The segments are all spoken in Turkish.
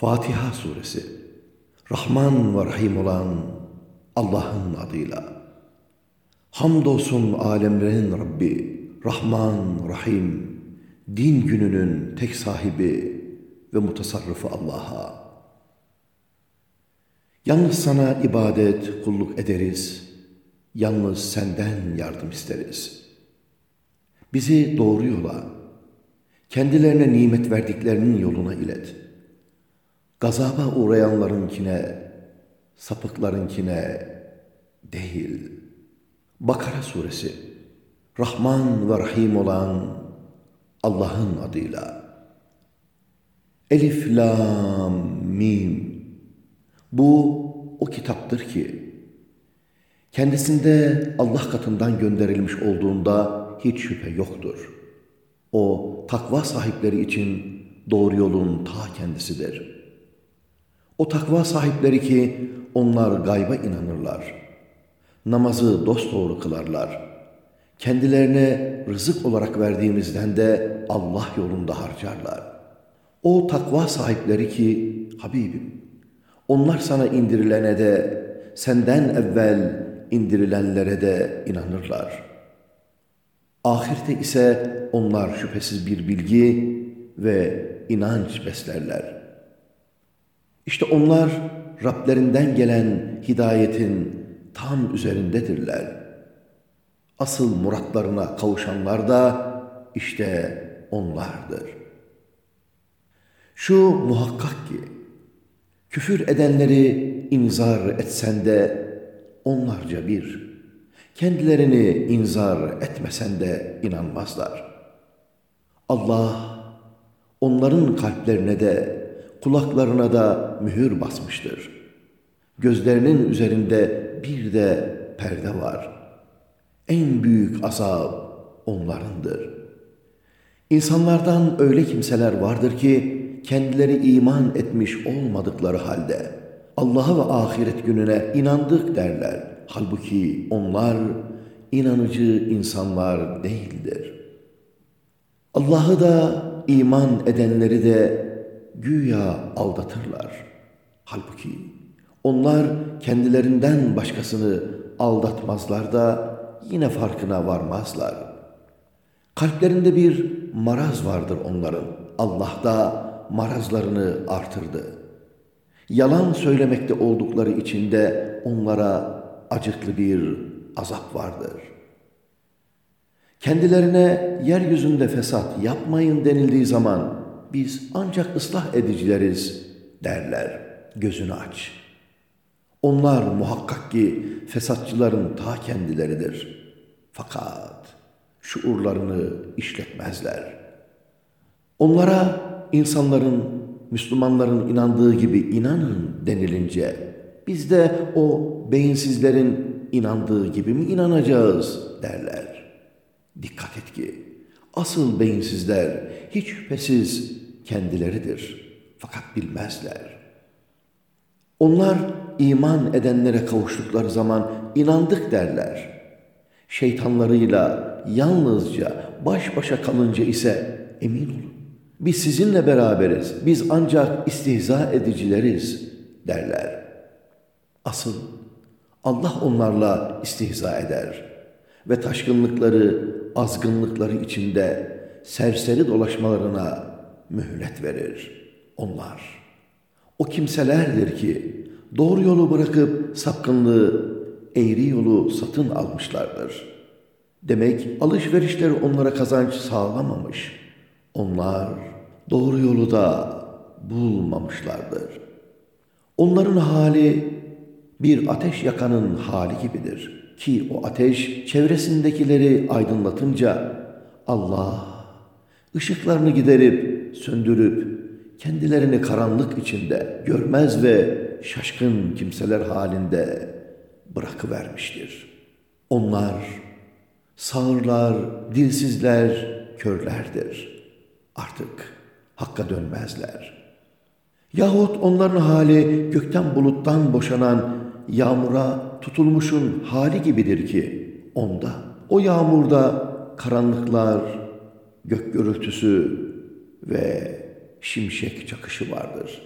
Fatiha Suresi Rahman ve Rahim olan Allah'ın adıyla Hamdolsun alemlerin Rabbi Rahman, Rahim Din gününün tek sahibi ve mutasarrıfı Allah'a Yalnız sana ibadet, kulluk ederiz. Yalnız senden yardım isteriz. Bizi doğru yola, kendilerine nimet verdiklerinin yoluna ilet. Gazaba uğrayanlarınkine, sapıklarınkine değil. Bakara suresi, Rahman ve Rahim olan Allah'ın adıyla. Elif, Lam, Mim. Bu o kitaptır ki, kendisinde Allah katından gönderilmiş olduğunda hiç şüphe yoktur. O takva sahipleri için doğru yolun ta kendisidir. O takva sahipleri ki onlar gayba inanırlar. Namazı dosdoğru kılarlar. Kendilerine rızık olarak verdiğimizden de Allah yolunda harcarlar. O takva sahipleri ki Habibim, onlar sana indirilene de senden evvel indirilenlere de inanırlar. Ahirete ise onlar şüphesiz bir bilgi ve inanç beslerler. İşte onlar Rablerinden gelen hidayetin tam üzerindedirler. Asıl muratlarına kavuşanlar da işte onlardır. Şu muhakkak ki küfür edenleri inzar etsen de onlarca bir, kendilerini inzar etmesen de inanmazlar. Allah onların kalplerine de kulaklarına da mühür basmıştır. Gözlerinin üzerinde bir de perde var. En büyük azap onlarındır. İnsanlardan öyle kimseler vardır ki kendileri iman etmiş olmadıkları halde Allah'a ve ahiret gününe inandık derler. Halbuki onlar inanıcı insanlar değildir. Allah'ı da iman edenleri de güya aldatırlar. Halbuki onlar kendilerinden başkasını aldatmazlar da yine farkına varmazlar. Kalplerinde bir maraz vardır onların. Allah da marazlarını artırdı. Yalan söylemekte oldukları için de onlara acıklı bir azap vardır. Kendilerine yeryüzünde fesat yapmayın denildiği zaman biz ancak ıslah edicileriz derler. Gözünü aç. Onlar muhakkak ki fesatçıların ta kendileridir. Fakat şuurlarını işletmezler. Onlara insanların, Müslümanların inandığı gibi inanın denilince biz de o beyinsizlerin inandığı gibi mi inanacağız derler. Dikkat et ki asıl beyinsizler hiç şüphesiz kendileridir. Fakat bilmezler. Onlar iman edenlere kavuştukları zaman inandık derler. Şeytanlarıyla yalnızca baş başa kalınca ise emin olun. Biz sizinle beraberiz, biz ancak istihza edicileriz derler. Asıl Allah onlarla istihza eder ve taşkınlıkları, azgınlıkları içinde serseri dolaşmalarına mühlet verir. Onlar, o kimselerdir ki doğru yolu bırakıp sapkınlığı, eğri yolu satın almışlardır. Demek alışverişleri onlara kazanç sağlamamış. Onlar doğru yolu da bulmamışlardır. Onların hali bir ateş yakanın hali gibidir. Ki o ateş çevresindekileri aydınlatınca Allah ışıklarını giderip söndürüp kendilerini karanlık içinde görmez ve şaşkın kimseler halinde bırakıvermiştir. Onlar sağırlar, dilsizler, körlerdir. Artık Hakka dönmezler. Yahut onların hali gökten buluttan boşanan yağmura tutulmuşun hali gibidir ki onda, o yağmurda karanlıklar, gök gürültüsü ve şimşek çakışı vardır.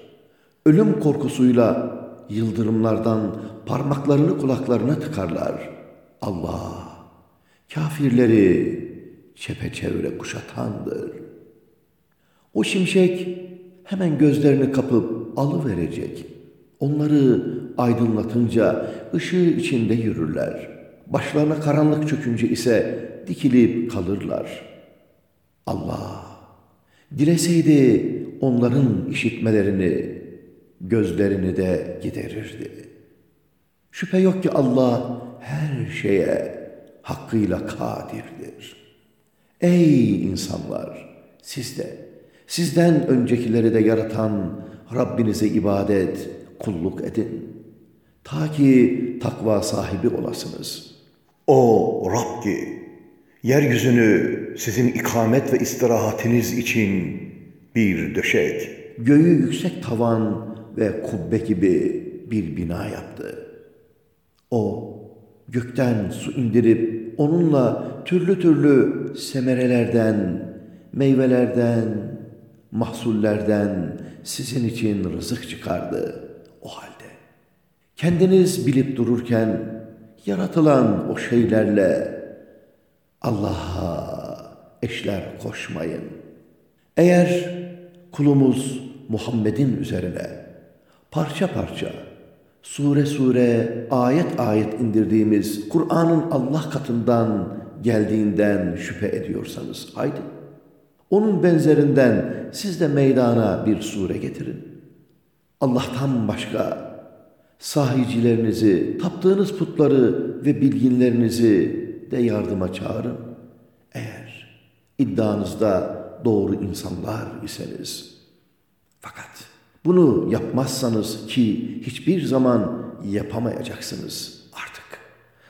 Ölüm korkusuyla yıldırımlardan parmaklarını kulaklarına tıkarlar. Allah kafirleri çepeçevre kuşatandır. O şimşek hemen gözlerini kapıp alıverecek. Onları aydınlatınca ışığı içinde yürürler. Başlarına karanlık çökünce ise dikilip kalırlar. Allah dileseydi onların işitmelerini, gözlerini de giderirdi. Şüphe yok ki Allah her şeye hakkıyla kadirdir. Ey insanlar! Siz de, sizden öncekileri de yaratan Rabbinize ibadet, kulluk edin. Ta ki takva sahibi olasınız. O Rab ki, yeryüzünü sizin ikamet ve istirahatiniz için bir döşek, göğü yüksek tavan ve kubbe gibi bir bina yaptı. O, gökten su indirip onunla türlü türlü semerelerden, meyvelerden, mahsullerden sizin için rızık çıkardı o halde. Kendiniz bilip dururken yaratılan o şeylerle Allah'a eşler koşmayın. Eğer kulumuz Muhammed'in üzerine parça parça, sure sure, ayet ayet indirdiğimiz Kur'an'ın Allah katından geldiğinden şüphe ediyorsanız haydi. Onun benzerinden siz de meydana bir sure getirin. Allah'tan başka sahicilerinizi, taptığınız putları ve bilginlerinizi de yardıma çağırın. Eğer iddianızda doğru insanlar iseniz. Fakat bunu yapmazsanız ki hiçbir zaman yapamayacaksınız artık.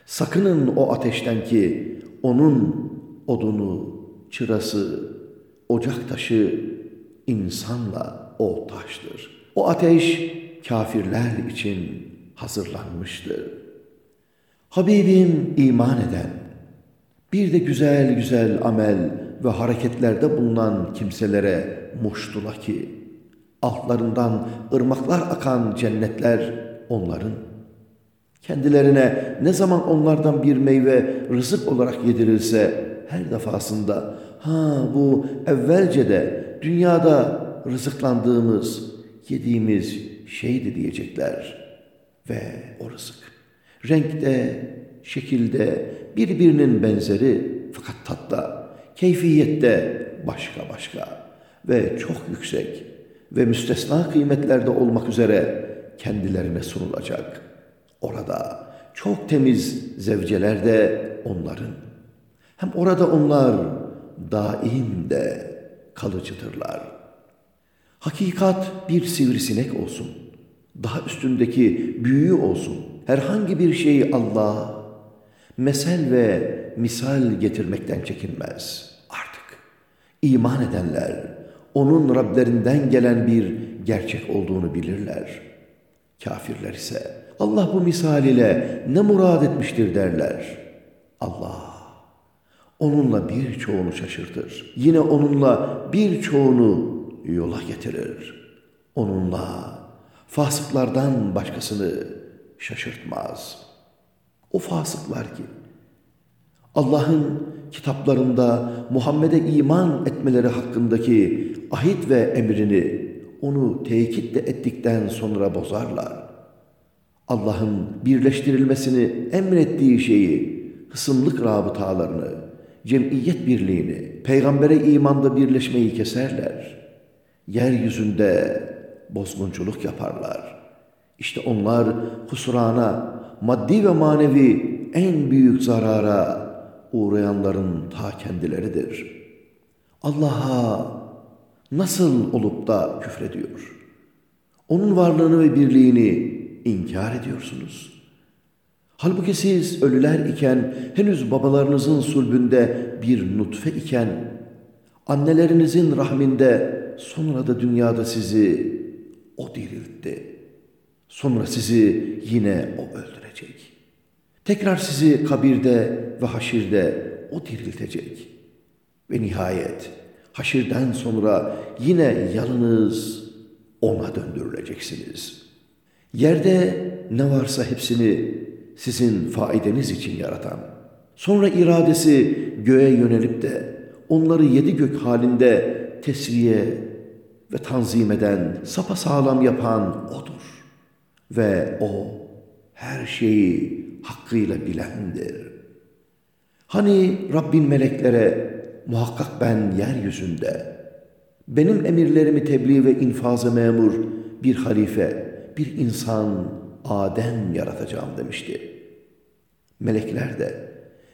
Sakının o ateşten ki onun odunu, çırası, ocak taşı insanla o taştır. O ateş kafirler için hazırlanmıştır. Habibim iman eden, bir de güzel güzel amel ve hareketlerde bulunan kimselere muştula ki, altlarından ırmaklar akan cennetler onların. Kendilerine ne zaman onlardan bir meyve rızık olarak yedirilse her defasında ha bu evvelce de dünyada rızıklandığımız, yediğimiz şeydi diyecekler. Ve o rızık renkte, şekilde birbirinin benzeri fakat tatta, keyfiyette başka başka ve çok yüksek ve müstesna kıymetlerde olmak üzere kendilerine sunulacak. Orada çok temiz zevceler de onların. Hem orada onlar daim de kalıcıdırlar. Hakikat bir sivrisinek olsun. Daha üstündeki büyüğü olsun. Herhangi bir şeyi Allah, mesel ve misal getirmekten çekinmez artık. İman edenler, onun Rablerinden gelen bir gerçek olduğunu bilirler. Kafirler ise Allah bu misal ile ne murad etmiştir derler. Allah onunla birçoğunu şaşırtır. Yine onunla birçoğunu yola getirir. Onunla fasıklardan başkasını şaşırtmaz. O fasıklar ki Allah'ın kitaplarında Muhammed'e iman etmeleri hakkındaki ahit ve emrini onu tekit de ettikten sonra bozarlar. Allah'ın birleştirilmesini emrettiği şeyi, hısımlık rabıtalarını, cemiyet birliğini, peygambere imanda birleşmeyi keserler. Yeryüzünde bozgunculuk yaparlar. İşte onlar husurana, maddi ve manevi en büyük zarara uğrayanların ta kendileridir. Allah'a nasıl olup da küfrediyor? Onun varlığını ve birliğini inkar ediyorsunuz. Halbuki siz ölüler iken, henüz babalarınızın sulbünde bir nutfe iken, annelerinizin rahminde, sonra da dünyada sizi o diriltti. Sonra sizi yine o öldürecek. Tekrar sizi kabirde ve haşirde o diriltecek. Ve nihayet haşirden sonra yine yalnız ona döndürüleceksiniz. Yerde ne varsa hepsini sizin faideniz için yaratan, sonra iradesi göğe yönelip de onları yedi gök halinde tesviye ve tanzim eden, sapasağlam yapan O'dur. Ve O her şeyi hakkıyla bilendir. Hani Rabbin meleklere muhakkak ben yeryüzünde benim emirlerimi tebliğ ve infazı memur bir halife, bir insan Adem yaratacağım demişti. Melekler de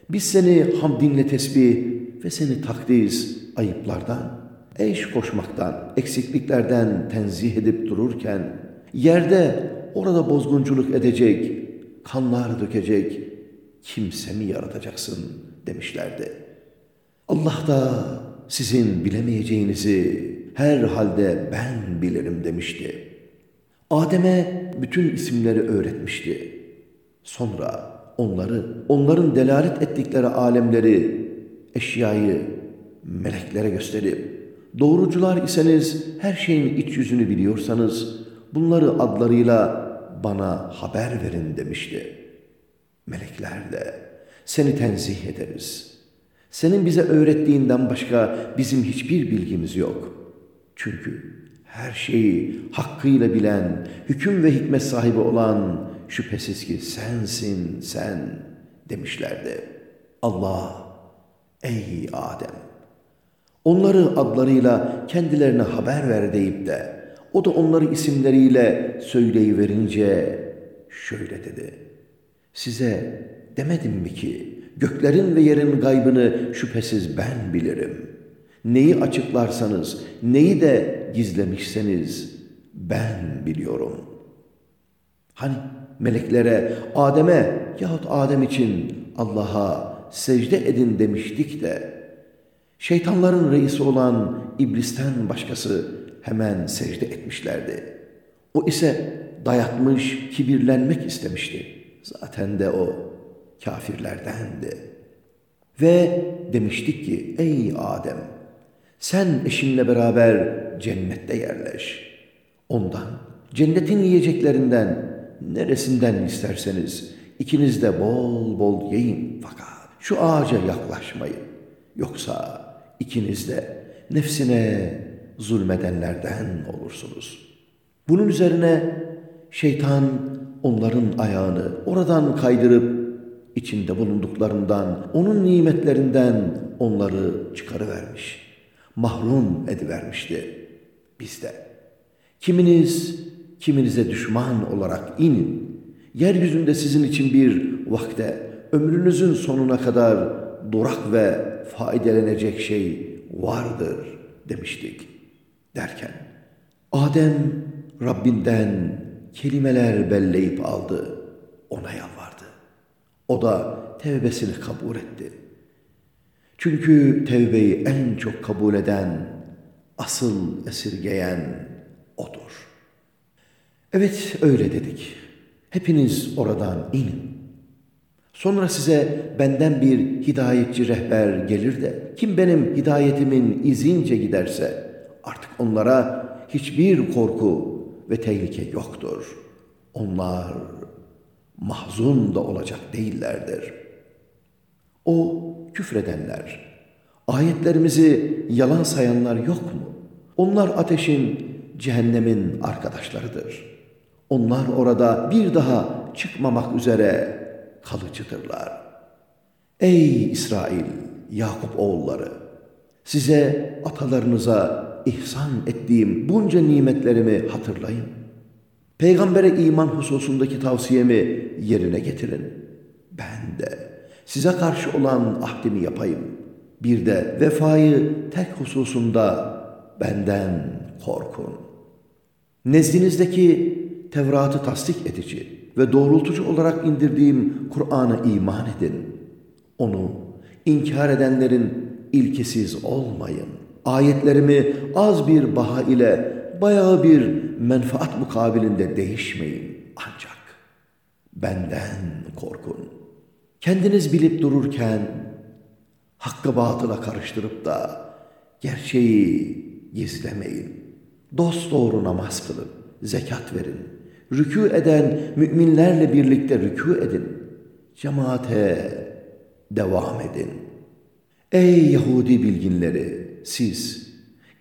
biz seni hamdinle tesbih ve seni takdis ayıplardan, eş koşmaktan, eksikliklerden tenzih edip dururken yerde orada bozgunculuk edecek, kanlar dökecek kimse mi yaratacaksın demişlerdi. Allah da sizin bilemeyeceğinizi her halde ben bilirim demişti. Adem'e bütün isimleri öğretmişti. Sonra onları, onların delalet ettikleri alemleri, eşyayı meleklere gösterip, doğrucular iseniz her şeyin iç yüzünü biliyorsanız, bunları adlarıyla bana haber verin demişti. Melekler de seni tenzih ederiz. Senin bize öğrettiğinden başka bizim hiçbir bilgimiz yok. Çünkü her şeyi hakkıyla bilen, hüküm ve hikmet sahibi olan şüphesiz ki sensin sen demişlerdi. Allah, ey Adem! Onları adlarıyla kendilerine haber ver deyip de, o da onları isimleriyle söyleyiverince şöyle dedi. Size demedim mi ki göklerin ve yerin gaybını şüphesiz ben bilirim. Neyi açıklarsanız, neyi de gizlemişseniz ben biliyorum. Hani meleklere, Adem'e yahut Adem için Allah'a secde edin demiştik de, şeytanların reisi olan iblisten başkası hemen secde etmişlerdi. O ise dayatmış, kibirlenmek istemişti. Zaten de o kafirlerdendi. Ve demiştik ki ey Adem sen eşinle beraber cennette yerleş. Ondan, cennetin yiyeceklerinden neresinden isterseniz ikiniz de bol bol yiyin fakat şu ağaca yaklaşmayın. Yoksa ikiniz de nefsine zulmedenlerden olursunuz. Bunun üzerine şeytan onların ayağını oradan kaydırıp içinde bulunduklarından, onun nimetlerinden onları çıkarıvermiş. Mahrum edivermişti. Biz de kiminiz kiminize düşman olarak inin. Yeryüzünde sizin için bir vakte, ömrünüzün sonuna kadar durak ve faydelenecek şey vardır demiştik. Derken Adem Rabbinden kelimeler belleyip aldı. Ona yalvardı. O da tevbesini kabul etti. Çünkü tevbeyi en çok kabul eden, asıl esirgeyen O'dur. Evet öyle dedik. Hepiniz oradan inin. Sonra size benden bir hidayetçi rehber gelir de kim benim hidayetimin izince giderse artık onlara hiçbir korku ve tehlike yoktur. Onlar mahzun da olacak değillerdir. O küfredenler, ayetlerimizi yalan sayanlar yok mu? Onlar ateşin, cehennemin arkadaşlarıdır. Onlar orada bir daha çıkmamak üzere kalıcıdırlar. Ey İsrail, Yakup oğulları! Size atalarınıza ihsan ettiğim bunca nimetlerimi hatırlayın. Peygambere iman hususundaki tavsiyemi yerine getirin. Ben de size karşı olan ahdimi yapayım. Bir de vefayı tek hususunda benden korkun. Nezdinizdeki Tevrat'ı tasdik edici ve doğrultucu olarak indirdiğim Kur'an'a iman edin. Onu inkar edenlerin ilkesiz olmayın. Ayetlerimi az bir baha ile bayağı bir menfaat mukabilinde değişmeyin. Ancak benden korkun. Kendiniz bilip dururken hakkı batıla karıştırıp da gerçeği gizlemeyin. Dost doğru namaz kılın, zekat verin. Rükû eden müminlerle birlikte rükû edin. Cemaate devam edin. Ey Yahudi bilginleri, siz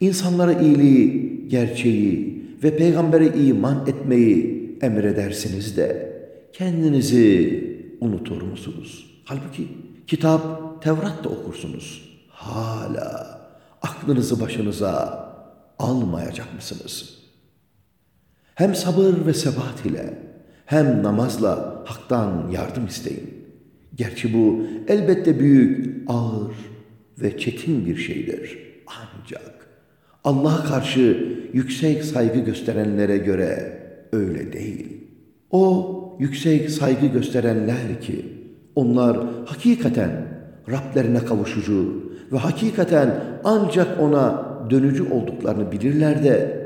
insanlara iyiliği, gerçeği ve peygambere iman etmeyi emredersiniz de kendinizi unutur musunuz? Halbuki kitap, Tevrat da okursunuz. Hala aklınızı başınıza almayacak mısınız? Hem sabır ve sebat ile hem namazla haktan yardım isteyin. Gerçi bu elbette büyük, ağır ve çetin bir şeydir. Ancak Allah'a karşı yüksek saygı gösterenlere göre öyle değil. O yüksek saygı gösterenler ki onlar hakikaten Rablerine kavuşucu ve hakikaten ancak ona dönücü olduklarını bilirler de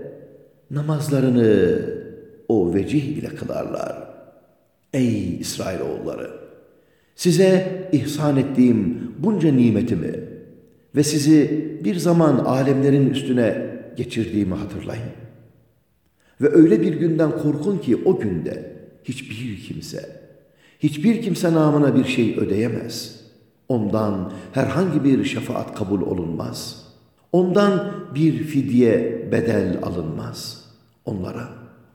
namazlarını o vecih ile kılarlar. Ey İsrailoğulları! Size ihsan ettiğim bunca nimetimi ve sizi bir zaman alemlerin üstüne geçirdiğimi hatırlayın. Ve öyle bir günden korkun ki o günde hiçbir kimse, hiçbir kimse namına bir şey ödeyemez. Ondan herhangi bir şefaat kabul olunmaz. Ondan bir fidye bedel alınmaz. Onlara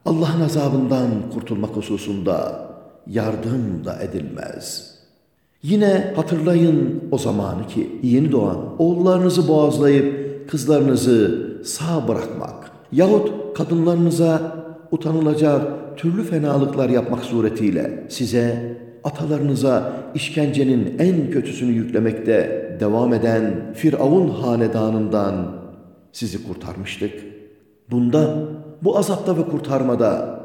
Allah'ın azabından kurtulmak hususunda yardım da edilmez. Yine hatırlayın o zamanı ki yeni doğan oğullarınızı boğazlayıp kızlarınızı sağ bırakmak yahut kadınlarınıza utanılacak türlü fenalıklar yapmak suretiyle size, atalarınıza işkencenin en kötüsünü yüklemekte devam eden Firavun hanedanından sizi kurtarmıştık. Bunda, bu azapta ve kurtarmada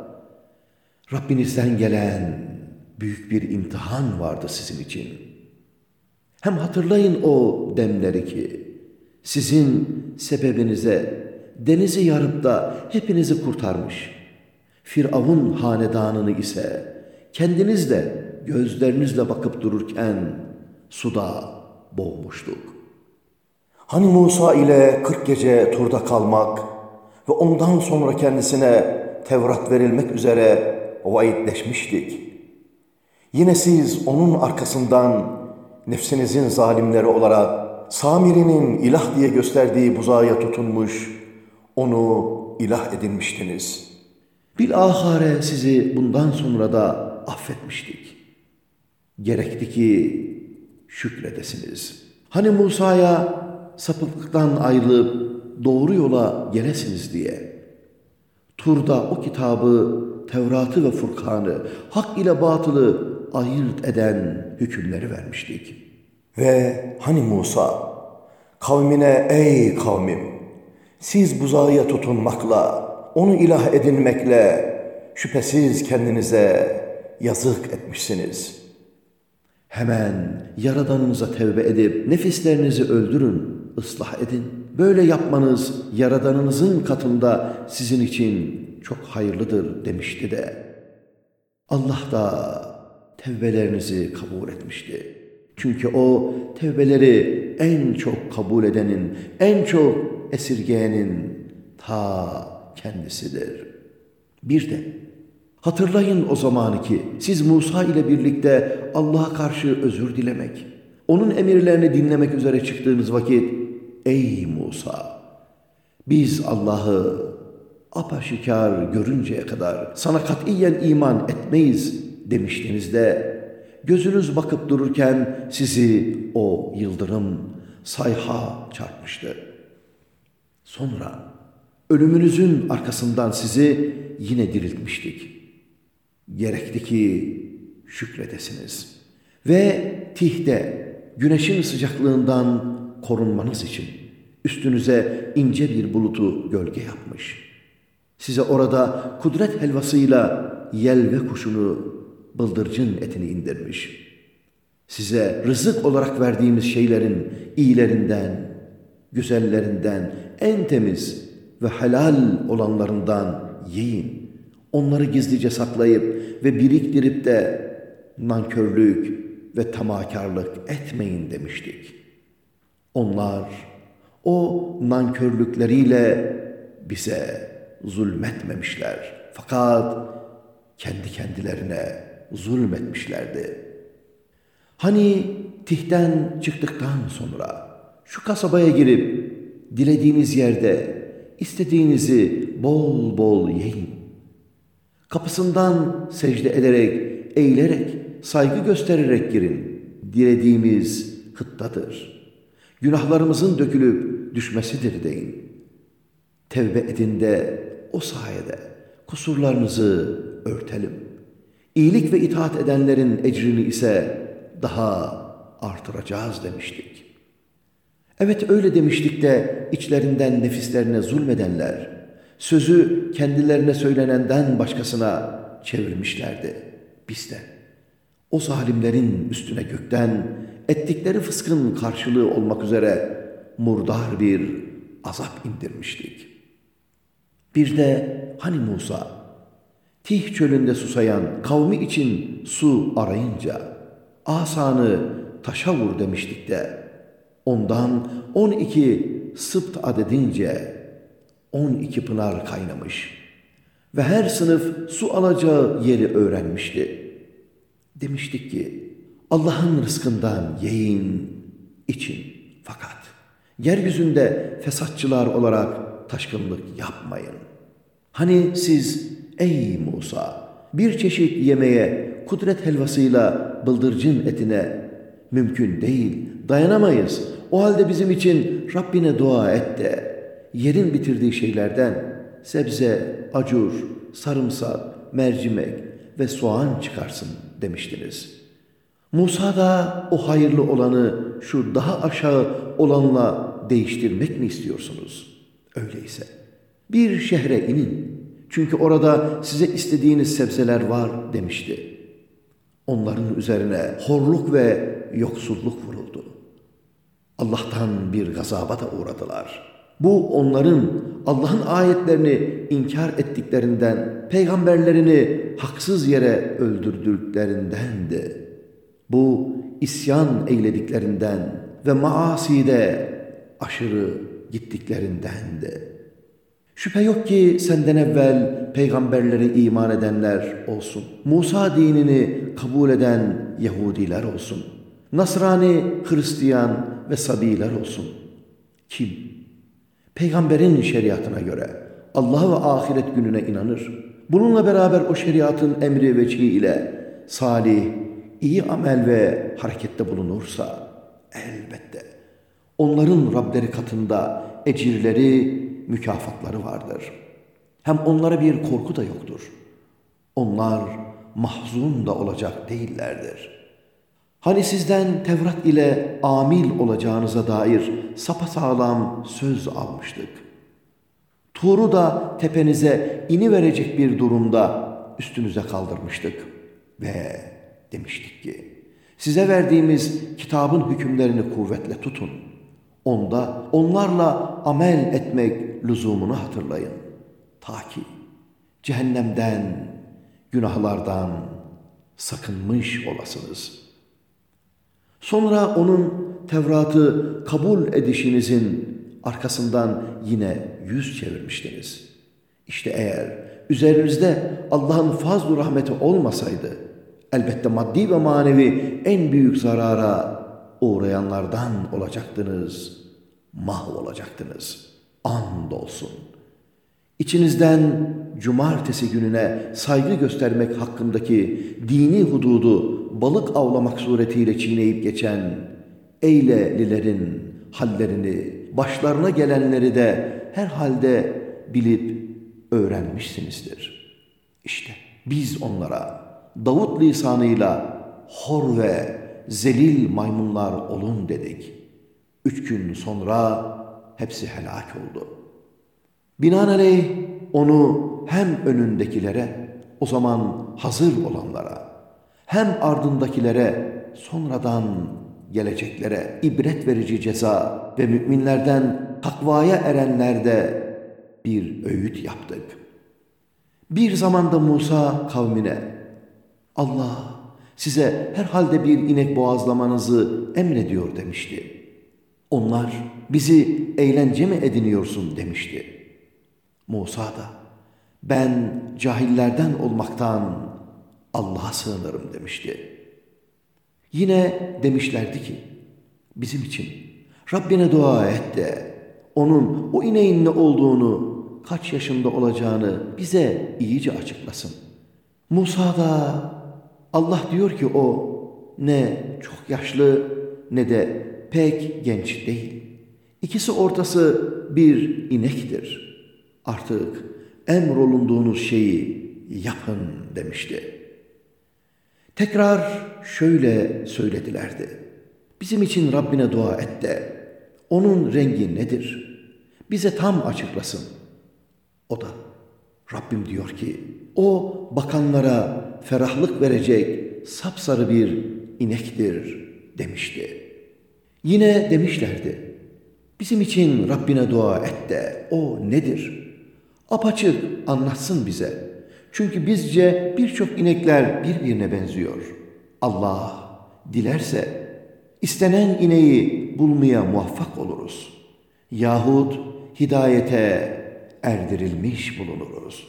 Rabbinizden gelen büyük bir imtihan vardı sizin için. Hem hatırlayın o demleri ki sizin sebebinize denizi yarıp da hepinizi kurtarmış. Firavun hanedanını ise kendiniz de gözlerinizle bakıp dururken suda boğmuştuk. Hani Musa ile kırk gece turda kalmak ve ondan sonra kendisine Tevrat verilmek üzere vaidleşmiştik. Yine siz onun arkasından nefsinizin zalimleri olarak Samiri'nin ilah diye gösterdiği buzağıya tutunmuş, onu ilah edinmiştiniz.'' Bilahare sizi bundan sonra da affetmiştik. Gerekti ki şükredesiniz. Hani Musa'ya sapıklıktan ayrılıp doğru yola gelesiniz diye. Turda o kitabı, Tevrat'ı ve Furkan'ı, hak ile batılı ayırt eden hükümleri vermiştik. Ve hani Musa, kavmine ey kavmim, siz buzağıya tutunmakla, onu ilah edinmekle şüphesiz kendinize yazık etmişsiniz. Hemen Yaradanınıza tevbe edip nefislerinizi öldürün, ıslah edin. Böyle yapmanız Yaradanınızın katında sizin için çok hayırlıdır demişti de. Allah da tevbelerinizi kabul etmişti. Çünkü o tevbeleri en çok kabul edenin, en çok esirgeyenin ta kendisidir. Bir de hatırlayın o zamanı ki siz Musa ile birlikte Allah'a karşı özür dilemek, onun emirlerini dinlemek üzere çıktığınız vakit ey Musa biz Allah'ı apaşikar görünceye kadar sana katiyen iman etmeyiz demiştiniz de gözünüz bakıp dururken sizi o yıldırım sayha çarpmıştı. Sonra ölümünüzün arkasından sizi yine diriltmiştik. Gerekti ki şükredesiniz. Ve tihde güneşin sıcaklığından korunmanız için üstünüze ince bir bulutu gölge yapmış. Size orada kudret helvasıyla yelve kuşunu, bıldırcın etini indirmiş. Size rızık olarak verdiğimiz şeylerin iyilerinden, güzellerinden en temiz ve helal olanlarından yiyin. Onları gizlice saklayıp ve biriktirip de nankörlük ve tamakarlık etmeyin demiştik. Onlar o nankörlükleriyle bize zulmetmemişler. Fakat kendi kendilerine zulmetmişlerdi. Hani Tih'ten çıktıktan sonra şu kasabaya girip dilediğiniz yerde istediğinizi bol bol yiyin. Kapısından secde ederek, eğilerek, saygı göstererek girin. Dilediğimiz kıttadır. Günahlarımızın dökülüp düşmesidir deyin. Tevbe edin de o sayede kusurlarınızı örtelim. İyilik ve itaat edenlerin ecrini ise daha artıracağız demiştik. Evet öyle demiştik de içlerinden nefislerine zulmedenler, sözü kendilerine söylenenden başkasına çevirmişlerdi. Biz de o zalimlerin üstüne gökten ettikleri fıskın karşılığı olmak üzere murdar bir azap indirmiştik. Bir de hani Musa, Tih çölünde susayan kavmi için su arayınca asanı taşa vur demiştik de ondan on iki sıpt adedince on iki pınar kaynamış ve her sınıf su alacağı yeri öğrenmişti. Demiştik ki Allah'ın rızkından yiyin, için fakat yeryüzünde fesatçılar olarak taşkınlık yapmayın. Hani siz ey Musa bir çeşit yemeğe kudret helvasıyla bıldırcın etine mümkün değil, dayanamayız. O halde bizim için Rabbine dua et de yerin bitirdiği şeylerden sebze, acur, sarımsak, mercimek ve soğan çıkarsın demiştiniz. Musa da o hayırlı olanı şu daha aşağı olanla değiştirmek mi istiyorsunuz? Öyleyse bir şehre inin. Çünkü orada size istediğiniz sebzeler var demişti. Onların üzerine horluk ve yoksulluk vuruldu. Allah'tan bir gazaba da uğradılar. Bu onların Allah'ın ayetlerini inkar ettiklerinden, peygamberlerini haksız yere öldürdüklerindendi. Bu isyan eylediklerinden ve maaside aşırı gittiklerindendi. Şüphe yok ki senden evvel peygamberlere iman edenler olsun. Musa dinini kabul eden Yahudiler olsun. Nasrani, Hristiyan ve Sabiler olsun. Kim? Peygamberin şeriatına göre Allah ve ahiret gününe inanır. Bununla beraber o şeriatın emri ve ile salih, iyi amel ve harekette bulunursa elbette onların Rableri katında ecirleri mükafatları vardır. Hem onlara bir korku da yoktur. Onlar mahzun da olacak değillerdir. Hani sizden Tevrat ile amil olacağınıza dair sapasağlam söz almıştık. Tuğru da tepenize ini verecek bir durumda üstünüze kaldırmıştık. Ve demiştik ki, size verdiğimiz kitabın hükümlerini kuvvetle tutun. Onda onlarla amel etmek lüzumunu hatırlayın. Ta ki cehennemden, günahlardan sakınmış olasınız. Sonra onun Tevrat'ı kabul edişinizin arkasından yine yüz çevirmiştiniz. İşte eğer üzerinizde Allah'ın fazl rahmeti olmasaydı, elbette maddi ve manevi en büyük zarara uğrayanlardan olacaktınız, mahvolacaktınız.'' andolsun. İçinizden cumartesi gününe saygı göstermek hakkındaki dini hududu balık avlamak suretiyle çiğneyip geçen eylelilerin hallerini, başlarına gelenleri de herhalde bilip öğrenmişsinizdir. İşte biz onlara Davut lisanıyla hor ve zelil maymunlar olun dedik. Üç gün sonra hepsi helak oldu. Binaenaleyh onu hem önündekilere, o zaman hazır olanlara, hem ardındakilere, sonradan geleceklere ibret verici ceza ve müminlerden takvaya erenlerde bir öğüt yaptık. Bir zamanda Musa kavmine, Allah size herhalde bir inek boğazlamanızı emrediyor demişti. Onlar bizi eğlence mi ediniyorsun demişti. Musa da Ben cahillerden olmaktan Allah'a sığınırım demişti. Yine demişlerdi ki, bizim için Rabbine dua et de onun o ineğin ne olduğunu, kaç yaşında olacağını bize iyice açıklasın. Musa da Allah diyor ki o ne çok yaşlı ne de pek genç değil. İkisi ortası bir inektir. Artık emrolunduğunuz şeyi yapın demişti. Tekrar şöyle söyledilerdi. Bizim için Rabbine dua et de onun rengi nedir? Bize tam açıklasın. O da Rabbim diyor ki o bakanlara ferahlık verecek sapsarı bir inektir demişti. Yine demişlerdi. Bizim için Rabbine dua et de o nedir? Apaçık anlatsın bize. Çünkü bizce birçok inekler birbirine benziyor. Allah dilerse istenen ineği bulmaya muvaffak oluruz. Yahut hidayete erdirilmiş bulunuruz.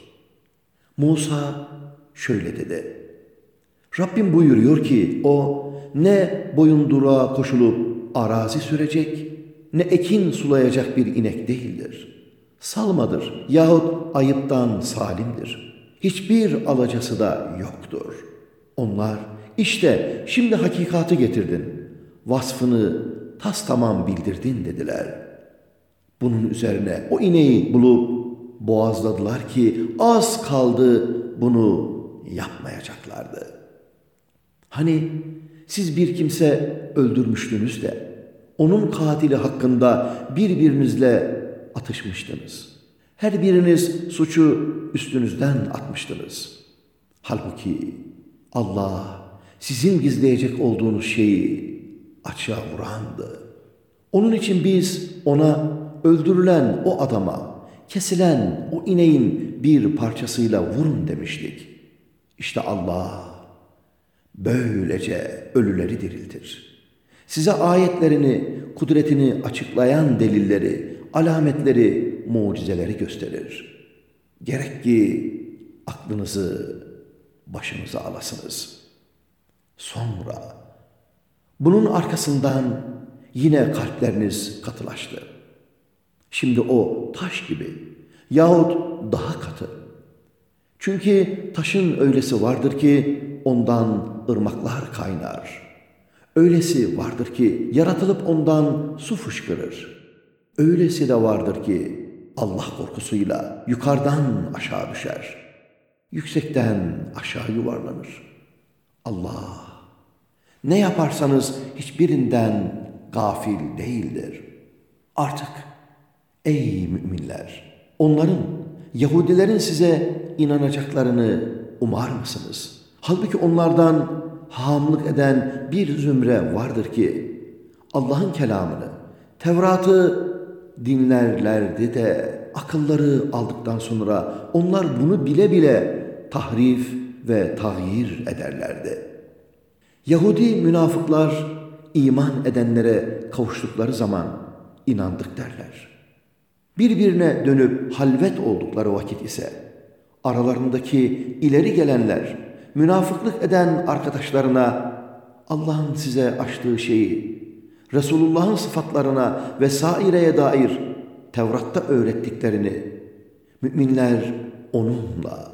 Musa şöyle dedi. Rabbim buyuruyor ki o ne boyunduruğa koşulup arazi sürecek ne ekin sulayacak bir inek değildir. Salmadır yahut ayıptan salimdir. Hiçbir alacası da yoktur. Onlar işte şimdi hakikati getirdin. Vasfını tas tamam bildirdin dediler. Bunun üzerine o ineği bulup boğazladılar ki az kaldı bunu yapmayacaklardı. Hani siz bir kimse öldürmüştünüz de onun katili hakkında birbirinizle atışmıştınız. Her biriniz suçu üstünüzden atmıştınız. Halbuki Allah sizin gizleyecek olduğunuz şeyi açığa vurandı. Onun için biz ona öldürülen o adama, kesilen o ineğin bir parçasıyla vurun demiştik. İşte Allah böylece ölüleri diriltir. Size ayetlerini, kudretini açıklayan delilleri, alametleri, mucizeleri gösterir. Gerek ki aklınızı başınıza alasınız. Sonra bunun arkasından yine kalpleriniz katılaştı. Şimdi o taş gibi yahut daha katı. Çünkü taşın öylesi vardır ki ondan ırmaklar kaynar. Öylesi vardır ki yaratılıp ondan su fışkırır. Öylesi de vardır ki Allah korkusuyla yukarıdan aşağı düşer. Yüksekten aşağı yuvarlanır. Allah ne yaparsanız hiçbirinden gafil değildir. Artık ey müminler onların Yahudilerin size inanacaklarını umar mısınız? Halbuki onlardan hamlık eden bir zümre vardır ki Allah'ın kelamını, Tevrat'ı dinlerlerdi de akılları aldıktan sonra onlar bunu bile bile tahrif ve tahyir ederlerdi. Yahudi münafıklar iman edenlere kavuştukları zaman inandık derler. Birbirine dönüp halvet oldukları vakit ise aralarındaki ileri gelenler münafıklık eden arkadaşlarına Allah'ın size açtığı şeyi, Resulullah'ın sıfatlarına ve saireye dair Tevrat'ta öğrettiklerini müminler onunla,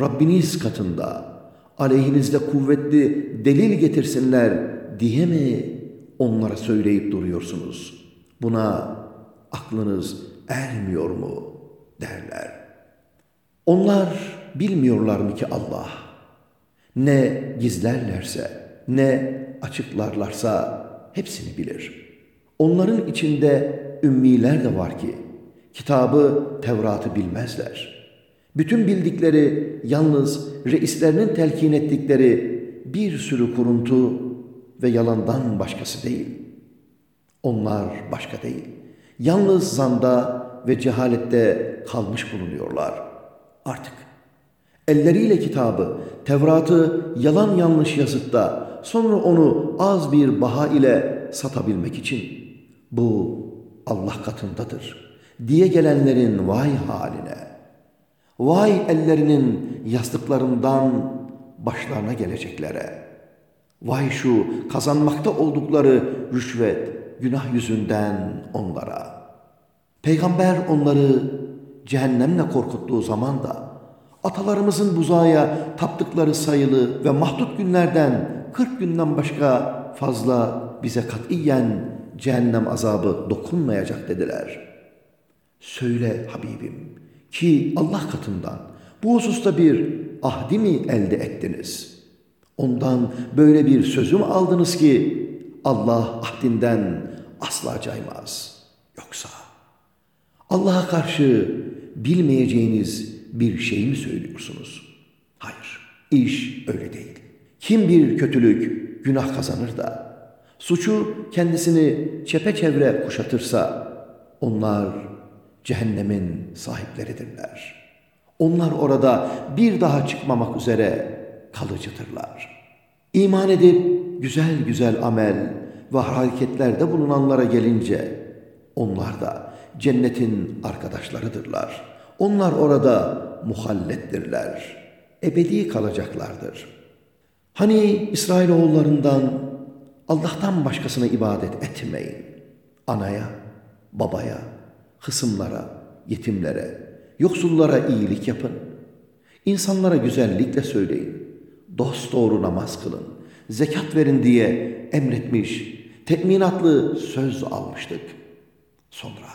Rabbiniz katında aleyhinizde kuvvetli delil getirsinler diye mi onlara söyleyip duruyorsunuz? Buna aklınız ermiyor mu derler. Onlar bilmiyorlar mı ki Allah ne gizlerlerse ne açıklarlarsa hepsini bilir. Onların içinde ümmiler de var ki kitabı Tevrat'ı bilmezler. Bütün bildikleri yalnız reislerinin telkin ettikleri bir sürü kuruntu ve yalandan başkası değil. Onlar başka değil. Yalnız zanda ve cehalette kalmış bulunuyorlar. Artık elleriyle kitabı, Tevrat'ı yalan yanlış yazıp da sonra onu az bir baha ile satabilmek için bu Allah katındadır diye gelenlerin vay haline. Vay ellerinin yastıklarından başlarına geleceklere. Vay şu kazanmakta oldukları rüşvet, günah yüzünden onlara. Peygamber onları cehennemle korkuttuğu zaman da atalarımızın buzağıya taptıkları sayılı ve mahdut günlerden 40 günden başka fazla bize katiyen cehennem azabı dokunmayacak dediler. Söyle Habibim ki Allah katından bu hususta bir ahdi mi elde ettiniz? Ondan böyle bir sözüm aldınız ki Allah ahdinden asla caymaz. Yoksa Allah'a karşı bilmeyeceğiniz bir şey mi söylüyorsunuz? Hayır, iş öyle değil. Kim bir kötülük, günah kazanır da, suçu kendisini çepeçevre kuşatırsa, onlar cehennemin sahipleridirler. Onlar orada bir daha çıkmamak üzere kalıcıdırlar. İman edip güzel güzel amel ve hareketlerde bulunanlara gelince, onlar da cennetin arkadaşlarıdırlar. Onlar orada muhallettirler. Ebedi kalacaklardır. Hani İsrailoğullarından Allah'tan başkasına ibadet etmeyin. Anaya, babaya, hısımlara, yetimlere, yoksullara iyilik yapın. İnsanlara güzellikle söyleyin. Dost doğru namaz kılın. Zekat verin diye emretmiş, teminatlı söz almıştık. Sonra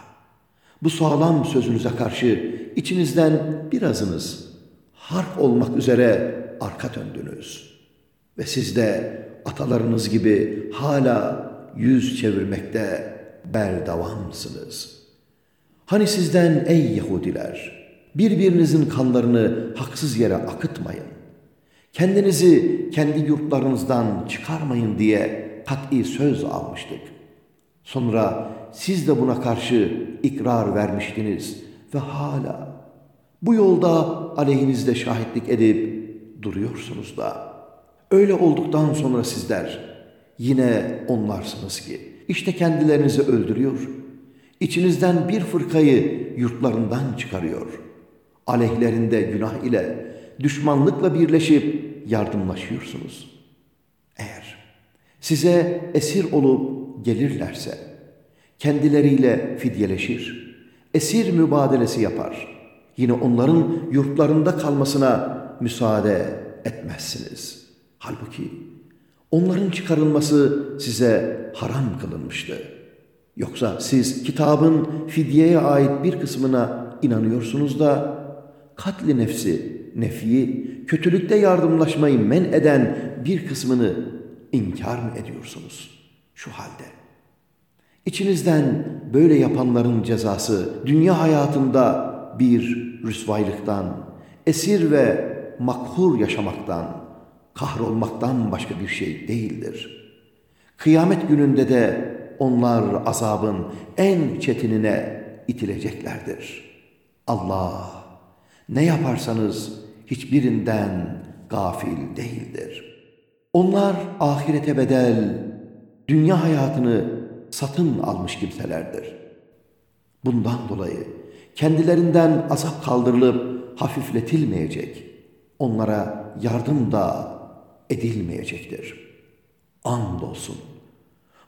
bu sağlam sözünüze karşı içinizden birazınız harp olmak üzere arka döndünüz. Ve siz de atalarınız gibi hala yüz çevirmekte berdavamsınız. Hani sizden ey Yahudiler, birbirinizin kanlarını haksız yere akıtmayın. Kendinizi kendi yurtlarınızdan çıkarmayın diye kat'i söz almıştık. Sonra siz de buna karşı ikrar vermiştiniz ve hala bu yolda aleyhinizde şahitlik edip duruyorsunuz da. Öyle olduktan sonra sizler yine onlarsınız ki işte kendilerinizi öldürüyor. İçinizden bir fırkayı yurtlarından çıkarıyor. Aleyhlerinde günah ile, düşmanlıkla birleşip yardımlaşıyorsunuz. Eğer size esir olup gelirlerse kendileriyle fidyeleşir, esir mübadelesi yapar. Yine onların yurtlarında kalmasına müsaade etmezsiniz. Halbuki onların çıkarılması size haram kılınmıştı. Yoksa siz kitabın fidyeye ait bir kısmına inanıyorsunuz da katli nefsi, nefiyi, kötülükte yardımlaşmayı men eden bir kısmını inkar mı ediyorsunuz? Şu halde İçinizden böyle yapanların cezası dünya hayatında bir rüsvaylıktan, esir ve makhur yaşamaktan, kahrolmaktan başka bir şey değildir. Kıyamet gününde de onlar azabın en çetinine itileceklerdir. Allah ne yaparsanız hiçbirinden gafil değildir. Onlar ahirete bedel, dünya hayatını satın almış kimselerdir. Bundan dolayı kendilerinden azap kaldırılıp hafifletilmeyecek, onlara yardım da edilmeyecektir. Andolsun.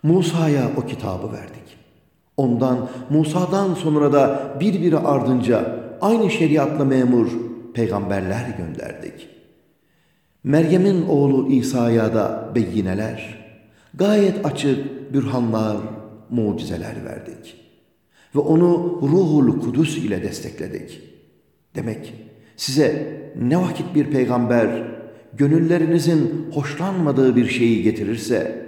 Musa'ya o kitabı verdik. Ondan, Musa'dan sonra da birbiri ardınca aynı şeriatla memur peygamberler gönderdik. Meryem'in oğlu İsa'ya da beyineler, gayet açık bürhanlar, mucizeler verdik. Ve onu ruhul kudüs ile destekledik. Demek size ne vakit bir peygamber gönüllerinizin hoşlanmadığı bir şeyi getirirse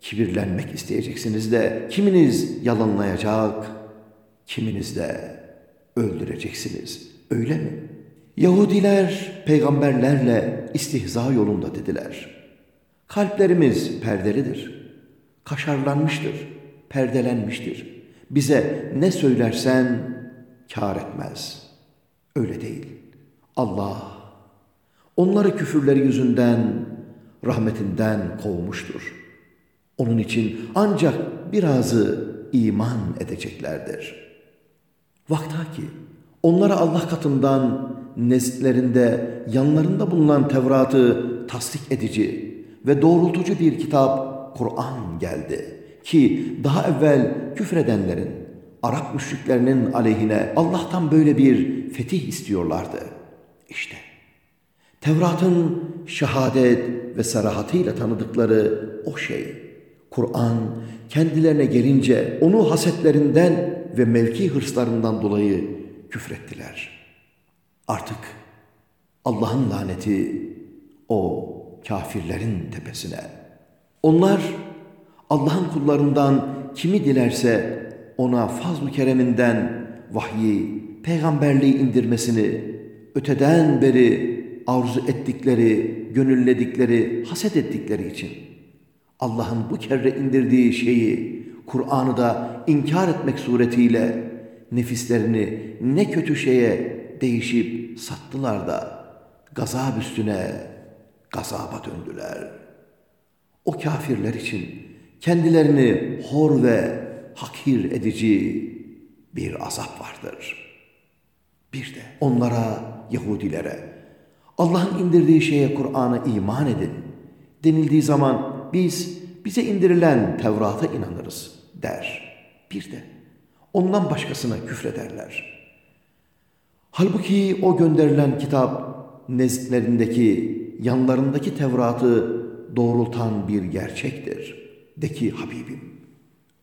kibirlenmek isteyeceksiniz de kiminiz yalanlayacak, kiminiz de öldüreceksiniz. Öyle mi? Yahudiler peygamberlerle istihza yolunda dediler. Kalplerimiz perdelidir, kaşarlanmıştır perdelenmiştir. Bize ne söylersen kar etmez. Öyle değil. Allah onları küfürleri yüzünden rahmetinden kovmuştur. Onun için ancak birazı iman edeceklerdir. Vakta ki onlara Allah katından nezlerinde yanlarında bulunan Tevrat'ı tasdik edici ve doğrultucu bir kitap Kur'an geldi. Ki daha evvel küfredenlerin, Arap müşriklerinin aleyhine Allah'tan böyle bir fetih istiyorlardı. İşte Tevrat'ın şehadet ve sarahatıyla tanıdıkları o şey. Kur'an kendilerine gelince onu hasetlerinden ve mevki hırslarından dolayı küfrettiler. Artık Allah'ın laneti o kafirlerin tepesine. Onlar Allah'ın kullarından kimi dilerse ona fazl-ı kereminden vahyi, peygamberliği indirmesini öteden beri arzu ettikleri, gönülledikleri, haset ettikleri için Allah'ın bu kere indirdiği şeyi Kur'an'ı da inkar etmek suretiyle nefislerini ne kötü şeye değişip sattılar da gazap üstüne gazaba döndüler. O kafirler için kendilerini hor ve hakir edici bir azap vardır. Bir de onlara, Yahudilere, Allah'ın indirdiği şeye Kur'an'a iman edin denildiği zaman biz bize indirilen Tevrat'a inanırız der. Bir de ondan başkasına küfrederler. Halbuki o gönderilen kitap nezdlerindeki, yanlarındaki Tevrat'ı doğrultan bir gerçektir. De ki Habibim,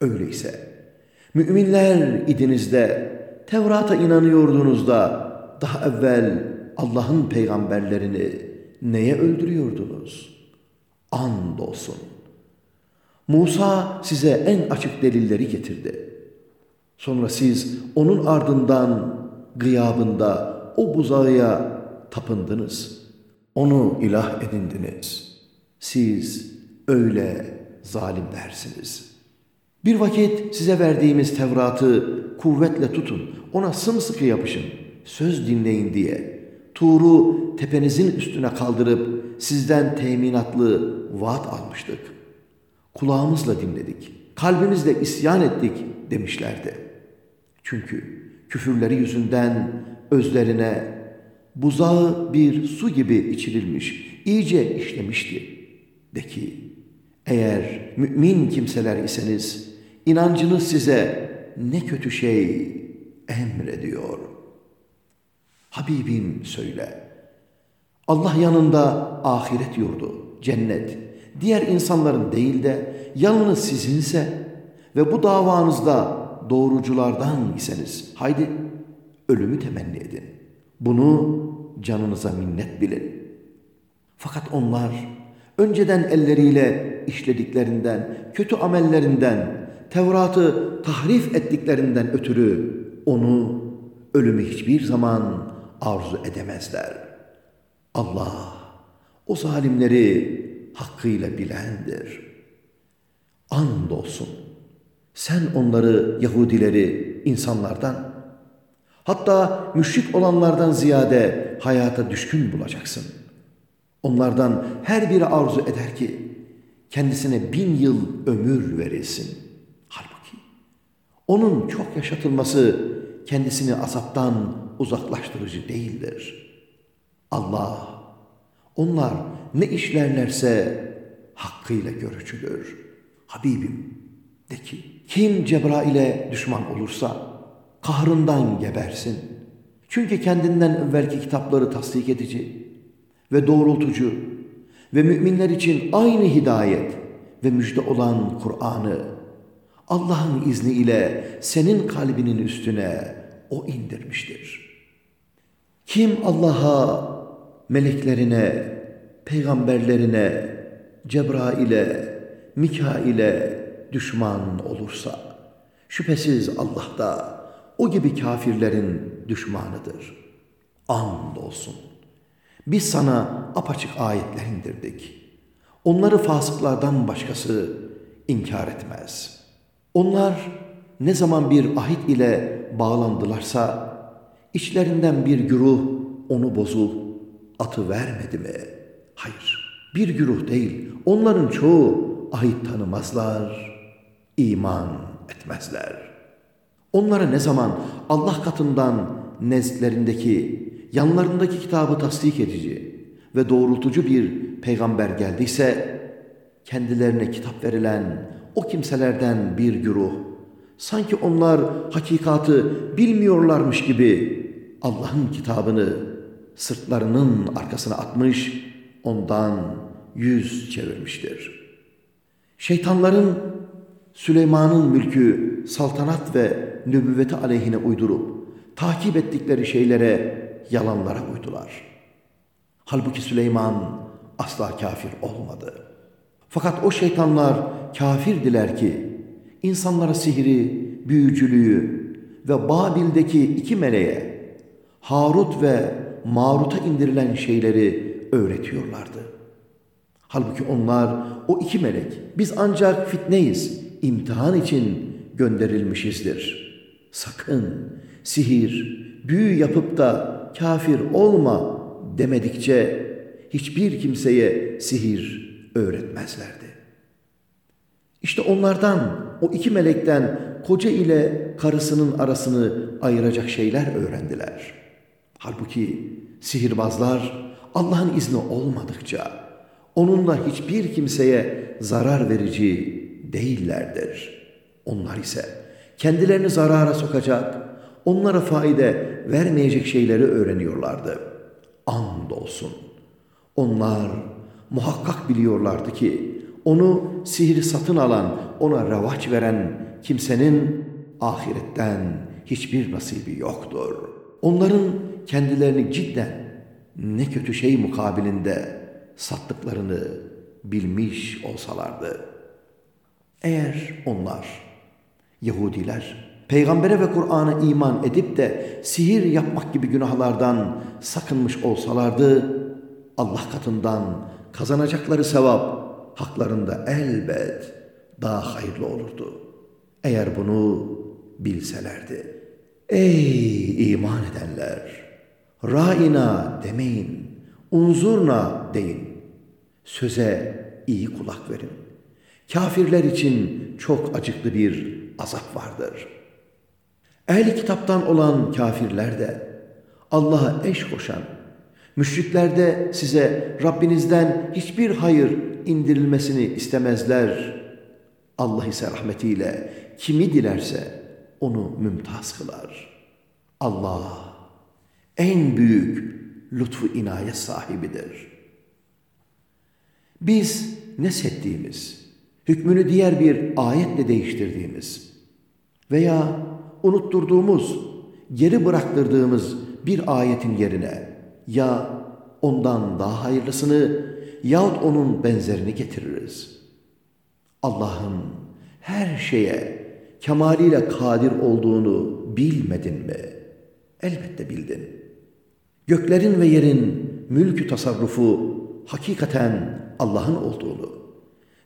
öyleyse müminler idinizde Tevrat'a inanıyordunuz da daha evvel Allah'ın peygamberlerini neye öldürüyordunuz? Andolsun. Musa size en açık delilleri getirdi. Sonra siz onun ardından gıyabında o buzağıya tapındınız. Onu ilah edindiniz. Siz öyle zalimlersiniz. Bir vakit size verdiğimiz Tevrat'ı kuvvetle tutun, ona sımsıkı yapışın, söz dinleyin diye. Tuğru tepenizin üstüne kaldırıp sizden teminatlı vaat almıştık. Kulağımızla dinledik, kalbimizle isyan ettik demişlerdi. Çünkü küfürleri yüzünden özlerine buzağı bir su gibi içirilmiş, iyice işlemişti. De ki, eğer mümin kimseler iseniz, inancınız size ne kötü şey emrediyor. Habibim söyle, Allah yanında ahiret yurdu, cennet, diğer insanların değil de yalnız sizinse ve bu davanızda doğruculardan iseniz haydi ölümü temenni edin. Bunu canınıza minnet bilin. Fakat onlar önceden elleriyle işlediklerinden, kötü amellerinden, Tevrat'ı tahrif ettiklerinden ötürü onu, ölümü hiçbir zaman arzu edemezler. Allah o zalimleri hakkıyla bilendir. Andolsun sen onları Yahudileri insanlardan hatta müşrik olanlardan ziyade hayata düşkün bulacaksın. Onlardan her biri arzu eder ki kendisine bin yıl ömür verilsin. Halbuki onun çok yaşatılması kendisini azaptan uzaklaştırıcı değildir. Allah onlar ne işlerlerse hakkıyla görücüdür. Habibim de ki kim Cebrail'e düşman olursa kahrından gebersin. Çünkü kendinden evvelki kitapları tasdik edici ve doğrultucu ve müminler için aynı hidayet ve müjde olan Kur'an'ı Allah'ın izniyle senin kalbinin üstüne O indirmiştir. Kim Allah'a, meleklerine, peygamberlerine, Cebrail'e, Mikail'e düşman olursa, şüphesiz Allah da o gibi kafirlerin düşmanıdır. And olsun. Biz sana apaçık ayetler indirdik. Onları fasıklardan başkası inkar etmez. Onlar ne zaman bir ahit ile bağlandılarsa, içlerinden bir güruh onu bozup atı vermedi mi? Hayır, bir güruh değil. Onların çoğu ahit tanımazlar, iman etmezler. Onlara ne zaman Allah katından nezdlerindeki yanlarındaki kitabı tasdik edici ve doğrultucu bir peygamber geldiyse, kendilerine kitap verilen o kimselerden bir güruh, sanki onlar hakikatı bilmiyorlarmış gibi Allah'ın kitabını sırtlarının arkasına atmış, ondan yüz çevirmiştir. Şeytanların Süleyman'ın mülkü, saltanat ve nübüvveti aleyhine uydurup takip ettikleri şeylere, yalanlara uydular. Halbuki Süleyman asla kafir olmadı. Fakat o şeytanlar kafirdiler ki insanlara sihri, büyücülüğü ve Babil'deki iki meleğe Harut ve Marut'a indirilen şeyleri öğretiyorlardı. Halbuki onlar o iki melek biz ancak fitneyiz, imtihan için gönderilmişizdir. Sakın sihir, büyü yapıp da kafir olma demedikçe hiçbir kimseye sihir öğretmezlerdi. İşte onlardan, o iki melekten koca ile karısının arasını ayıracak şeyler öğrendiler. Halbuki sihirbazlar Allah'ın izni olmadıkça onunla hiçbir kimseye zarar verici değillerdir. Onlar ise kendilerini zarara sokacak, onlara faide vermeyecek şeyleri öğreniyorlardı. Andolsun. Onlar muhakkak biliyorlardı ki onu sihri satın alan, ona revaç veren kimsenin ahiretten hiçbir nasibi yoktur. Onların kendilerini cidden ne kötü şey mukabilinde sattıklarını bilmiş olsalardı. Eğer onlar, Yahudiler, peygambere ve Kur'an'a iman edip de sihir yapmak gibi günahlardan sakınmış olsalardı, Allah katından kazanacakları sevap haklarında elbet daha hayırlı olurdu. Eğer bunu bilselerdi. Ey iman edenler! Ra'ina demeyin, unzurna deyin. Söze iyi kulak verin. Kafirler için çok acıklı bir azap vardır. Ehli kitaptan olan kafirler de Allah'a eş koşan, müşrikler de size Rabbinizden hiçbir hayır indirilmesini istemezler. Allah ise rahmetiyle kimi dilerse onu mümtaz kılar. Allah en büyük lütfu inayet sahibidir. Biz nesettiğimiz, hükmünü diğer bir ayetle değiştirdiğimiz veya unutturduğumuz, geri bıraktırdığımız bir ayetin yerine ya ondan daha hayırlısını yahut onun benzerini getiririz. Allah'ın her şeye kemaliyle kadir olduğunu bilmedin mi? Elbette bildin. Göklerin ve yerin mülkü tasarrufu hakikaten Allah'ın olduğunu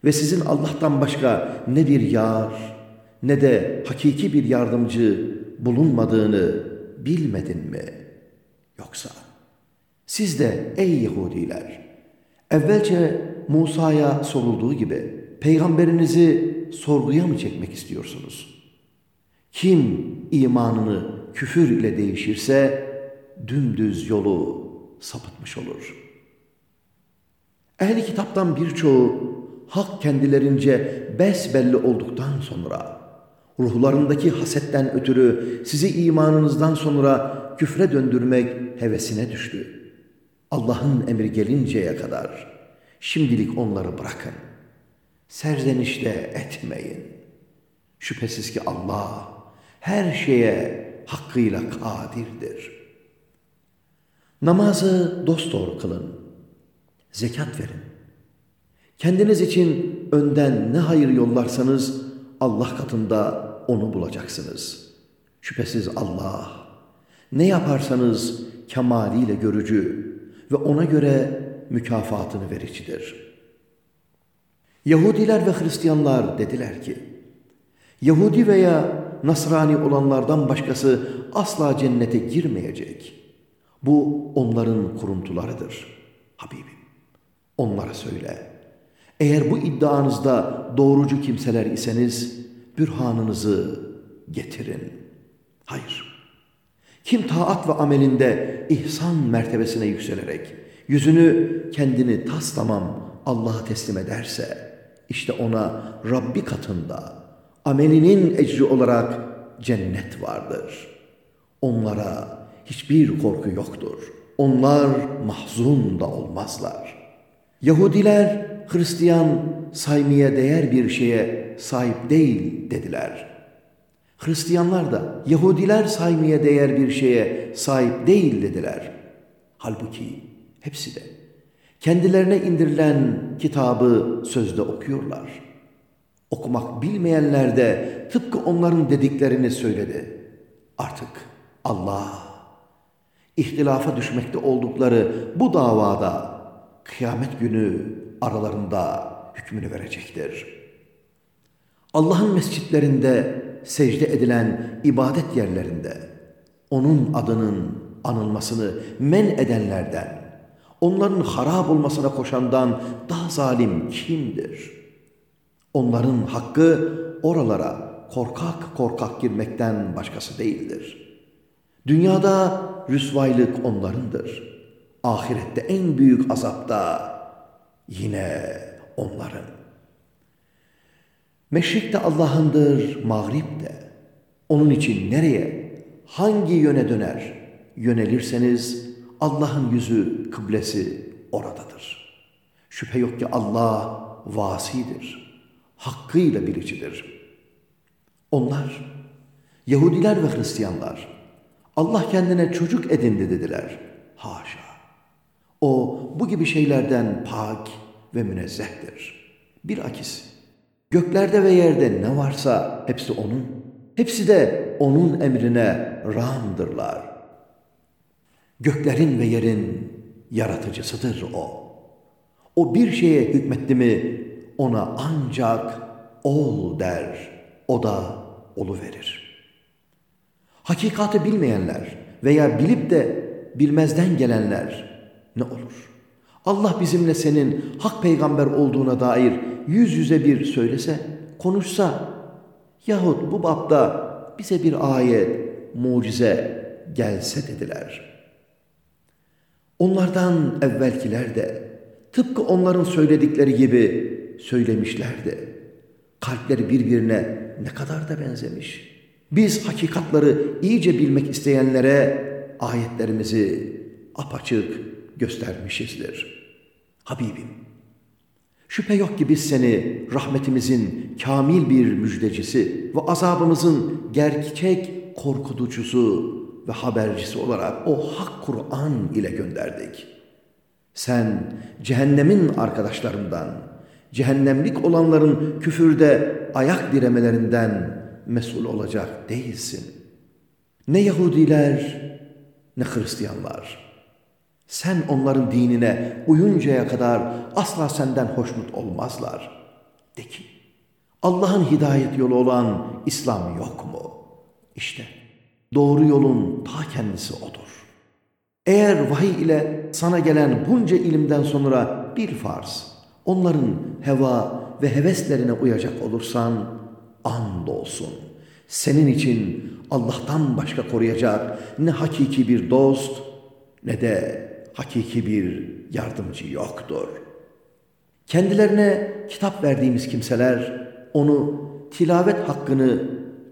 ve sizin Allah'tan başka ne bir yar ne de hakiki bir yardımcı bulunmadığını bilmedin mi? Yoksa siz de ey Yahudiler evvelce Musa'ya sorulduğu gibi peygamberinizi sorguya mı çekmek istiyorsunuz? Kim imanını küfür ile değişirse dümdüz yolu sapıtmış olur. Ehli kitaptan birçoğu hak kendilerince besbelli olduktan sonra ruhlarındaki hasetten ötürü sizi imanınızdan sonra küfre döndürmek hevesine düştü. Allah'ın emri gelinceye kadar şimdilik onları bırakın. Serzenişte etmeyin. Şüphesiz ki Allah her şeye hakkıyla kadirdir. Namazı dosdoğru kılın. Zekat verin. Kendiniz için önden ne hayır yollarsanız Allah katında onu bulacaksınız. Şüphesiz Allah ne yaparsanız kemaliyle görücü ve ona göre mükafatını vericidir. Yahudiler ve Hristiyanlar dediler ki, Yahudi veya Nasrani olanlardan başkası asla cennete girmeyecek. Bu onların kuruntularıdır. Habibim, onlara söyle. Eğer bu iddianızda doğrucu kimseler iseniz, bürhanınızı getirin. Hayır, Kim taat ve amelinde ihsan mertebesine yükselerek yüzünü kendini tas tamam Allah'a teslim ederse işte ona Rabbi katında amelinin ecri olarak cennet vardır. Onlara hiçbir korku yoktur. Onlar mahzun da olmazlar. Yahudiler Hristiyan saymaya değer bir şeye sahip değil dediler. Hristiyanlar da Yahudiler saymaya değer bir şeye sahip değil dediler. Halbuki hepsi de kendilerine indirilen kitabı sözde okuyorlar. Okumak bilmeyenler de tıpkı onların dediklerini söyledi. Artık Allah ihtilafa düşmekte oldukları bu davada kıyamet günü aralarında hükmünü verecektir. Allah'ın mescitlerinde secde edilen ibadet yerlerinde onun adının anılmasını men edenlerden, onların harap olmasına koşandan daha zalim kimdir? Onların hakkı oralara korkak korkak girmekten başkası değildir. Dünyada rüsvaylık onlarındır. Ahirette en büyük azapta yine onların. Meşrik de Allah'ındır, mağrib de. Onun için nereye, hangi yöne döner yönelirseniz Allah'ın yüzü, kıblesi oradadır. Şüphe yok ki Allah vasidir, hakkıyla bilicidir. Onlar, Yahudiler ve Hristiyanlar, Allah kendine çocuk edindi dediler. Haşa. O bu gibi şeylerden pak ve münezzehtir. Bir akis. Göklerde ve yerde ne varsa hepsi O'nun. Hepsi de O'nun emrine ramdırlar. Göklerin ve yerin yaratıcısıdır O. O bir şeye hükmetti mi ona ancak ol der. O da olu verir. Hakikati bilmeyenler veya bilip de bilmezden gelenler ne olur? Allah bizimle senin hak peygamber olduğuna dair yüz yüze bir söylese, konuşsa yahut bu bapta bize bir ayet, mucize gelse dediler. Onlardan evvelkiler de tıpkı onların söyledikleri gibi söylemişlerdi. Kalpleri birbirine ne kadar da benzemiş. Biz hakikatları iyice bilmek isteyenlere ayetlerimizi apaçık göstermişizdir. Habibim, şüphe yok ki biz seni rahmetimizin kamil bir müjdecisi ve azabımızın gerçek korkutucusu ve habercisi olarak o hak Kur'an ile gönderdik. Sen cehennemin arkadaşlarından, cehennemlik olanların küfürde ayak diremelerinden mesul olacak değilsin. Ne Yahudiler ne Hristiyanlar. Sen onların dinine uyuncaya kadar asla senden hoşnut olmazlar. De ki, Allah'ın hidayet yolu olan İslam yok mu? İşte doğru yolun ta kendisi odur. Eğer vahiy ile sana gelen bunca ilimden sonra bir farz, onların heva ve heveslerine uyacak olursan, andolsun. Senin için Allah'tan başka koruyacak ne hakiki bir dost ne de hakiki bir yardımcı yoktur. Kendilerine kitap verdiğimiz kimseler onu tilavet hakkını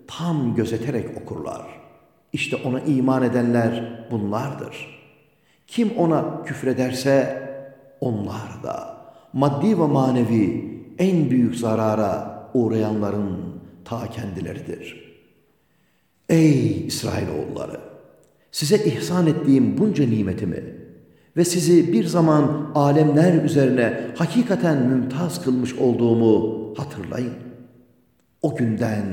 tam gözeterek okurlar. İşte ona iman edenler bunlardır. Kim ona küfrederse onlar da maddi ve manevi en büyük zarara uğrayanların ta kendileridir. Ey İsrailoğulları! Size ihsan ettiğim bunca nimetimi ve sizi bir zaman alemler üzerine hakikaten mümtaz kılmış olduğumu hatırlayın. O günden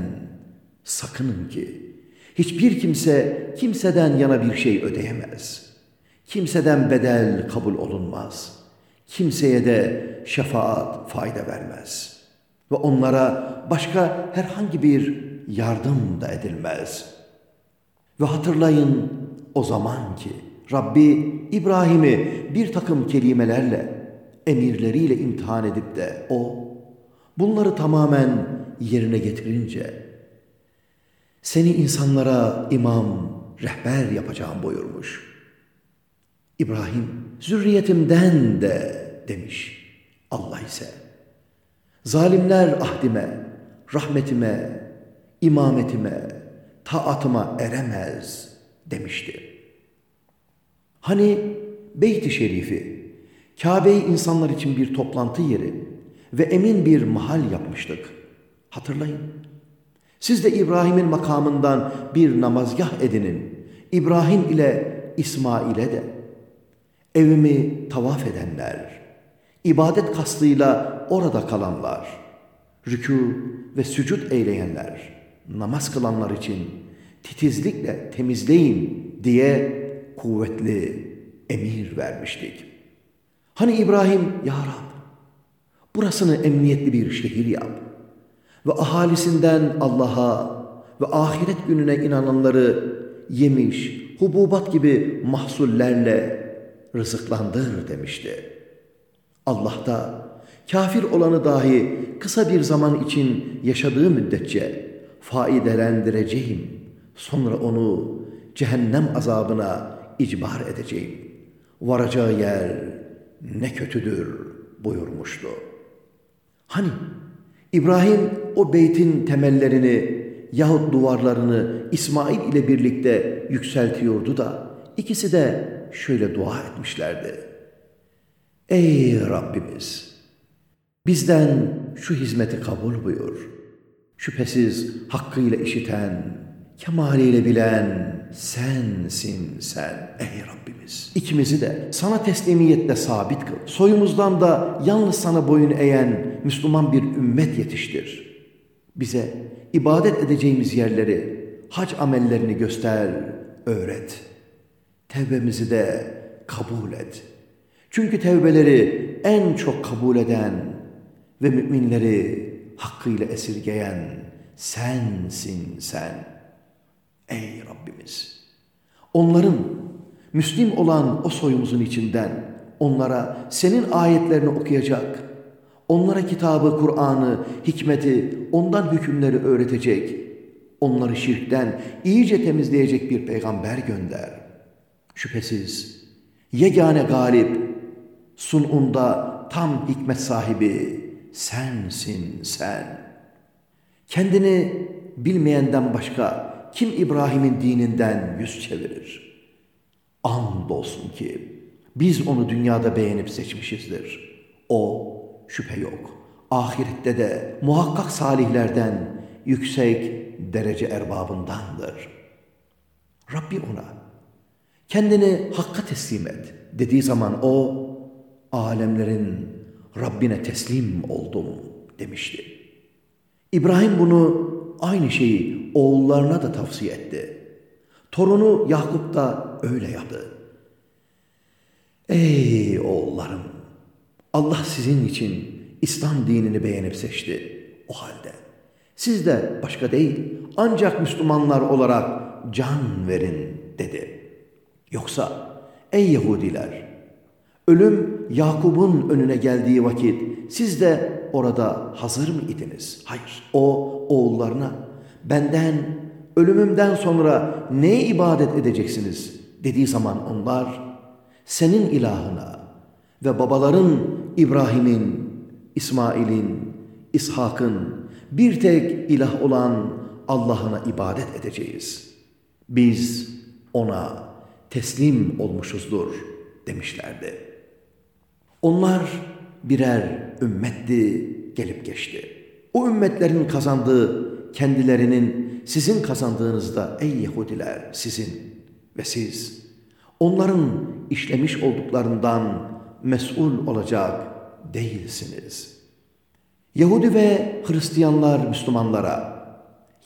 sakının ki hiçbir kimse kimseden yana bir şey ödeyemez. Kimseden bedel kabul olunmaz. Kimseye de şefaat fayda vermez. Ve onlara başka herhangi bir yardım da edilmez. Ve hatırlayın o zaman ki Rabbi İbrahim'i bir takım kelimelerle, emirleriyle imtihan edip de o, bunları tamamen yerine getirince, seni insanlara imam rehber yapacağım buyurmuş. İbrahim, zürriyetimden de demiş. Allah ise, zalimler ahdime, rahmetime, imametime, taatıma eremez demişti. Hani Beyt-i Şerifi, Kabe'yi insanlar için bir toplantı yeri ve emin bir mahal yapmıştık. Hatırlayın. Siz de İbrahim'in makamından bir namazgah edinin. İbrahim ile İsmail'e de. Evimi tavaf edenler, ibadet kastıyla orada kalanlar, rükû ve sücud eyleyenler, namaz kılanlar için titizlikle temizleyin diye kuvvetli emir vermiştik. Hani İbrahim, Ya Rab, burasını emniyetli bir şehir yap ve ahalisinden Allah'a ve ahiret gününe inananları yemiş, hububat gibi mahsullerle rızıklandır demişti. Allah da kafir olanı dahi kısa bir zaman için yaşadığı müddetçe faidelendireceğim. Sonra onu cehennem azabına icbar edeceğim. Varacağı yer ne kötüdür buyurmuştu. Hani İbrahim o beytin temellerini yahut duvarlarını İsmail ile birlikte yükseltiyordu da ikisi de şöyle dua etmişlerdi. Ey Rabbimiz! Bizden şu hizmeti kabul buyur. Şüphesiz hakkıyla işiten, kemaliyle bilen sensin sen ey Rabbimiz. İkimizi de sana teslimiyette sabit kıl. Soyumuzdan da yalnız sana boyun eğen Müslüman bir ümmet yetiştir. Bize ibadet edeceğimiz yerleri, hac amellerini göster, öğret. Tevbemizi de kabul et. Çünkü tevbeleri en çok kabul eden ve müminleri hakkıyla esirgeyen sensin sen. Ey Rabbimiz! Onların, Müslim olan o soyumuzun içinden onlara senin ayetlerini okuyacak, onlara kitabı, Kur'an'ı, hikmeti, ondan hükümleri öğretecek, onları şirkten iyice temizleyecek bir peygamber gönder. Şüphesiz yegane galip, sununda tam hikmet sahibi sensin sen. Kendini bilmeyenden başka kim İbrahim'in dininden yüz çevirir? Andolsun ki biz onu dünyada beğenip seçmişizdir. O şüphe yok. Ahirette de muhakkak salihlerden yüksek derece erbabındandır. Rabbi ona kendini hakka teslim et dediği zaman o alemlerin Rabbine teslim oldum demişti. İbrahim bunu aynı şeyi oğullarına da tavsiye etti. Torunu Yakup da öyle yaptı. Ey oğullarım! Allah sizin için İslam dinini beğenip seçti. O halde siz de başka değil ancak Müslümanlar olarak can verin dedi. Yoksa ey Yahudiler ölüm Yakup'un önüne geldiği vakit siz de orada hazır mı idiniz? Hayır. O oğullarına benden ölümümden sonra neye ibadet edeceksiniz dediği zaman onlar senin ilahına ve babaların İbrahim'in, İsmail'in, İshak'ın bir tek ilah olan Allah'ına ibadet edeceğiz. Biz ona teslim olmuşuzdur demişlerdi. Onlar birer ümmetti gelip geçti. O ümmetlerin kazandığı kendilerinin sizin kazandığınızda ey Yahudiler sizin ve siz onların işlemiş olduklarından mesul olacak değilsiniz. Yahudi ve Hristiyanlar Müslümanlara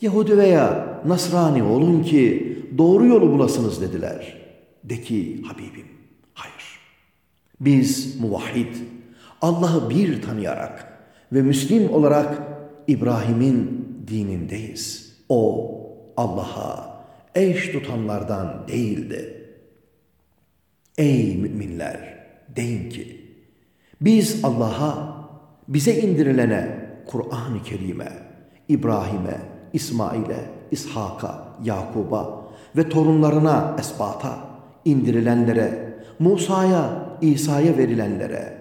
Yahudi veya Nasrani olun ki doğru yolu bulasınız dediler. De ki Habibim, hayır. Biz muvahhid, Allah'ı bir tanıyarak ve Müslim olarak İbrahim'in dinindeyiz. O Allah'a eş tutanlardan değildi. Ey müminler deyin ki biz Allah'a bize indirilene Kur'an-ı Kerim'e, İbrahim'e, İsmail'e, İshak'a, Yakub'a ve torunlarına esbata, indirilenlere, Musa'ya, İsa'ya verilenlere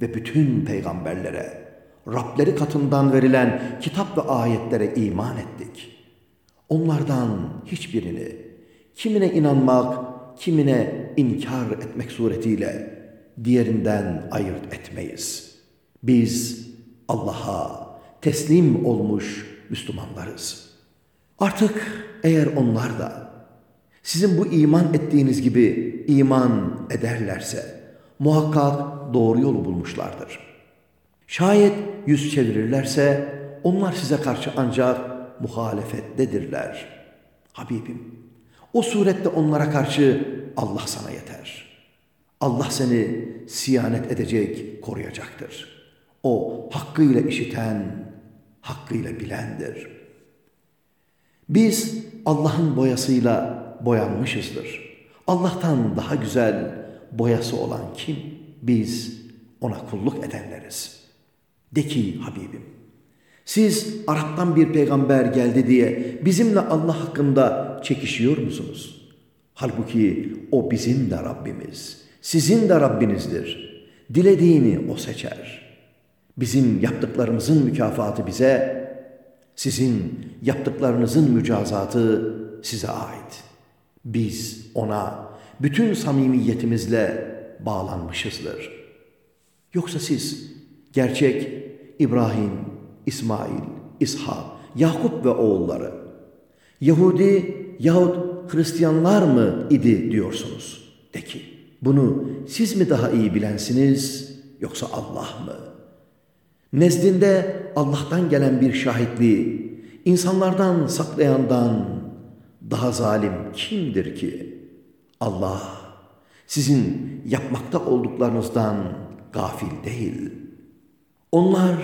ve bütün peygamberlere, Rableri katından verilen kitap ve ayetlere iman ettik. Onlardan hiçbirini, kimine inanmak, kimine inkar etmek suretiyle diğerinden ayırt etmeyiz. Biz Allah'a teslim olmuş Müslümanlarız. Artık eğer onlar da sizin bu iman ettiğiniz gibi iman ederlerse muhakkak doğru yolu bulmuşlardır. Şayet yüz çevirirlerse onlar size karşı ancak muhalefettedirler. Habibim, o surette onlara karşı Allah sana yeter. Allah seni siyanet edecek, koruyacaktır. O hakkıyla işiten, hakkıyla bilendir. Biz Allah'ın boyasıyla boyanmışızdır. Allah'tan daha güzel boyası olan kim? Biz ona kulluk edenleriz. De ki Habibim, siz Arap'tan bir peygamber geldi diye bizimle Allah hakkında çekişiyor musunuz? Halbuki o bizim de Rabbimiz, sizin de Rabbinizdir. Dilediğini o seçer. Bizim yaptıklarımızın mükafatı bize, sizin yaptıklarınızın mücazatı size ait. Biz ona bütün samimiyetimizle bağlanmışızdır. Yoksa siz gerçek İbrahim, İsmail, İshak, Yakup ve oğulları Yahudi yahut Hristiyanlar mı idi diyorsunuz? De ki bunu siz mi daha iyi bilensiniz yoksa Allah mı? Nezdinde Allah'tan gelen bir şahitliği insanlardan saklayandan daha zalim kimdir ki? Allah sizin yapmakta olduklarınızdan gafil değil. Onlar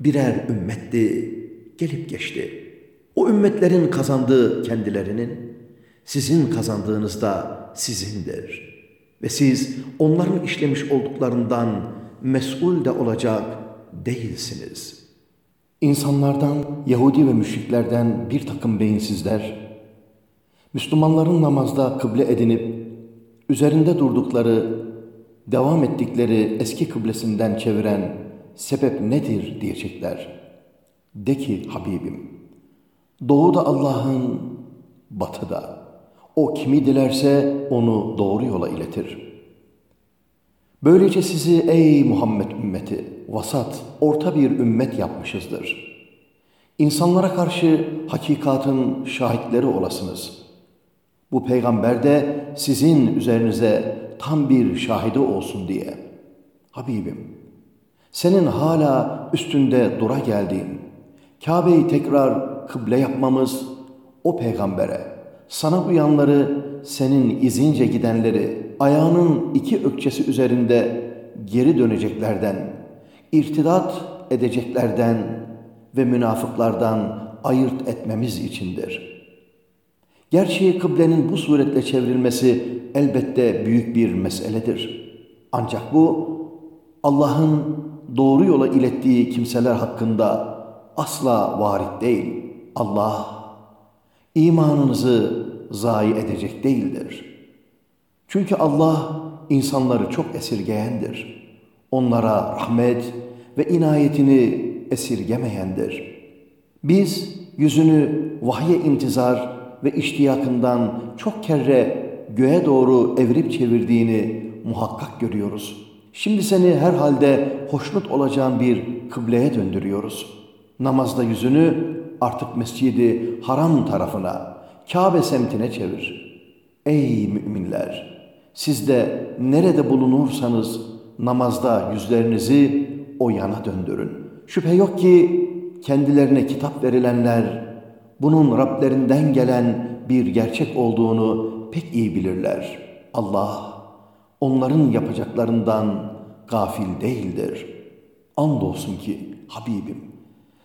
birer ümmetti, gelip geçti. O ümmetlerin kazandığı kendilerinin, sizin kazandığınız da sizindir. Ve siz onların işlemiş olduklarından mesul de olacak değilsiniz. İnsanlardan, Yahudi ve müşriklerden bir takım beyinsizler, Müslümanların namazda kıble edinip, üzerinde durdukları, devam ettikleri eski kıblesinden çeviren sebep nedir diyecekler. De ki Habibim, doğuda Allah'ın, batıda. O kimi dilerse onu doğru yola iletir. Böylece sizi ey Muhammed ümmeti, vasat, orta bir ümmet yapmışızdır. İnsanlara karşı hakikatın şahitleri olasınız. Bu peygamber de sizin üzerinize tam bir şahidi olsun diye. Habibim, senin hala üstünde dura geldiğin, Kabe'yi tekrar kıble yapmamız o peygambere, sana uyanları, senin izince gidenleri, ayağının iki ökçesi üzerinde geri döneceklerden, irtidat edeceklerden ve münafıklardan ayırt etmemiz içindir. Gerçi kıblenin bu suretle çevrilmesi elbette büyük bir meseledir. Ancak bu Allah'ın doğru yola ilettiği kimseler hakkında asla varit değil. Allah imanınızı zayi edecek değildir. Çünkü Allah insanları çok esirgeyendir. Onlara rahmet ve inayetini esirgemeyendir. Biz yüzünü vahye intizar ve iştiyakından çok kere göğe doğru evirip çevirdiğini muhakkak görüyoruz.'' Şimdi seni herhalde hoşnut olacağın bir kıbleye döndürüyoruz. Namazda yüzünü artık mescidi haram tarafına, Kabe semtine çevir. Ey müminler! Siz de nerede bulunursanız namazda yüzlerinizi o yana döndürün. Şüphe yok ki kendilerine kitap verilenler bunun Rablerinden gelen bir gerçek olduğunu pek iyi bilirler. Allah onların yapacaklarından gafil değildir. Andolsun ki Habibim,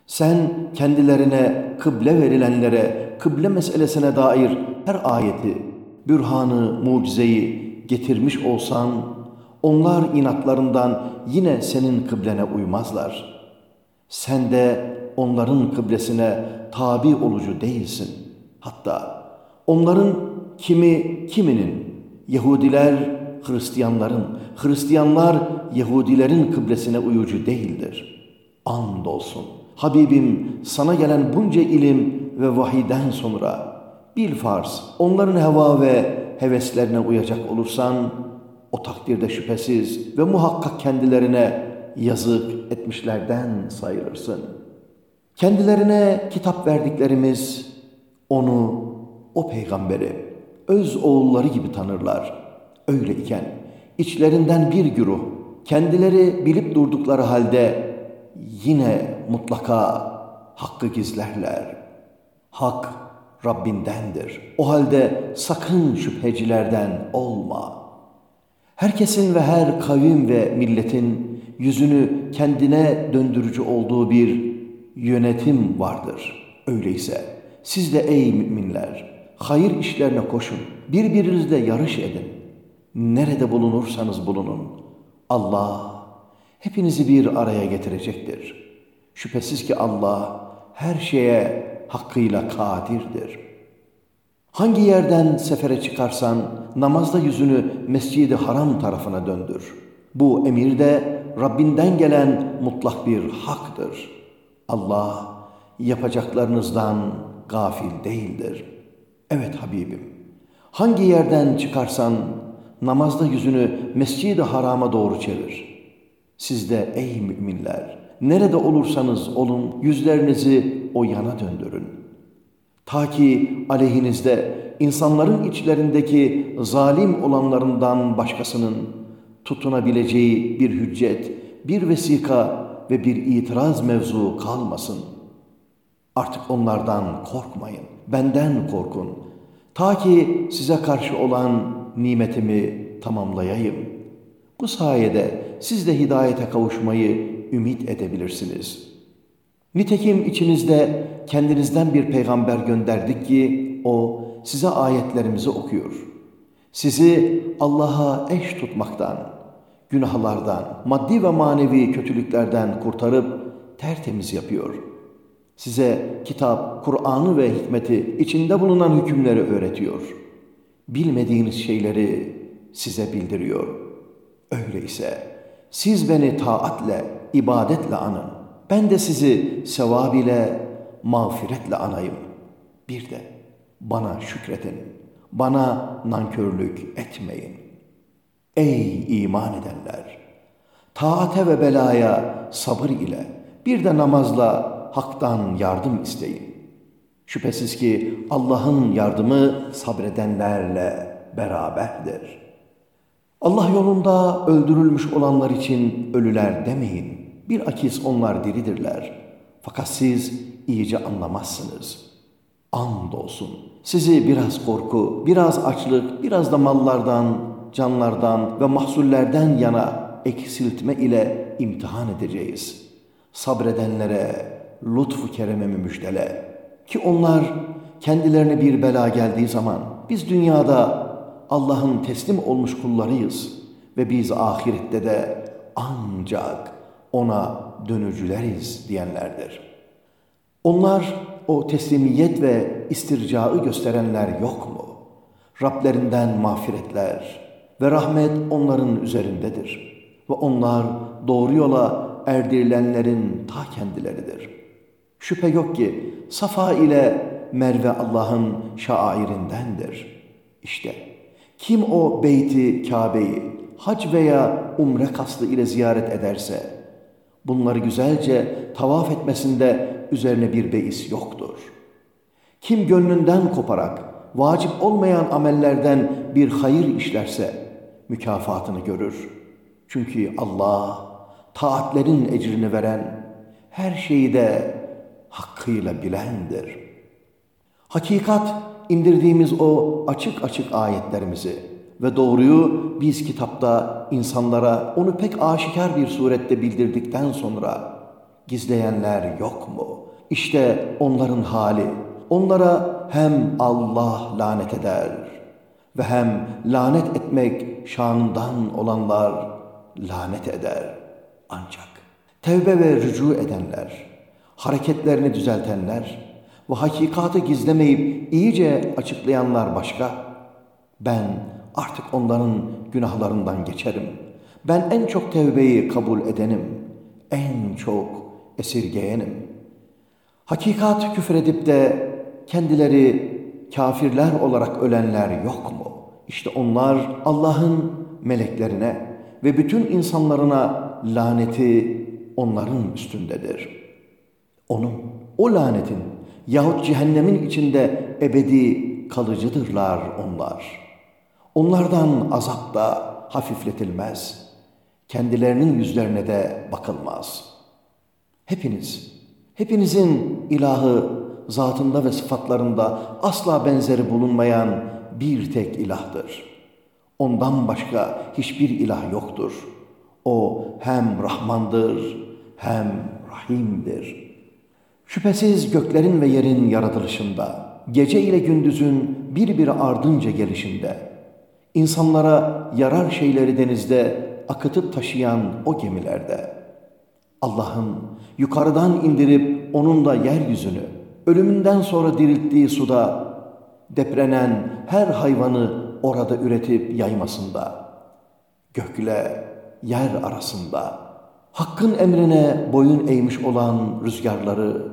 sen kendilerine kıble verilenlere, kıble meselesine dair her ayeti, bürhanı, mucizeyi getirmiş olsan, onlar inatlarından yine senin kıblene uymazlar. Sen de onların kıblesine tabi olucu değilsin. Hatta onların kimi kiminin. Yahudiler Hristiyanların, Hristiyanlar Yahudilerin kıblesine uyucu değildir. Andolsun. Habibim sana gelen bunca ilim ve vahiden sonra bil farz onların heva ve heveslerine uyacak olursan o takdirde şüphesiz ve muhakkak kendilerine yazık etmişlerden sayılırsın. Kendilerine kitap verdiklerimiz onu, o peygamberi öz oğulları gibi tanırlar. Öyle iken içlerinden bir güruh kendileri bilip durdukları halde yine mutlaka hakkı gizlerler. Hak Rabbindendir. O halde sakın şüphecilerden olma. Herkesin ve her kavim ve milletin yüzünü kendine döndürücü olduğu bir yönetim vardır. Öyleyse siz de ey müminler hayır işlerine koşun, birbirinizle yarış edin. Nerede bulunursanız bulunun. Allah hepinizi bir araya getirecektir. Şüphesiz ki Allah her şeye hakkıyla kadirdir. Hangi yerden sefere çıkarsan namazda yüzünü mescidi haram tarafına döndür. Bu emir de Rabbinden gelen mutlak bir haktır. Allah yapacaklarınızdan gafil değildir. Evet Habibim, hangi yerden çıkarsan namazda yüzünü mescidi harama doğru çevir. Siz de ey müminler, nerede olursanız olun yüzlerinizi o yana döndürün. Ta ki aleyhinizde insanların içlerindeki zalim olanlarından başkasının tutunabileceği bir hüccet, bir vesika ve bir itiraz mevzu kalmasın. Artık onlardan korkmayın, benden korkun. Ta ki size karşı olan nimetimi tamamlayayım. Bu sayede siz de hidayete kavuşmayı ümit edebilirsiniz. Nitekim içinizde kendinizden bir peygamber gönderdik ki o size ayetlerimizi okuyor. Sizi Allah'a eş tutmaktan, günahlardan, maddi ve manevi kötülüklerden kurtarıp tertemiz yapıyor. Size kitap, Kur'an'ı ve hikmeti içinde bulunan hükümleri öğretiyor. Bilmediğiniz şeyleri size bildiriyor. Öyleyse siz beni taatle, ibadetle anın. Ben de sizi sevab ile, mağfiretle anayım. Bir de bana şükredin. Bana nankörlük etmeyin. Ey iman edenler! Taate ve belaya sabır ile, bir de namazla haktan yardım isteyin. Şüphesiz ki Allah'ın yardımı sabredenlerle beraberdir. Allah yolunda öldürülmüş olanlar için ölüler demeyin. Bir akis onlar diridirler. Fakat siz iyice anlamazsınız. Andolsun sizi biraz korku, biraz açlık, biraz da mallardan, canlardan ve mahsullerden yana eksiltme ile imtihan edeceğiz. Sabredenlere lütfu kerememi müjdele. Ki onlar kendilerine bir bela geldiği zaman biz dünyada Allah'ın teslim olmuş kullarıyız ve biz ahirette de ancak ona dönücüleriz diyenlerdir. Onlar o teslimiyet ve istircaı gösterenler yok mu? Rablerinden mağfiretler ve rahmet onların üzerindedir. Ve onlar doğru yola erdirilenlerin ta kendileridir. Şüphe yok ki Safa ile Merve Allah'ın şairindendir. İşte kim o beyti Kabe'yi hac veya umre kastı ile ziyaret ederse, bunları güzelce tavaf etmesinde üzerine bir beis yoktur. Kim gönlünden koparak, vacip olmayan amellerden bir hayır işlerse, mükafatını görür. Çünkü Allah, taatlerin ecrini veren, her şeyi de hakkıyla bilendir. Hakikat indirdiğimiz o açık açık ayetlerimizi ve doğruyu biz kitapta insanlara onu pek aşikar bir surette bildirdikten sonra gizleyenler yok mu? İşte onların hali. Onlara hem Allah lanet eder ve hem lanet etmek şanından olanlar lanet eder. Ancak tevbe ve rücu edenler, hareketlerini düzeltenler ve hakikatı gizlemeyip iyice açıklayanlar başka, Ben artık onların günahlarından geçerim. Ben en çok tevbeyi kabul edenim. En çok esirgeyenim. Hakikat küfredip de kendileri kafirler olarak ölenler yok mu? İşte onlar Allah'ın meleklerine ve bütün insanlarına laneti onların üstündedir. Onun, o lanetin yahut cehennemin içinde ebedi kalıcıdırlar onlar. Onlardan azap da hafifletilmez. Kendilerinin yüzlerine de bakılmaz. Hepiniz, hepinizin ilahı zatında ve sıfatlarında asla benzeri bulunmayan bir tek ilahdır. Ondan başka hiçbir ilah yoktur. O hem Rahmandır hem Rahim'dir. Şüphesiz göklerin ve yerin yaratılışında, gece ile gündüzün birbiri ardınca gelişinde, insanlara yarar şeyleri denizde akıtıp taşıyan o gemilerde, Allah'ın yukarıdan indirip onunla yeryüzünü, ölümünden sonra dirilttiği suda, deprenen her hayvanı orada üretip yaymasında, gökle yer arasında, Hakk'ın emrine boyun eğmiş olan rüzgarları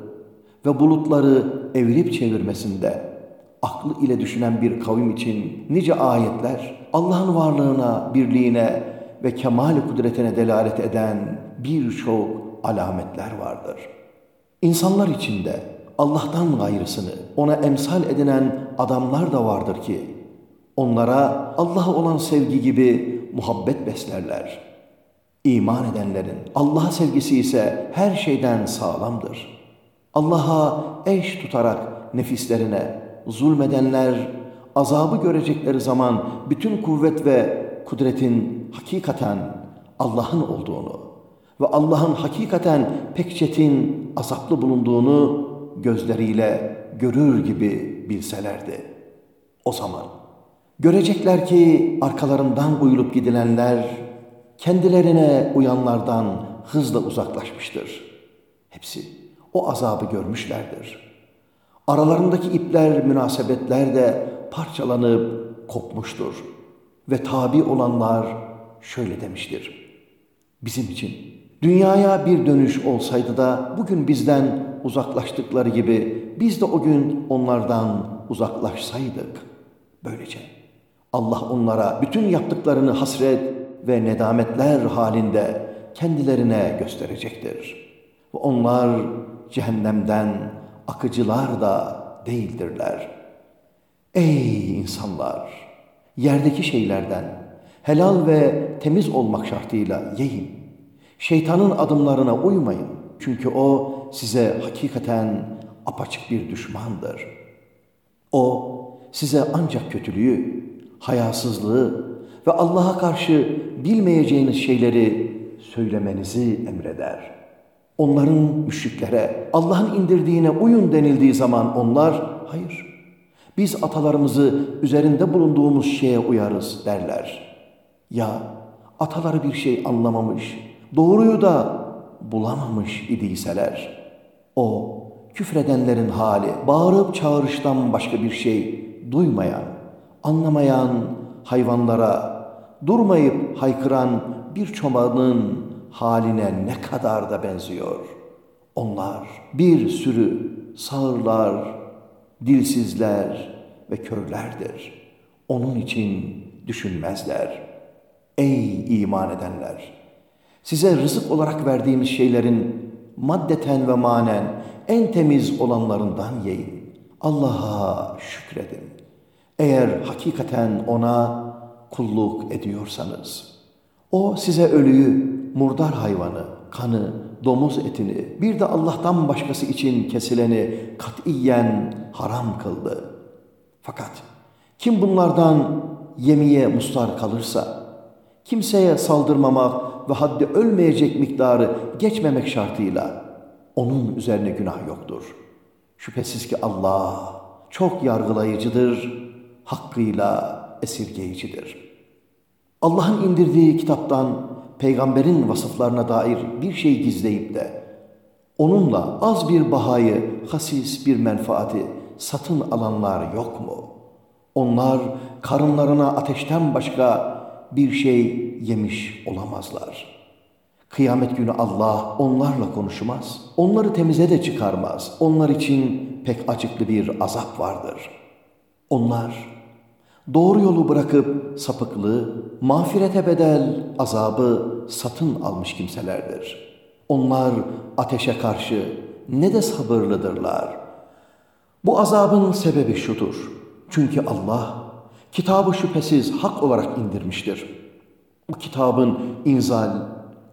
ve bulutları evirip çevirmesinde, aklı ile düşünen bir kavim için nice ayetler, Allah'ın varlığına, birliğine ve kemal kudretine delalet eden birçok alametler vardır. İnsanlar içinde Allah'tan gayrısını ona emsal edinen adamlar da vardır ki, onlara Allah'a olan sevgi gibi muhabbet beslerler. İman edenlerin Allah'a sevgisi ise her şeyden sağlamdır. Allah'a eş tutarak nefislerine zulmedenler azabı görecekleri zaman bütün kuvvet ve kudretin hakikaten Allah'ın olduğunu ve Allah'ın hakikaten pek çetin azaplı bulunduğunu gözleriyle görür gibi bilselerdi. O zaman görecekler ki arkalarından uyulup gidilenler kendilerine uyanlardan hızla uzaklaşmıştır. Hepsi o azabı görmüşlerdir. Aralarındaki ipler, münasebetler de parçalanıp kopmuştur. Ve tabi olanlar şöyle demiştir. Bizim için dünyaya bir dönüş olsaydı da bugün bizden uzaklaştıkları gibi biz de o gün onlardan uzaklaşsaydık. Böylece Allah onlara bütün yaptıklarını hasret ve nedametler halinde kendilerine gösterecektir. Ve onlar cehennemden akıcılar da değildirler. Ey insanlar! Yerdeki şeylerden helal ve temiz olmak şartıyla yiyin. Şeytanın adımlarına uymayın. Çünkü o size hakikaten apaçık bir düşmandır. O size ancak kötülüğü, hayasızlığı ve Allah'a karşı bilmeyeceğiniz şeyleri söylemenizi emreder.'' Onların müşriklere Allah'ın indirdiğine uyun denildiği zaman onlar hayır biz atalarımızı üzerinde bulunduğumuz şeye uyarız derler. Ya ataları bir şey anlamamış, doğruyu da bulamamış idiyseler. O küfredenlerin hali bağırıp çağrıştan başka bir şey duymayan, anlamayan hayvanlara durmayıp haykıran bir çobanın haline ne kadar da benziyor. Onlar bir sürü sağırlar, dilsizler ve körlerdir. Onun için düşünmezler. Ey iman edenler! Size rızık olarak verdiğimiz şeylerin maddeten ve manen en temiz olanlarından yiyin. Allah'a şükredin. Eğer hakikaten ona kulluk ediyorsanız. O size ölüyü murdar hayvanı, kanı, domuz etini, bir de Allah'tan başkası için kesileni katiyen haram kıldı. Fakat kim bunlardan yemeye mustar kalırsa, kimseye saldırmamak ve haddi ölmeyecek miktarı geçmemek şartıyla onun üzerine günah yoktur. Şüphesiz ki Allah çok yargılayıcıdır, hakkıyla esirgeyicidir. Allah'ın indirdiği kitaptan peygamberin vasıflarına dair bir şey gizleyip de onunla az bir bahayı, hasis bir menfaati satın alanlar yok mu? Onlar karınlarına ateşten başka bir şey yemiş olamazlar. Kıyamet günü Allah onlarla konuşmaz. Onları temize de çıkarmaz. Onlar için pek acıklı bir azap vardır. Onlar doğru yolu bırakıp sapıklığı, mağfirete bedel azabı satın almış kimselerdir. Onlar ateşe karşı ne de sabırlıdırlar. Bu azabın sebebi şudur. Çünkü Allah kitabı şüphesiz hak olarak indirmiştir. Bu kitabın inzal,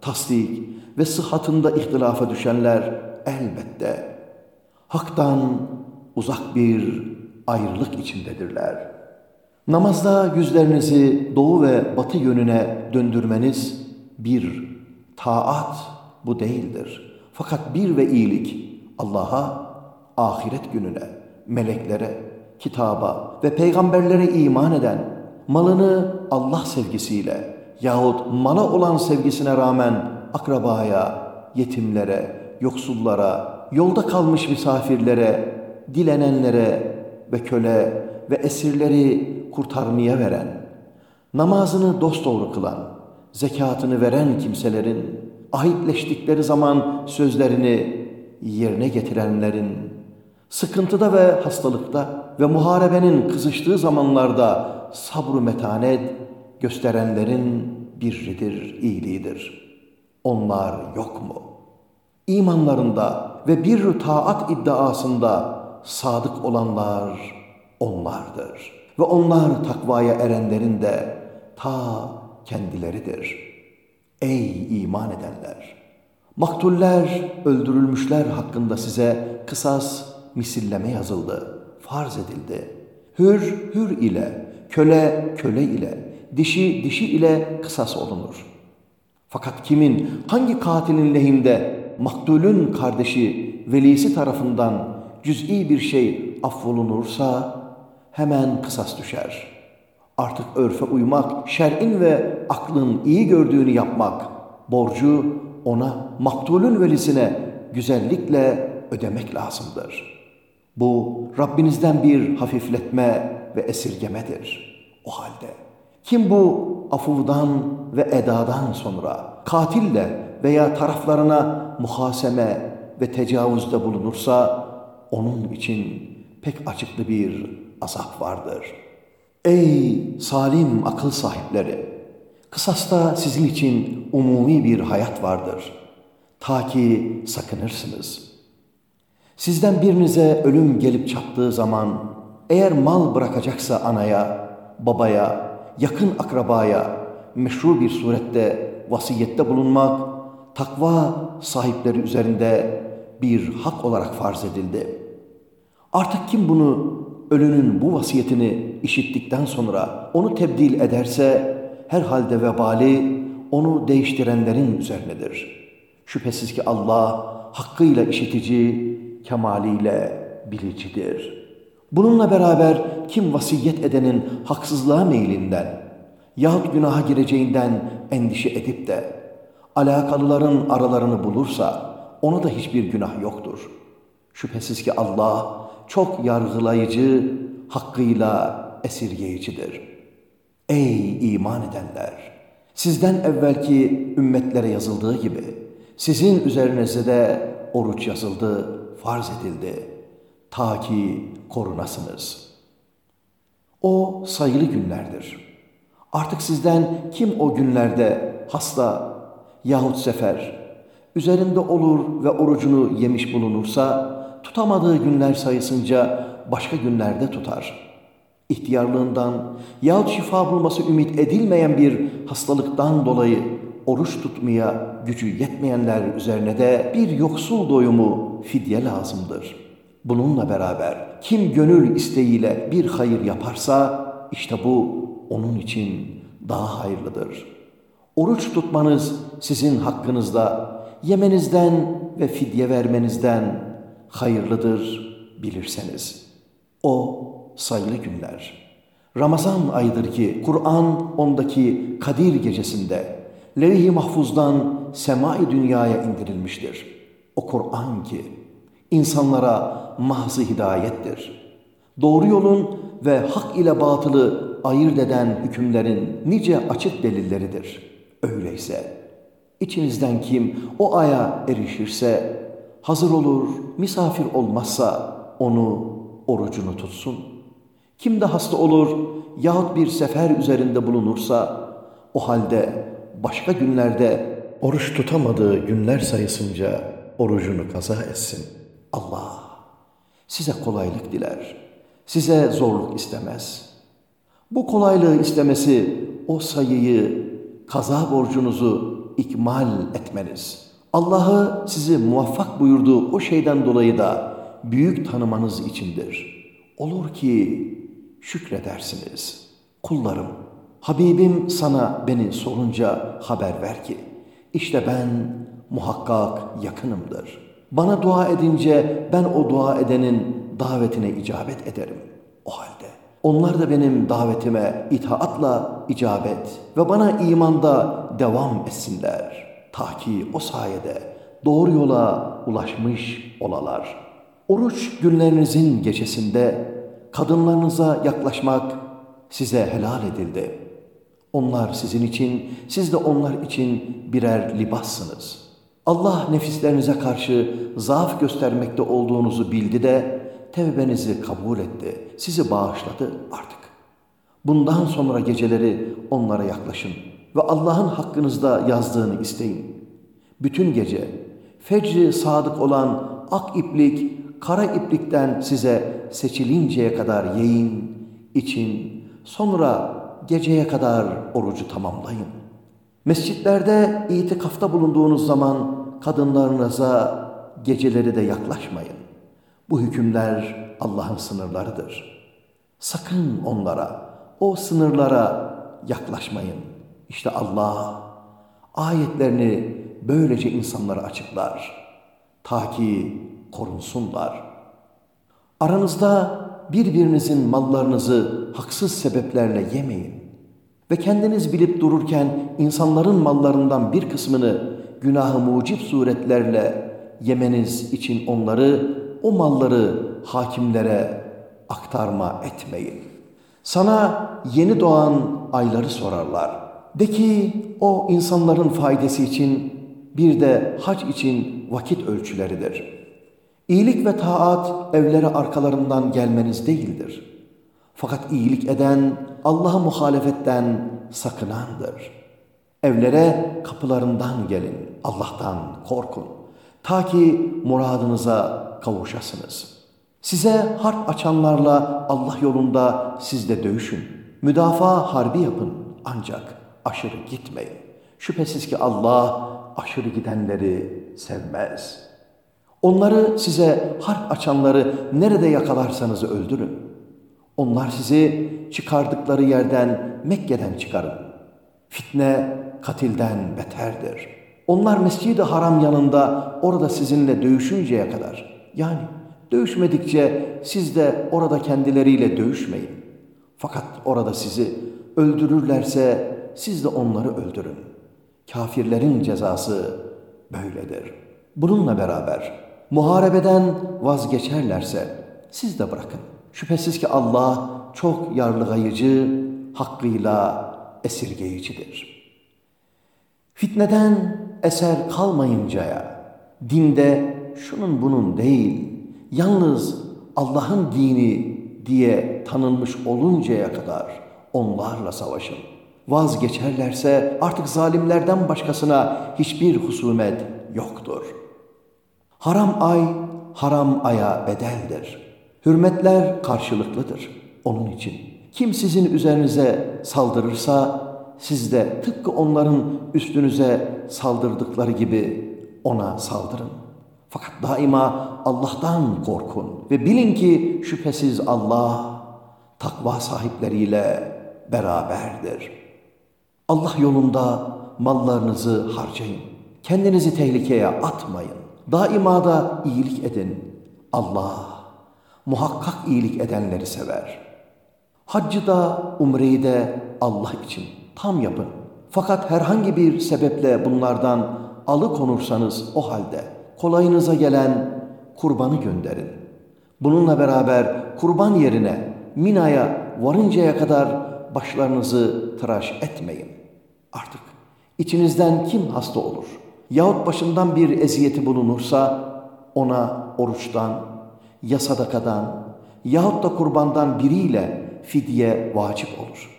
tasdik ve sıhhatında ihtilafa düşenler elbette haktan uzak bir ayrılık içindedirler. Namazda yüzlerinizi doğu ve batı yönüne döndürmeniz bir taat bu değildir. Fakat bir ve iyilik Allah'a, ahiret gününe, meleklere, kitaba ve peygamberlere iman eden, malını Allah sevgisiyle yahut mala olan sevgisine rağmen akrabaya, yetimlere, yoksullara, yolda kalmış misafirlere, dilenenlere ve köle ve esirleri kurtarmaya veren, namazını dosdoğru kılan, zekatını veren kimselerin, ahitleştikleri zaman sözlerini yerine getirenlerin, sıkıntıda ve hastalıkta ve muharebenin kızıştığı zamanlarda sabru metanet gösterenlerin birridir, iyiliğidir. Onlar yok mu? İmanlarında ve bir taat iddiasında sadık olanlar onlardır. Ve onlar takvaya erenlerin de ta kendileridir. Ey iman edenler! Maktuller, öldürülmüşler hakkında size kısas misilleme yazıldı, farz edildi. Hür, hür ile, köle, köle ile, dişi, dişi ile kısas olunur. Fakat kimin, hangi katilin lehinde maktulün kardeşi, velisi tarafından cüz'i bir şey affolunursa hemen kısas düşer. Artık örfe uymak, şer'in ve aklın iyi gördüğünü yapmak, borcu ona, maktulün velisine güzellikle ödemek lazımdır. Bu Rabbinizden bir hafifletme ve esirgemedir. O halde kim bu afuvdan ve edadan sonra katille veya taraflarına muhaseme ve tecavüzde bulunursa onun için pek açıklı bir azap vardır. Ey salim akıl sahipleri! Kısasta sizin için umumi bir hayat vardır. Ta ki sakınırsınız. Sizden birinize ölüm gelip çattığı zaman eğer mal bırakacaksa anaya, babaya, yakın akrabaya meşru bir surette vasiyette bulunmak takva sahipleri üzerinde bir hak olarak farz edildi. Artık kim bunu ölünün bu vasiyetini işittikten sonra onu tebdil ederse herhalde vebali onu değiştirenlerin üzerinedir. Şüphesiz ki Allah hakkıyla işitici, kemaliyle bilicidir. Bununla beraber kim vasiyet edenin haksızlığa meylinden yahut günaha gireceğinden endişe edip de alakalıların aralarını bulursa ona da hiçbir günah yoktur. Şüphesiz ki Allah çok yargılayıcı, hakkıyla esirgeyicidir. Ey iman edenler! Sizden evvelki ümmetlere yazıldığı gibi sizin üzerinize de oruç yazıldı, farz edildi. Ta ki korunasınız. O sayılı günlerdir. Artık sizden kim o günlerde hasta yahut sefer, üzerinde olur ve orucunu yemiş bulunursa, tutamadığı günler sayısınca başka günlerde tutar. İhtiyarlığından yahut şifa bulması ümit edilmeyen bir hastalıktan dolayı oruç tutmaya gücü yetmeyenler üzerine de bir yoksul doyumu fidye lazımdır. Bununla beraber kim gönül isteğiyle bir hayır yaparsa işte bu onun için daha hayırlıdır. Oruç tutmanız sizin hakkınızda yemenizden ve fidye vermenizden hayırlıdır bilirseniz. O sayılı günler. Ramazan ayıdır ki Kur'an ondaki Kadir gecesinde levh-i mahfuzdan semai dünyaya indirilmiştir. O Kur'an ki insanlara mahzı hidayettir. Doğru yolun ve hak ile batılı ayırt eden hükümlerin nice açık delilleridir. Öyleyse içinizden kim o aya erişirse, hazır olur, misafir olmazsa onu orucunu tutsun. Kim de hasta olur yahut bir sefer üzerinde bulunursa, o halde başka günlerde oruç tutamadığı günler sayısınca orucunu kaza etsin. Allah size kolaylık diler. Size zorluk istemez. Bu kolaylığı istemesi o sayıyı, kaza borcunuzu ikmal etmeniz. Allah'ı sizi muvaffak buyurduğu o şeyden dolayı da büyük tanımanız içindir. Olur ki şükredersiniz. Kullarım, Habibim sana beni sorunca haber ver ki, işte ben muhakkak yakınımdır. Bana dua edince ben o dua edenin davetine icabet ederim. O halde onlar da benim davetime itaatla icabet ve bana imanda devam etsinler. Ta ki o sayede doğru yola ulaşmış olalar. Oruç günlerinizin gecesinde kadınlarınıza yaklaşmak size helal edildi. Onlar sizin için, siz de onlar için birer libassınız. Allah nefislerinize karşı zaaf göstermekte olduğunuzu bildi de tevbenizi kabul etti. Sizi bağışladı artık. Bundan sonra geceleri onlara yaklaşın ve Allah'ın hakkınızda yazdığını isteyin. Bütün gece fecri sadık olan ak iplik, kara iplikten size seçilinceye kadar yiyin, için, sonra geceye kadar orucu tamamlayın. Mescitlerde itikafta bulunduğunuz zaman kadınlarınıza geceleri de yaklaşmayın. Bu hükümler Allah'ın sınırlarıdır. Sakın onlara, o sınırlara yaklaşmayın. İşte Allah ayetlerini böylece insanlara açıklar. Ta ki korunsunlar. Aranızda birbirinizin mallarınızı haksız sebeplerle yemeyin. Ve kendiniz bilip dururken insanların mallarından bir kısmını günahı mucip suretlerle yemeniz için onları, o malları hakimlere aktarma etmeyin. Sana yeni doğan ayları sorarlar. De ki o insanların faydası için bir de hac için vakit ölçüleridir.'' İyilik ve taat evlere arkalarından gelmeniz değildir. Fakat iyilik eden Allah'a muhalefetten sakınandır. Evlere kapılarından gelin, Allah'tan korkun. Ta ki muradınıza kavuşasınız. Size harp açanlarla Allah yolunda siz de dövüşün. Müdafaa harbi yapın ancak aşırı gitmeyin. Şüphesiz ki Allah aşırı gidenleri sevmez.'' Onları size harp açanları nerede yakalarsanız öldürün. Onlar sizi çıkardıkları yerden Mekke'den çıkarın. Fitne katilden beterdir. Onlar mescid haram yanında orada sizinle dövüşünceye kadar. Yani dövüşmedikçe siz de orada kendileriyle dövüşmeyin. Fakat orada sizi öldürürlerse siz de onları öldürün. Kafirlerin cezası böyledir. Bununla beraber muharebeden vazgeçerlerse siz de bırakın. Şüphesiz ki Allah çok yarlıgayıcı, hakkıyla esirgeyicidir. Fitneden eser kalmayıncaya, dinde şunun bunun değil, yalnız Allah'ın dini diye tanınmış oluncaya kadar onlarla savaşın. Vazgeçerlerse artık zalimlerden başkasına hiçbir husumet yoktur.'' Haram ay, haram aya bedeldir. Hürmetler karşılıklıdır onun için. Kim sizin üzerinize saldırırsa, siz de tıpkı onların üstünüze saldırdıkları gibi ona saldırın. Fakat daima Allah'tan korkun ve bilin ki şüphesiz Allah takva sahipleriyle beraberdir. Allah yolunda mallarınızı harcayın. Kendinizi tehlikeye atmayın. Daima da iyilik edin. Allah muhakkak iyilik edenleri sever. Haccı da umreyi de Allah için tam yapın. Fakat herhangi bir sebeple bunlardan alıkonursanız o halde kolayınıza gelen kurbanı gönderin. Bununla beraber kurban yerine Mina'ya varıncaya kadar başlarınızı tıraş etmeyin. Artık içinizden kim hasta olur yahut başından bir eziyeti bulunursa ona oruçtan, ya sadakadan yahut da kurbandan biriyle fidye vacip olur.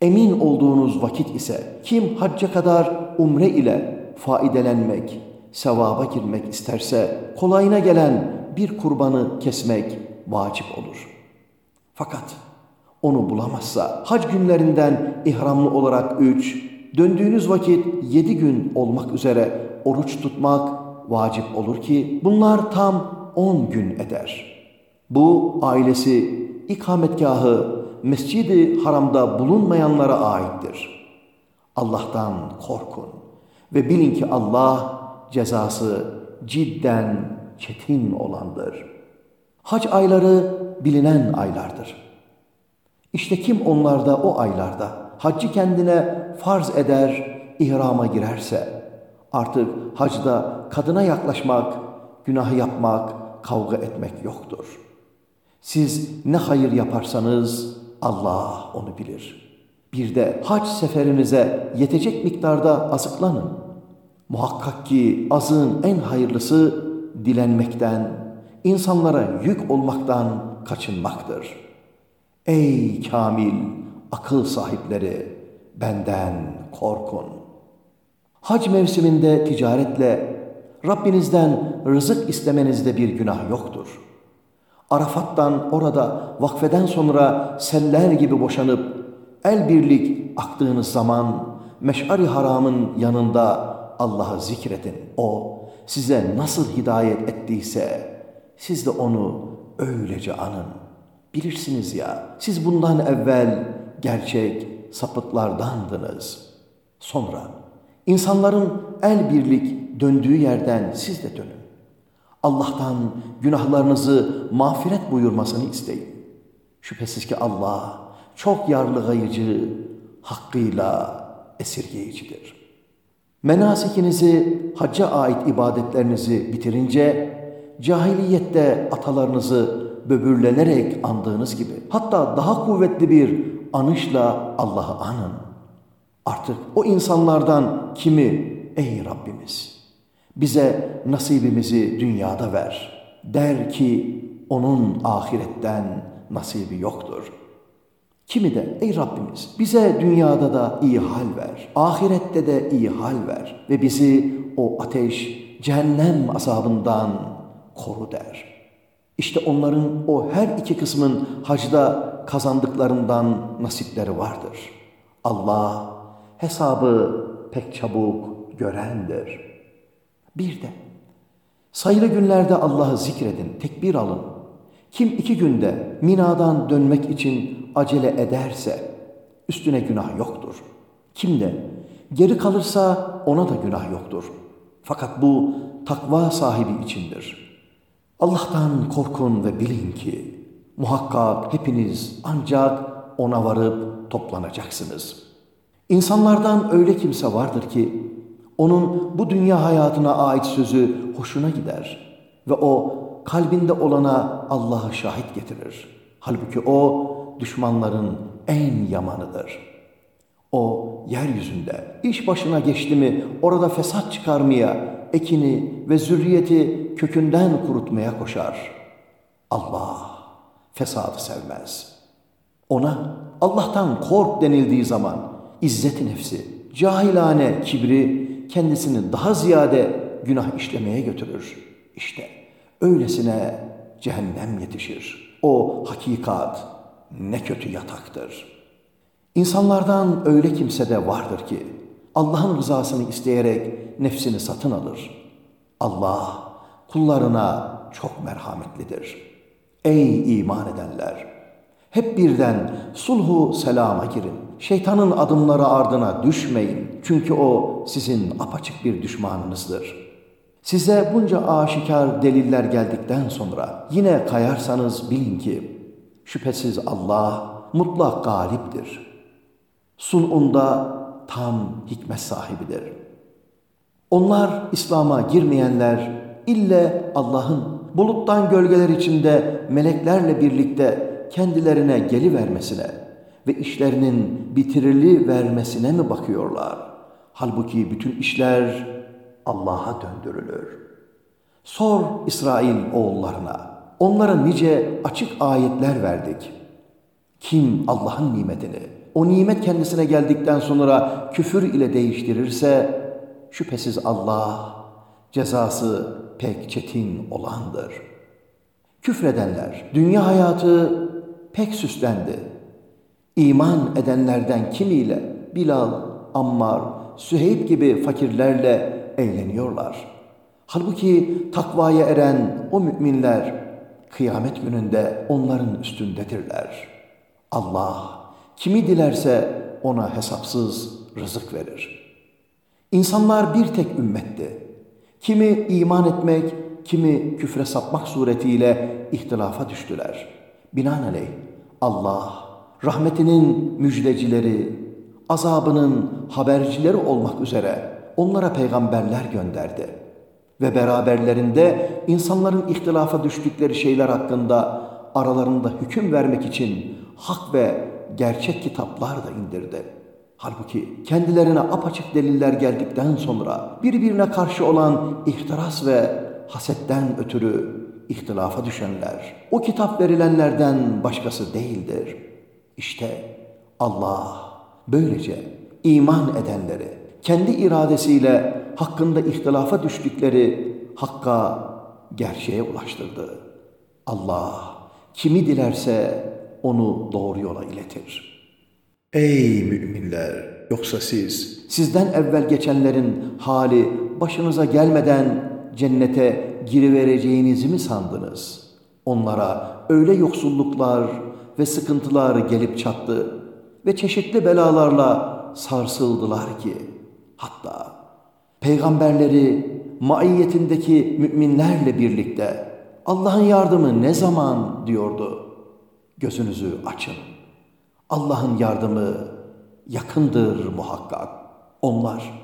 Emin olduğunuz vakit ise kim hacca kadar umre ile faidelenmek, sevaba girmek isterse kolayına gelen bir kurbanı kesmek vacip olur. Fakat onu bulamazsa hac günlerinden ihramlı olarak üç, döndüğünüz vakit yedi gün olmak üzere oruç tutmak vacip olur ki bunlar tam on gün eder. Bu ailesi ikametgahı mescidi haramda bulunmayanlara aittir. Allah'tan korkun ve bilin ki Allah cezası cidden çetin olandır. Hac ayları bilinen aylardır. İşte kim onlarda o aylarda haccı kendine farz eder, ihrama girerse artık hacda kadına yaklaşmak, günah yapmak, kavga etmek yoktur. Siz ne hayır yaparsanız Allah onu bilir. Bir de hac seferinize yetecek miktarda azıklanın. Muhakkak ki azın en hayırlısı dilenmekten, insanlara yük olmaktan kaçınmaktır. Ey kamil akıl sahipleri benden korkun. Hac mevsiminde ticaretle Rabbinizden rızık istemenizde bir günah yoktur. Arafat'tan orada vakfeden sonra seller gibi boşanıp el birlik aktığınız zaman meş'ari haramın yanında Allah'ı zikredin. O size nasıl hidayet ettiyse siz de onu öylece anın. Bilirsiniz ya siz bundan evvel gerçek sapıklardandınız. Sonra insanların el birlik döndüğü yerden siz de dönün. Allah'tan günahlarınızı mağfiret buyurmasını isteyin. Şüphesiz ki Allah çok yarlıgayıcı, hakkıyla esirgeyicidir. Menasikinizi, hacca ait ibadetlerinizi bitirince, cahiliyette atalarınızı böbürlenerek andığınız gibi, hatta daha kuvvetli bir anışla Allah'ı anın. Artık o insanlardan kimi, ey Rabbimiz, bize nasibimizi dünyada ver, der ki onun ahiretten nasibi yoktur.'' Kimi de ey Rabbimiz bize dünyada da iyi hal ver, ahirette de iyi hal ver ve bizi o ateş, cehennem azabından koru der. İşte onların o her iki kısmın hacda kazandıklarından nasipleri vardır. Allah hesabı pek çabuk görendir. Bir de sayılı günlerde Allah'ı zikredin, tekbir alın. Kim iki günde Mina'dan dönmek için acele ederse üstüne günah yoktur. Kim de geri kalırsa ona da günah yoktur. Fakat bu takva sahibi içindir. Allah'tan korkun ve bilin ki muhakkak hepiniz ancak ona varıp toplanacaksınız. İnsanlardan öyle kimse vardır ki onun bu dünya hayatına ait sözü hoşuna gider ve o kalbinde olana Allah'ı şahit getirir. Halbuki o düşmanların en yamanıdır. O yeryüzünde iş başına geçti mi orada fesat çıkarmaya, ekini ve zürriyeti kökünden kurutmaya koşar. Allah fesadı sevmez. Ona Allah'tan kork denildiği zaman izzet nefsi, cahilane kibri kendisini daha ziyade günah işlemeye götürür. İşte öylesine cehennem yetişir. O hakikat ne kötü yataktır. İnsanlardan öyle kimse de vardır ki Allah'ın rızasını isteyerek nefsini satın alır. Allah kullarına çok merhametlidir. Ey iman edenler! Hep birden sulhu selama girin. Şeytanın adımları ardına düşmeyin. Çünkü o sizin apaçık bir düşmanınızdır. Size bunca aşikar deliller geldikten sonra yine kayarsanız bilin ki Şüphesiz Allah mutlak galiptir. Sun'unda tam hikmet sahibidir. Onlar İslam'a girmeyenler ille Allah'ın buluttan gölgeler içinde meleklerle birlikte kendilerine gelivermesine ve işlerinin bitirili vermesine mi bakıyorlar? Halbuki bütün işler Allah'a döndürülür. Sor İsrail oğullarına, onlara nice açık ayetler verdik. Kim Allah'ın nimetini, o nimet kendisine geldikten sonra küfür ile değiştirirse, şüphesiz Allah cezası pek çetin olandır. Küfredenler, dünya hayatı pek süslendi. İman edenlerden kimiyle Bilal, Ammar, Süheyb gibi fakirlerle eğleniyorlar. Halbuki takvaya eren o müminler kıyamet gününde onların üstündedirler. Allah kimi dilerse ona hesapsız rızık verir. İnsanlar bir tek ümmetti. Kimi iman etmek, kimi küfre sapmak suretiyle ihtilafa düştüler. Binaenaleyh Allah rahmetinin müjdecileri, azabının habercileri olmak üzere onlara peygamberler gönderdi. Ve beraberlerinde insanların ihtilafa düştükleri şeyler hakkında aralarında hüküm vermek için hak ve gerçek kitaplar da indirdi. Halbuki kendilerine apaçık deliller geldikten sonra birbirine karşı olan ihtiras ve hasetten ötürü ihtilafa düşenler, o kitap verilenlerden başkası değildir. İşte Allah böylece iman edenleri kendi iradesiyle hakkında ihtilafa düştükleri hakka, gerçeğe ulaştırdı. Allah kimi dilerse onu doğru yola iletir. Ey müminler! Yoksa siz, sizden evvel geçenlerin hali başınıza gelmeden cennete girivereceğinizi mi sandınız? Onlara öyle yoksulluklar ve sıkıntılar gelip çattı ve çeşitli belalarla sarsıldılar ki, hatta peygamberleri maiyetindeki müminlerle birlikte Allah'ın yardımı ne zaman diyordu? Gözünüzü açın. Allah'ın yardımı yakındır muhakkak. Onlar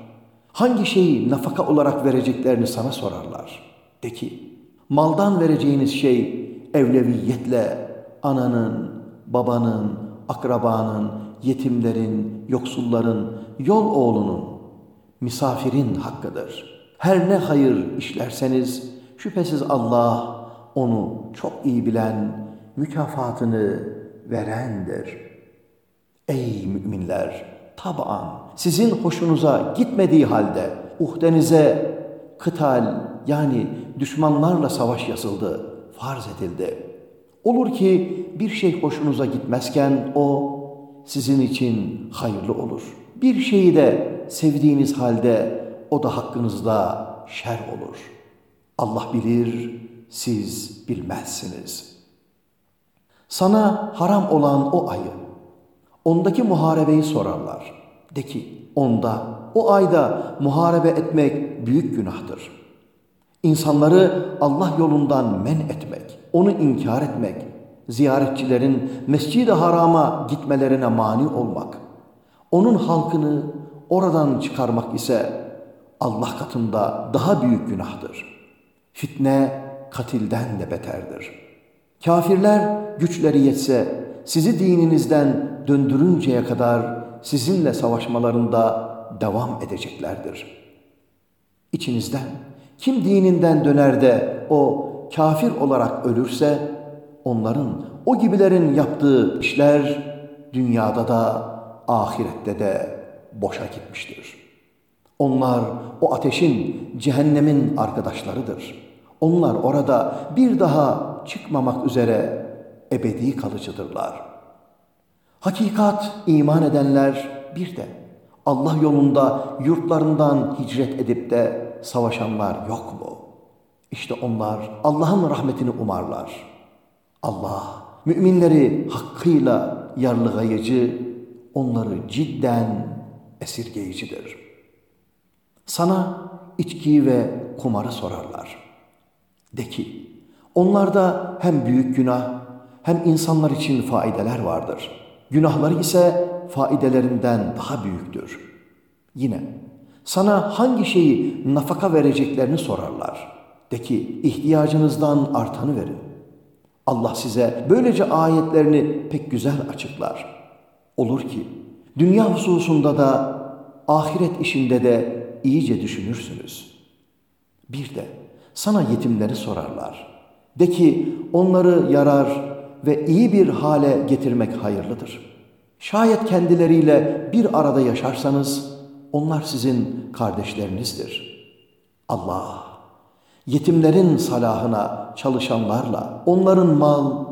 hangi şeyi nafaka olarak vereceklerini sana sorarlar. De ki, maldan vereceğiniz şey evleviyetle ananın, babanın, akrabanın, yetimlerin, yoksulların, yol oğlunun, misafirin hakkıdır. Her ne hayır işlerseniz şüphesiz Allah onu çok iyi bilen, mükafatını verendir. Ey müminler! Tabaan sizin hoşunuza gitmediği halde uhdenize kıtal yani düşmanlarla savaş yazıldı, farz edildi. Olur ki bir şey hoşunuza gitmezken o sizin için hayırlı olur. Bir şeyi de sevdiğiniz halde o da hakkınızda şer olur. Allah bilir, siz bilmezsiniz. Sana haram olan o ayı, ondaki muharebeyi sorarlar. De ki, onda, o ayda muharebe etmek büyük günahtır. İnsanları Allah yolundan men etmek, onu inkar etmek, ziyaretçilerin Mescid-i Haram'a gitmelerine mani olmak, onun halkını oradan çıkarmak ise Allah katında daha büyük günahtır. Fitne katilden de beterdir. Kafirler güçleri yetse sizi dininizden döndürünceye kadar sizinle savaşmalarında devam edeceklerdir. İçinizden kim dininden döner de o kafir olarak ölürse onların o gibilerin yaptığı işler dünyada da ahirette de boşa gitmiştir. Onlar o ateşin, cehennemin arkadaşlarıdır. Onlar orada bir daha çıkmamak üzere ebedi kalıcıdırlar. Hakikat iman edenler bir de Allah yolunda yurtlarından hicret edip de savaşanlar yok mu? İşte onlar Allah'ın rahmetini umarlar. Allah müminleri hakkıyla yarlıgayıcı, onları cidden esirgeyicidir. Sana içkiyi ve kumarı sorarlar. De ki, onlarda hem büyük günah hem insanlar için faydeler vardır. Günahları ise faidelerinden daha büyüktür. Yine sana hangi şeyi nafaka vereceklerini sorarlar. De ki ihtiyacınızdan artanı verin. Allah size böylece ayetlerini pek güzel açıklar. Olur ki dünya hususunda da ahiret işinde de iyice düşünürsünüz. Bir de sana yetimleri sorarlar. De ki onları yarar ve iyi bir hale getirmek hayırlıdır. Şayet kendileriyle bir arada yaşarsanız onlar sizin kardeşlerinizdir. Allah yetimlerin salahına çalışanlarla onların mal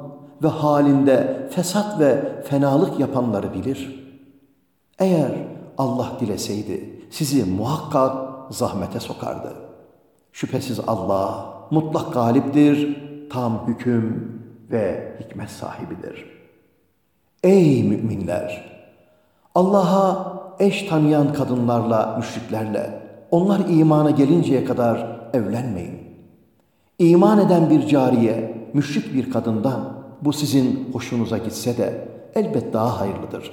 ve halinde fesat ve fenalık yapanları bilir. Eğer Allah dileseydi sizi muhakkak zahmete sokardı. Şüphesiz Allah mutlak galiptir, tam hüküm ve hikmet sahibidir. Ey müminler! Allah'a eş tanıyan kadınlarla, müşriklerle, onlar imana gelinceye kadar evlenmeyin. İman eden bir cariye, müşrik bir kadından bu sizin hoşunuza gitse de elbet daha hayırlıdır.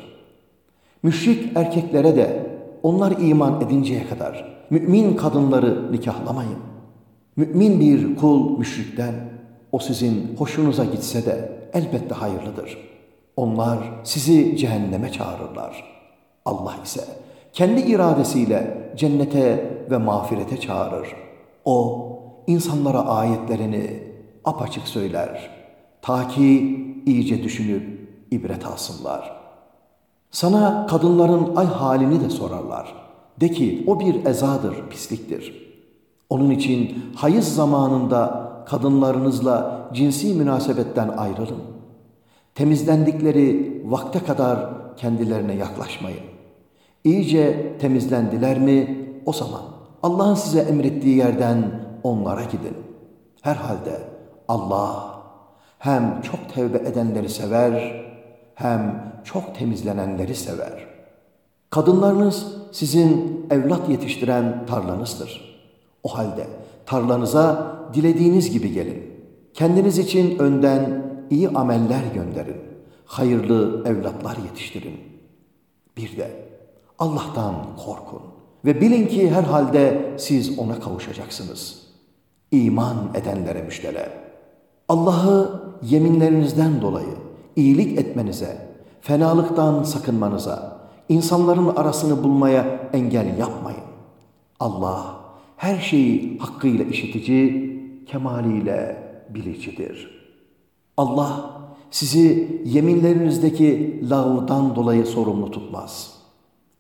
Müşrik erkeklere de onlar iman edinceye kadar mümin kadınları nikahlamayın. Mümin bir kul müşrikten o sizin hoşunuza gitse de elbette hayırlıdır. Onlar sizi cehenneme çağırırlar. Allah ise kendi iradesiyle cennete ve mağfirete çağırır. O insanlara ayetlerini apaçık söyler. Ta ki iyice düşünüp ibret alsınlar. Sana kadınların ay halini de sorarlar. De ki o bir ezadır, pisliktir. Onun için hayız zamanında kadınlarınızla cinsi münasebetten ayrılın. Temizlendikleri vakte kadar kendilerine yaklaşmayın. İyice temizlendiler mi o zaman Allah'ın size emrettiği yerden onlara gidin. Herhalde Allah hem çok tevbe edenleri sever hem çok temizlenenleri sever. Kadınlarınız sizin evlat yetiştiren tarlanızdır. O halde tarlanıza dilediğiniz gibi gelin. Kendiniz için önden iyi ameller gönderin. Hayırlı evlatlar yetiştirin. Bir de Allah'tan korkun ve bilin ki herhalde siz ona kavuşacaksınız. İman edenlere müjdele. Allah'ı yeminlerinizden dolayı iyilik etmenize, fenalıktan sakınmanıza, insanların arasını bulmaya engel yapmayın. Allah her şeyi hakkıyla işitici, kemaliyle bilicidir. Allah sizi yeminlerinizdeki lağvdan dolayı sorumlu tutmaz.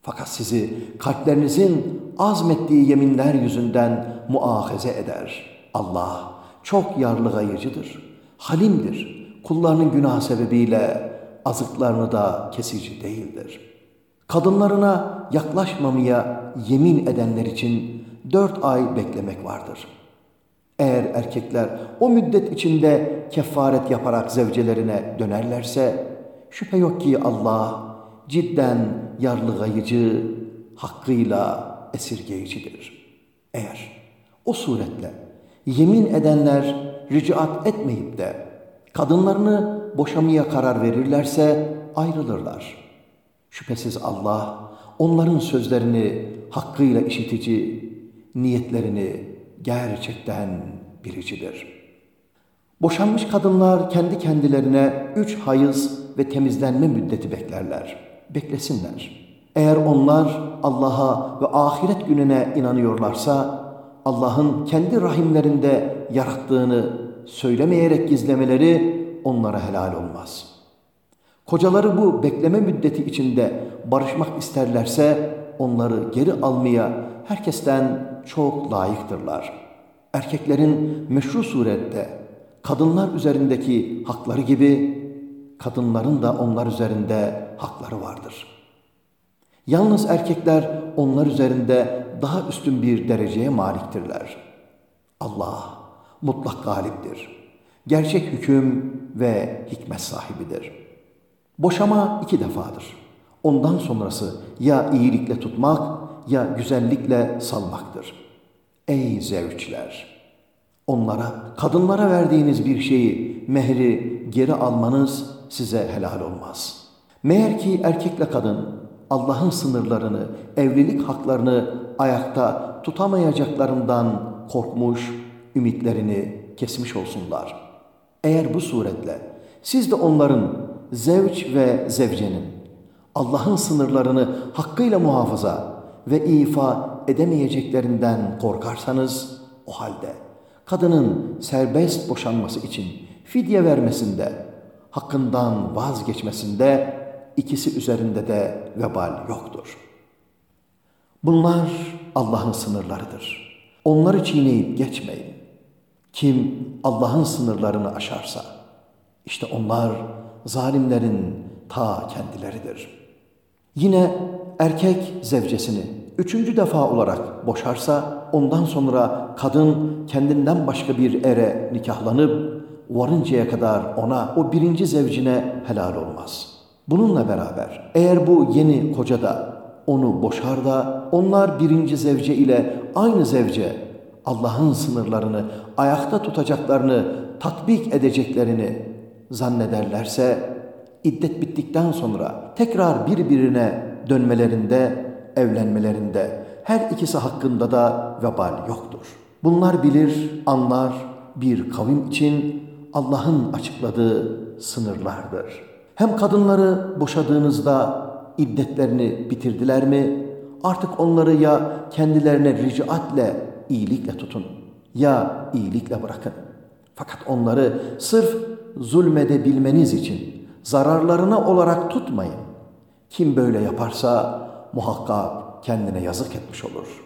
Fakat sizi kalplerinizin azmettiği yeminler yüzünden muahaze eder. Allah çok yarlıgayıcıdır, halimdir. Kullarının günah sebebiyle azıklarını da kesici değildir. Kadınlarına yaklaşmamaya yemin edenler için dört ay beklemek vardır. Eğer erkekler o müddet içinde kefaret yaparak zevcelerine dönerlerse, şüphe yok ki Allah cidden yarlıgayıcı, hakkıyla esirgeyicidir. Eğer o suretle yemin edenler ricaat etmeyip de kadınlarını boşamaya karar verirlerse ayrılırlar. Şüphesiz Allah onların sözlerini hakkıyla işitici, niyetlerini gerçekten biricidir. Boşanmış kadınlar kendi kendilerine üç hayız ve temizlenme müddeti beklerler. Beklesinler. Eğer onlar Allah'a ve ahiret gününe inanıyorlarsa, Allah'ın kendi rahimlerinde yarattığını söylemeyerek gizlemeleri onlara helal olmaz. Kocaları bu bekleme müddeti içinde barışmak isterlerse onları geri almaya herkesten çok layıktırlar. Erkeklerin meşru surette kadınlar üzerindeki hakları gibi kadınların da onlar üzerinde hakları vardır. Yalnız erkekler onlar üzerinde daha üstün bir dereceye maliktirler. Allah mutlak galiptir. Gerçek hüküm ve hikmet sahibidir. Boşama iki defadır. Ondan sonrası ya iyilikle tutmak ya güzellikle salmaktır. Ey zevçler! Onlara, kadınlara verdiğiniz bir şeyi, mehri geri almanız size helal olmaz. Meğer ki erkekle kadın Allah'ın sınırlarını, evlilik haklarını ayakta tutamayacaklarından korkmuş, ümitlerini kesmiş olsunlar. Eğer bu suretle siz de onların zevç ve zevcenin Allah'ın sınırlarını hakkıyla muhafaza ve ifa edemeyeceklerinden korkarsanız o halde kadının serbest boşanması için fidye vermesinde, hakkından vazgeçmesinde ikisi üzerinde de vebal yoktur. Bunlar Allah'ın sınırlarıdır. Onları çiğneyip geçmeyin. Kim Allah'ın sınırlarını aşarsa, işte onlar zalimlerin ta kendileridir. Yine erkek zevcesini üçüncü defa olarak boşarsa, ondan sonra kadın kendinden başka bir ere nikahlanıp, varıncaya kadar ona, o birinci zevcine helal olmaz. Bununla beraber eğer bu yeni koca da onu boşar da onlar birinci zevce ile aynı zevce Allah'ın sınırlarını ayakta tutacaklarını tatbik edeceklerini zannederlerse iddet bittikten sonra tekrar birbirine dönmelerinde, evlenmelerinde her ikisi hakkında da vebal yoktur. Bunlar bilir, anlar bir kavim için Allah'ın açıkladığı sınırlardır. Hem kadınları boşadığınızda iddetlerini bitirdiler mi? Artık onları ya kendilerine ricatle, iyilikle tutun ya iyilikle bırakın. Fakat onları sırf zulmedebilmeniz için zararlarına olarak tutmayın. Kim böyle yaparsa muhakkak kendine yazık etmiş olur.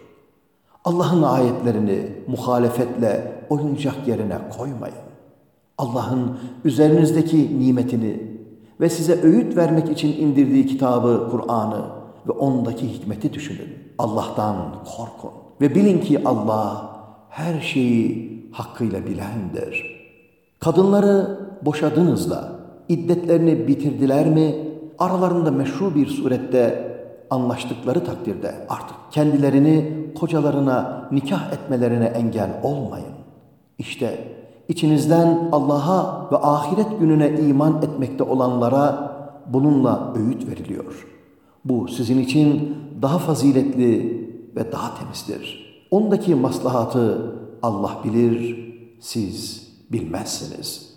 Allah'ın ayetlerini muhalefetle oyuncak yerine koymayın. Allah'ın üzerinizdeki nimetini ve size öğüt vermek için indirdiği kitabı, Kur'an'ı ve ondaki hikmeti düşünün. Allah'tan korkun ve bilin ki Allah her şeyi hakkıyla bilendir. Kadınları boşadınızda iddetlerini bitirdiler mi? Aralarında meşru bir surette anlaştıkları takdirde artık kendilerini kocalarına nikah etmelerine engel olmayın. İşte içinizden Allah'a ve ahiret gününe iman etmekte olanlara bununla öğüt veriliyor. Bu sizin için daha faziletli ve daha temizdir. Ondaki maslahatı Allah bilir, siz bilmezsiniz.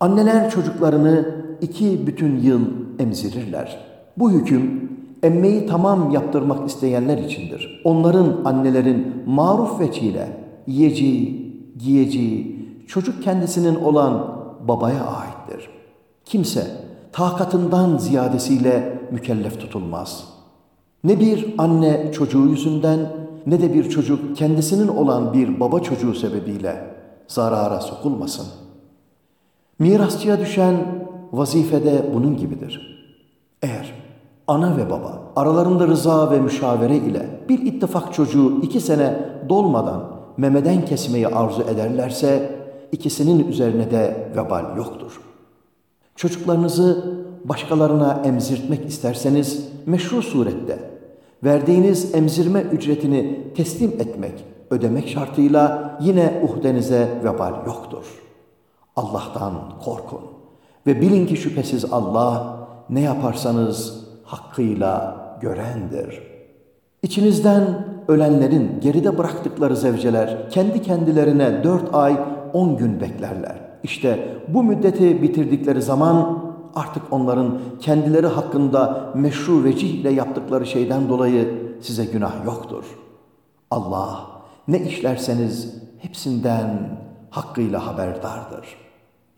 Anneler çocuklarını iki bütün yıl emzirirler. Bu hüküm emmeyi tamam yaptırmak isteyenler içindir. Onların annelerin maruf veçiyle yiyeceği, giyeceği, çocuk kendisinin olan babaya aittir. Kimse takatından ziyadesiyle mükellef tutulmaz. Ne bir anne çocuğu yüzünden ne de bir çocuk kendisinin olan bir baba çocuğu sebebiyle zarara sokulmasın. Mirasçıya düşen vazifede bunun gibidir. Eğer ana ve baba aralarında rıza ve müşavere ile bir ittifak çocuğu iki sene dolmadan memeden kesmeyi arzu ederlerse ikisinin üzerine de vebal yoktur. Çocuklarınızı başkalarına emzirtmek isterseniz meşru surette verdiğiniz emzirme ücretini teslim etmek, ödemek şartıyla yine uhdenize vebal yoktur. Allah'tan korkun ve bilin ki şüphesiz Allah ne yaparsanız hakkıyla görendir. İçinizden ölenlerin geride bıraktıkları zevceler kendi kendilerine dört ay on gün beklerler. İşte bu müddeti bitirdikleri zaman artık onların kendileri hakkında meşru vecih ile yaptıkları şeyden dolayı size günah yoktur. Allah ne işlerseniz hepsinden hakkıyla haberdardır.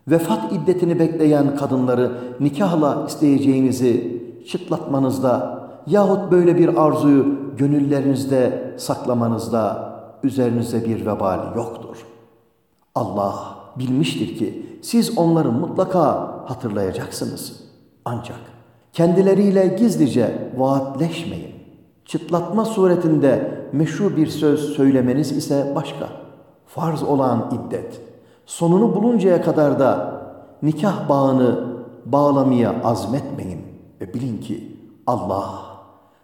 Vefat iddetini bekleyen kadınları nikahla isteyeceğinizi çıtlatmanızda yahut böyle bir arzuyu gönüllerinizde saklamanızda üzerinize bir vebal yoktur. Allah bilmiştir ki siz onları mutlaka hatırlayacaksınız. Ancak kendileriyle gizlice vaatleşmeyin. Çıtlatma suretinde meşru bir söz söylemeniz ise başka. Farz olan iddet. Sonunu buluncaya kadar da nikah bağını bağlamaya azmetmeyin ve bilin ki Allah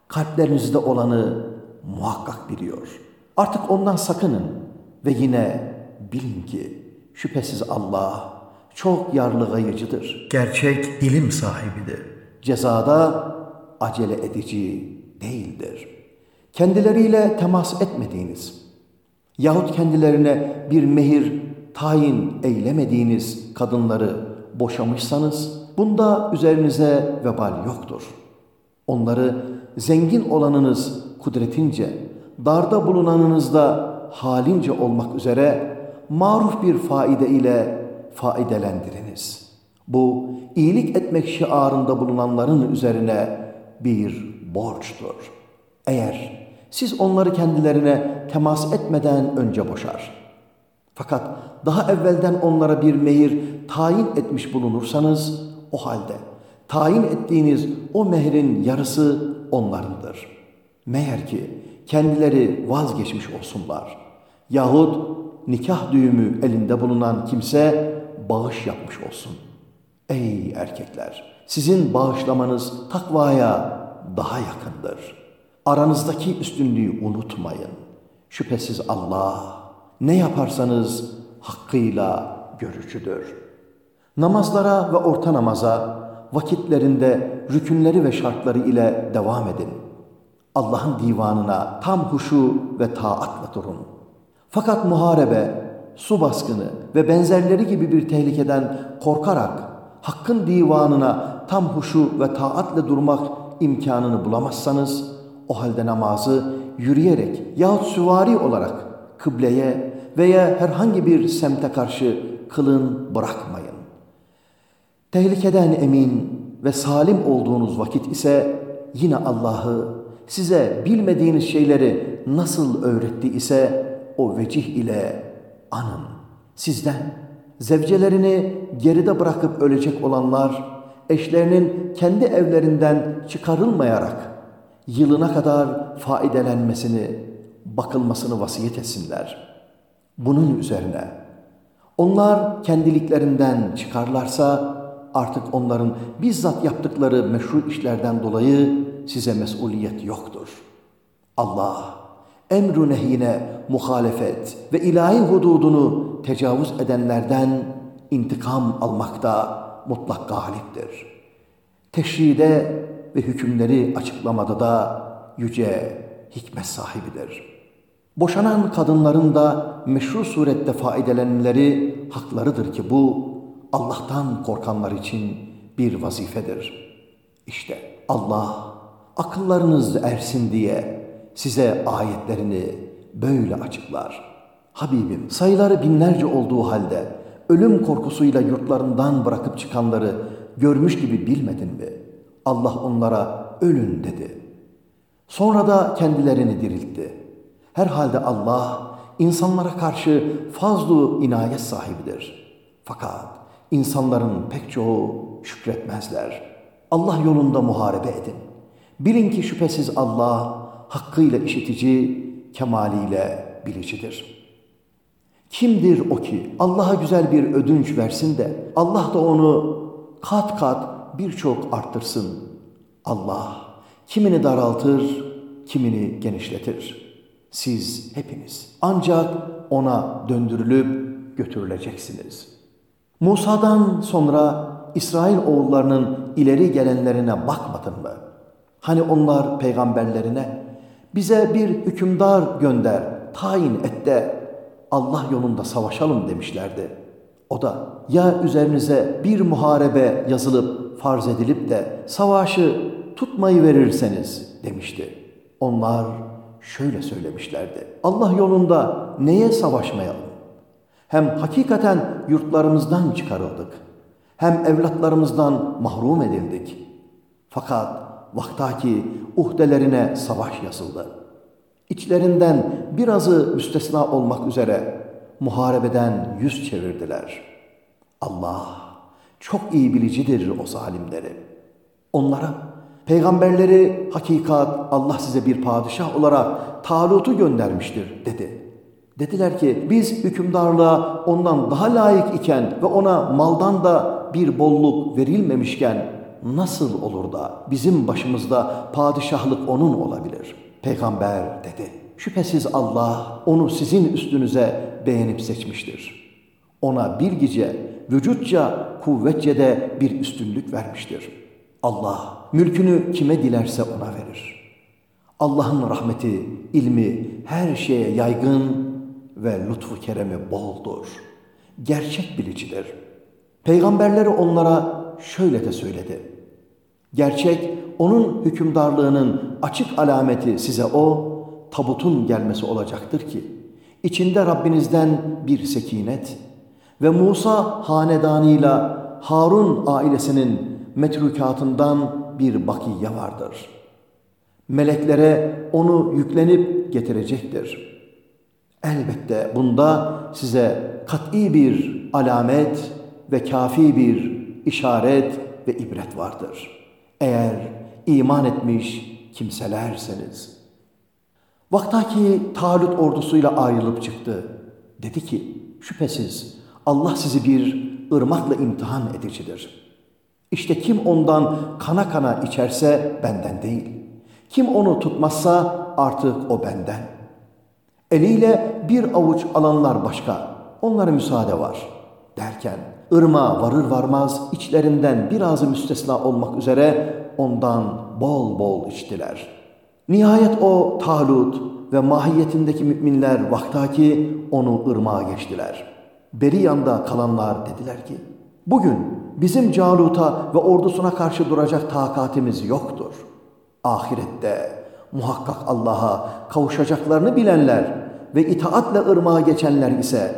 kalplerinizde olanı muhakkak biliyor. Artık ondan sakının ve yine bilin ki şüphesiz Allah çok yarlıgayıcıdır. Gerçek ilim sahibidir. Cezada acele edici değildir. Kendileriyle temas etmediğiniz, Yahut kendilerine bir mehir tayin eylemediğiniz kadınları boşamışsanız bunda üzerinize vebal yoktur. Onları zengin olanınız kudretince, darda bulunanınızda halince olmak üzere maruf bir faide ile faidelendiriniz. Bu iyilik etmek şiarında bulunanların üzerine bir borçtur. Eğer siz onları kendilerine temas etmeden önce boşar. Fakat daha evvelden onlara bir mehir tayin etmiş bulunursanız o halde tayin ettiğiniz o mehrin yarısı onlarındır. Meğer ki kendileri vazgeçmiş olsunlar. Yahut nikah düğümü elinde bulunan kimse bağış yapmış olsun. Ey erkekler! Sizin bağışlamanız takvaya daha yakındır. Aranızdaki üstünlüğü unutmayın. Şüphesiz Allah ne yaparsanız hakkıyla görücüdür. Namazlara ve orta namaza vakitlerinde rükünleri ve şartları ile devam edin. Allah'ın divanına tam huşu ve taatla durun. Fakat muharebe, su baskını ve benzerleri gibi bir tehlikeden korkarak Hakk'ın divanına tam huşu ve taatle durmak imkanını bulamazsanız o halde namazı yürüyerek yahut süvari olarak kıbleye veya herhangi bir semte karşı kılın bırakmayın. Tehlikeden emin ve salim olduğunuz vakit ise yine Allah'ı size bilmediğiniz şeyleri nasıl öğretti ise o vecih ile anın. Sizden zevcelerini geride bırakıp ölecek olanlar eşlerinin kendi evlerinden çıkarılmayarak yılına kadar faidelenmesini, bakılmasını vasiyet etsinler. Bunun üzerine onlar kendiliklerinden çıkarlarsa artık onların bizzat yaptıkları meşru işlerden dolayı size mesuliyet yoktur. Allah emru nehyine muhalefet ve ilahi hududunu tecavüz edenlerden intikam almakta mutlak galiptir. Teşride ve hükümleri açıklamada da yüce hikmet sahibidir. Boşanan kadınların da meşru surette faydelenmeleri haklarıdır ki bu Allah'tan korkanlar için bir vazifedir. İşte Allah akıllarınız ersin diye size ayetlerini böyle açıklar. Habibim sayıları binlerce olduğu halde ölüm korkusuyla yurtlarından bırakıp çıkanları görmüş gibi bilmedin mi? Allah onlara ölün dedi. Sonra da kendilerini diriltti. Herhalde Allah insanlara karşı fazlu inayet sahibidir. Fakat insanların pek çoğu şükretmezler. Allah yolunda muharebe edin. Bilin ki şüphesiz Allah hakkıyla işitici, kemaliyle bilicidir. Kimdir o ki Allah'a güzel bir ödünç versin de Allah da onu kat kat birçok arttırsın. Allah kimini daraltır, kimini genişletir. Siz hepiniz ancak ona döndürülüp götürüleceksiniz. Musa'dan sonra İsrail oğullarının ileri gelenlerine bakmadın mı? Hani onlar peygamberlerine bize bir hükümdar gönder, tayin et de Allah yolunda savaşalım demişlerdi. O da ya üzerinize bir muharebe yazılıp farz edilip de savaşı tutmayı verirseniz demişti. Onlar şöyle söylemişlerdi. Allah yolunda neye savaşmayalım? Hem hakikaten yurtlarımızdan çıkarıldık. Hem evlatlarımızdan mahrum edildik. Fakat vaktaki uhdelerine savaş yazıldı. İçlerinden birazı müstesna olmak üzere muharebeden yüz çevirdiler. Allah çok iyi bilicidir o zalimleri. Onlara peygamberleri hakikat Allah size bir padişah olarak Talut'u göndermiştir dedi. Dediler ki biz hükümdarlığa ondan daha layık iken ve ona maldan da bir bolluk verilmemişken nasıl olur da bizim başımızda padişahlık onun olabilir? Peygamber dedi. Şüphesiz Allah onu sizin üstünüze beğenip seçmiştir. Ona bilgice, vücutça, kuvvetçe de bir üstünlük vermiştir. Allah mülkünü kime dilerse ona verir. Allah'ın rahmeti, ilmi her şeye yaygın, ve lütfu keremi boldur. Gerçek bilicidir. Peygamberleri onlara şöyle de söyledi. Gerçek onun hükümdarlığının açık alameti size o tabutun gelmesi olacaktır ki içinde Rabbinizden bir sekinet ve Musa hanedanıyla Harun ailesinin metrukatından bir bakiye vardır. Meleklere onu yüklenip getirecektir. Elbette bunda size kat'i bir alamet ve kafi bir işaret ve ibret vardır. Eğer iman etmiş kimselerseniz. Vaktaki Talut ordusuyla ayrılıp çıktı. Dedi ki, şüphesiz Allah sizi bir ırmakla imtihan edicidir. İşte kim ondan kana kana içerse benden değil. Kim onu tutmazsa artık o benden. Eliyle bir avuç alanlar başka, onlara müsaade var derken ırmağa varır varmaz içlerinden birazı müstesna olmak üzere ondan bol bol içtiler. Nihayet o Talut ve mahiyetindeki müminler vaktaki onu ırmağa geçtiler. Beri yanda kalanlar dediler ki, bugün bizim Calut'a ve ordusuna karşı duracak takatimiz yoktur. Ahirette muhakkak Allah'a kavuşacaklarını bilenler ve itaatle ırmağa geçenler ise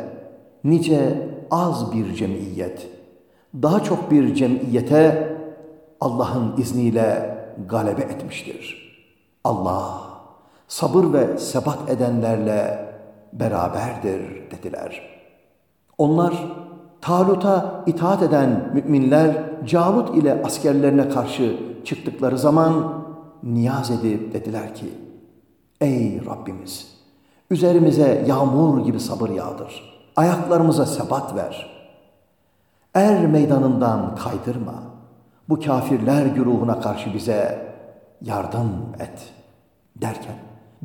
nice az bir cemiyet, daha çok bir cemiyete Allah'ın izniyle galebe etmiştir. Allah sabır ve sebat edenlerle beraberdir dediler. Onlar Talut'a itaat eden müminler Calut ile askerlerine karşı çıktıkları zaman niyaz edip dediler ki Ey Rabbimiz üzerimize yağmur gibi sabır yağdır. Ayaklarımıza sebat ver. Er meydanından kaydırma. Bu kafirler güruhuna karşı bize yardım et derken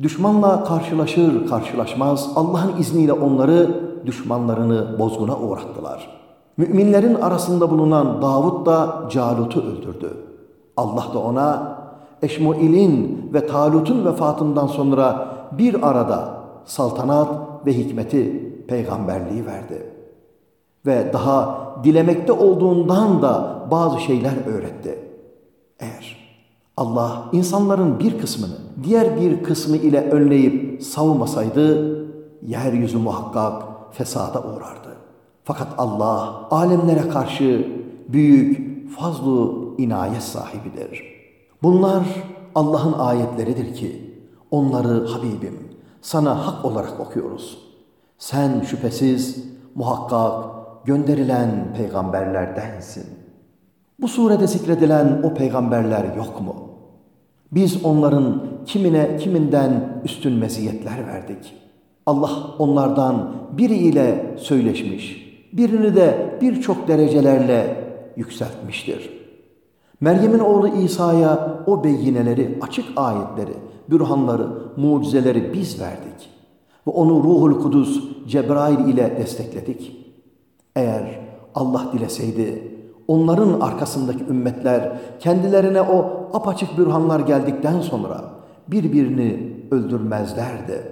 düşmanla karşılaşır karşılaşmaz Allah'ın izniyle onları düşmanlarını bozguna uğrattılar. Müminlerin arasında bulunan Davud da Calut'u öldürdü. Allah da ona Eşmuil'in ve Talut'un vefatından sonra bir arada saltanat ve hikmeti peygamberliği verdi. Ve daha dilemekte olduğundan da bazı şeyler öğretti. Eğer Allah insanların bir kısmını diğer bir kısmı ile önleyip savmasaydı, yeryüzü muhakkak fesada uğrardı. Fakat Allah alemlere karşı büyük fazlu inayet sahibidir. Bunlar Allah'ın ayetleridir ki onları Habibim sana hak olarak okuyoruz. Sen şüphesiz muhakkak gönderilen peygamberlerdensin. Bu surede zikredilen o peygamberler yok mu? Biz onların kimine kiminden üstün meziyetler verdik. Allah onlardan biriyle söyleşmiş, birini de birçok derecelerle yükseltmiştir. Meryem'in oğlu İsa'ya o beyineleri, açık ayetleri, bürhanları, mucizeleri biz verdik. Ve onu Ruhul Kudüs Cebrail ile destekledik. Eğer Allah dileseydi onların arkasındaki ümmetler kendilerine o apaçık bürhanlar geldikten sonra birbirini öldürmezlerdi.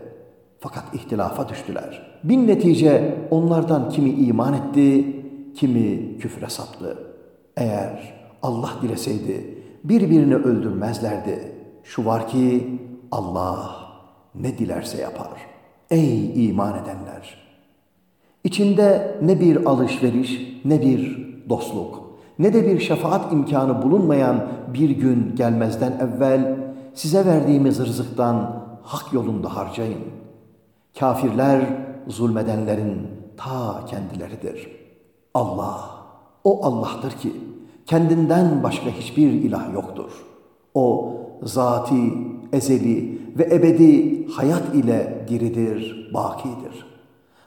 Fakat ihtilafa düştüler. Bin netice onlardan kimi iman etti, kimi küfre saptı. Eğer Allah dileseydi birbirini öldürmezlerdi. Şu var ki Allah ne dilerse yapar.'' Ey iman edenler! İçinde ne bir alışveriş, ne bir dostluk, ne de bir şefaat imkanı bulunmayan bir gün gelmezden evvel size verdiğimiz rızıktan hak yolunda harcayın. Kafirler zulmedenlerin ta kendileridir. Allah, o Allah'tır ki kendinden başka hiçbir ilah yoktur. O zati, ezeli ve ebedi hayat ile diridir, bakidir.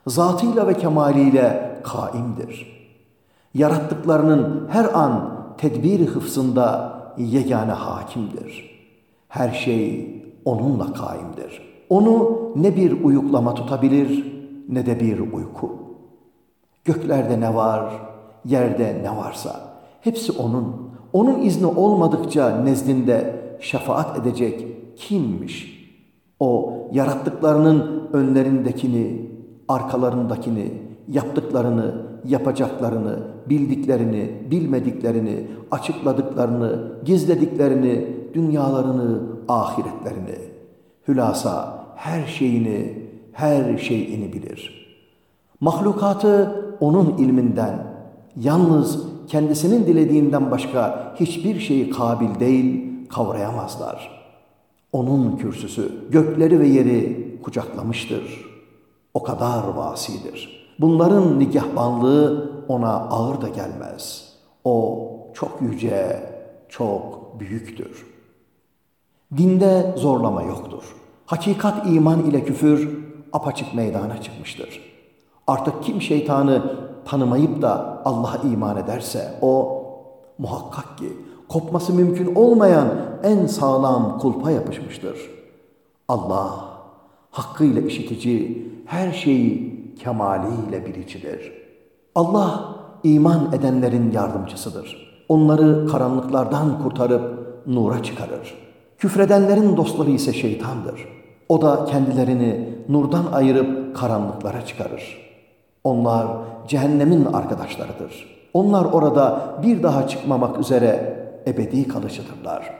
Zatıyla ve kemaliyle kaimdir. Yarattıklarının her an tedbir hıfzında yegane hakimdir. Her şey onunla kaimdir. Onu ne bir uyuklama tutabilir ne de bir uyku. Göklerde ne var, yerde ne varsa hepsi onun. Onun izni olmadıkça nezdinde şefaat edecek kimmiş? O yarattıklarının önlerindekini arkalarındakini, yaptıklarını, yapacaklarını, bildiklerini, bilmediklerini, açıkladıklarını, gizlediklerini, dünyalarını, ahiretlerini. Hülasa her şeyini, her şeyini bilir. Mahlukatı onun ilminden, yalnız kendisinin dilediğinden başka hiçbir şeyi kabil değil, kavrayamazlar. Onun kürsüsü gökleri ve yeri kucaklamıştır. O kadar vasidir. Bunların nigahbanlığı ona ağır da gelmez. O çok yüce, çok büyüktür. Dinde zorlama yoktur. Hakikat iman ile küfür apaçık meydana çıkmıştır. Artık kim şeytanı tanımayıp da Allah'a iman ederse o muhakkak ki kopması mümkün olmayan en sağlam kulpa yapışmıştır. Allah hakkıyla işitici, her şeyi kemaliyle bilicidir. Allah iman edenlerin yardımcısıdır. Onları karanlıklardan kurtarıp nura çıkarır. Küfredenlerin dostları ise şeytandır. O da kendilerini nurdan ayırıp karanlıklara çıkarır. Onlar cehennemin arkadaşlarıdır. Onlar orada bir daha çıkmamak üzere ebedi kalıcıdırlar.